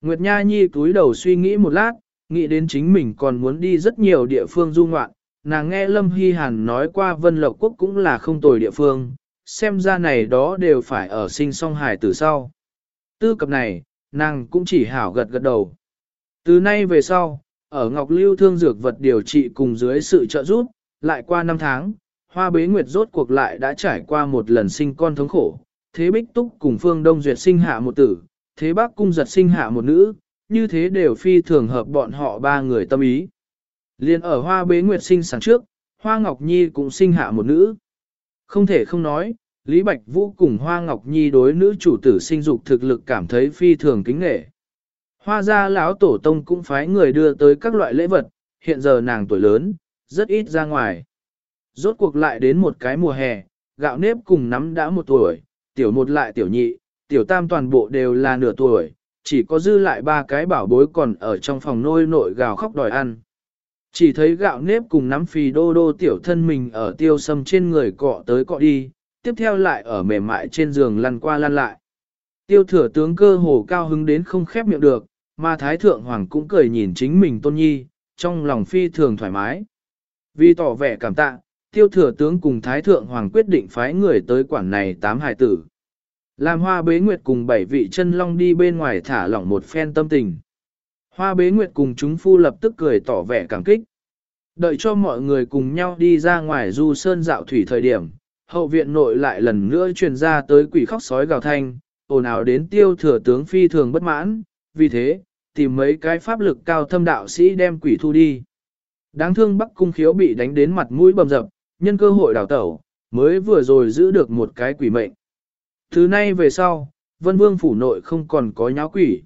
Nguyệt Nha Nhi túi đầu suy nghĩ một lát, nghĩ đến chính mình còn muốn đi rất nhiều địa phương du ngoạn. Nàng nghe Lâm Hy Hàn nói qua Vân Lộc Quốc cũng là không tồi địa phương, xem ra này đó đều phải ở sinh song hải tử sau. Tư cập này, nàng cũng chỉ hảo gật gật đầu. Từ nay về sau, ở Ngọc Lưu thương dược vật điều trị cùng dưới sự trợ giúp, lại qua năm tháng, hoa bế nguyệt rốt cuộc lại đã trải qua một lần sinh con thống khổ. Thế Bích Túc cùng Phương Đông Duyệt sinh hạ một tử, thế Bác Cung giật sinh hạ một nữ, như thế đều phi thường hợp bọn họ ba người tâm ý. Liên ở hoa bế nguyệt sinh sản trước, hoa Ngọc Nhi cũng sinh hạ một nữ. Không thể không nói, Lý Bạch Vũ cùng Hoa Ngọc Nhi đối nữ chủ tử sinh dục thực lực cảm thấy phi thường kính nghệ. Hoa gia lão tổ tông cũng phái người đưa tới các loại lễ vật, hiện giờ nàng tuổi lớn, rất ít ra ngoài. Rốt cuộc lại đến một cái mùa hè, gạo nếp cùng nắm đã một tuổi, tiểu một lại tiểu nhị, tiểu tam toàn bộ đều là nửa tuổi, chỉ có dư lại ba cái bảo bối còn ở trong phòng nôi nội gào khóc đòi ăn. Chỉ thấy gạo nếp cùng nắm phì đô đô tiểu thân mình ở tiêu sâm trên người cọ tới cọ đi, tiếp theo lại ở mềm mại trên giường lăn qua lăn lại. Tiêu thừa tướng cơ hồ cao hứng đến không khép miệng được, mà Thái Thượng Hoàng cũng cười nhìn chính mình tôn nhi, trong lòng phi thường thoải mái. Vì tỏ vẻ cảm tạ, tiêu thừa tướng cùng Thái Thượng Hoàng quyết định phái người tới quản này tám hải tử. Làm hoa bế nguyệt cùng bảy vị chân long đi bên ngoài thả lỏng một phen tâm tình. Hoa bế nguyệt cùng chúng phu lập tức cười tỏ vẻ cảm kích. Đợi cho mọi người cùng nhau đi ra ngoài du sơn dạo thủy thời điểm, hậu viện nội lại lần nữa truyền ra tới quỷ khóc sói gào thanh, ồn ào đến tiêu thừa tướng phi thường bất mãn, vì thế, tìm mấy cái pháp lực cao thâm đạo sĩ đem quỷ thu đi. Đáng thương Bắc Cung Khiếu bị đánh đến mặt mũi bầm dập, nhân cơ hội đào tẩu, mới vừa rồi giữ được một cái quỷ mệnh. Thứ nay về sau, Vân Vương phủ nội không còn có nháo quỷ.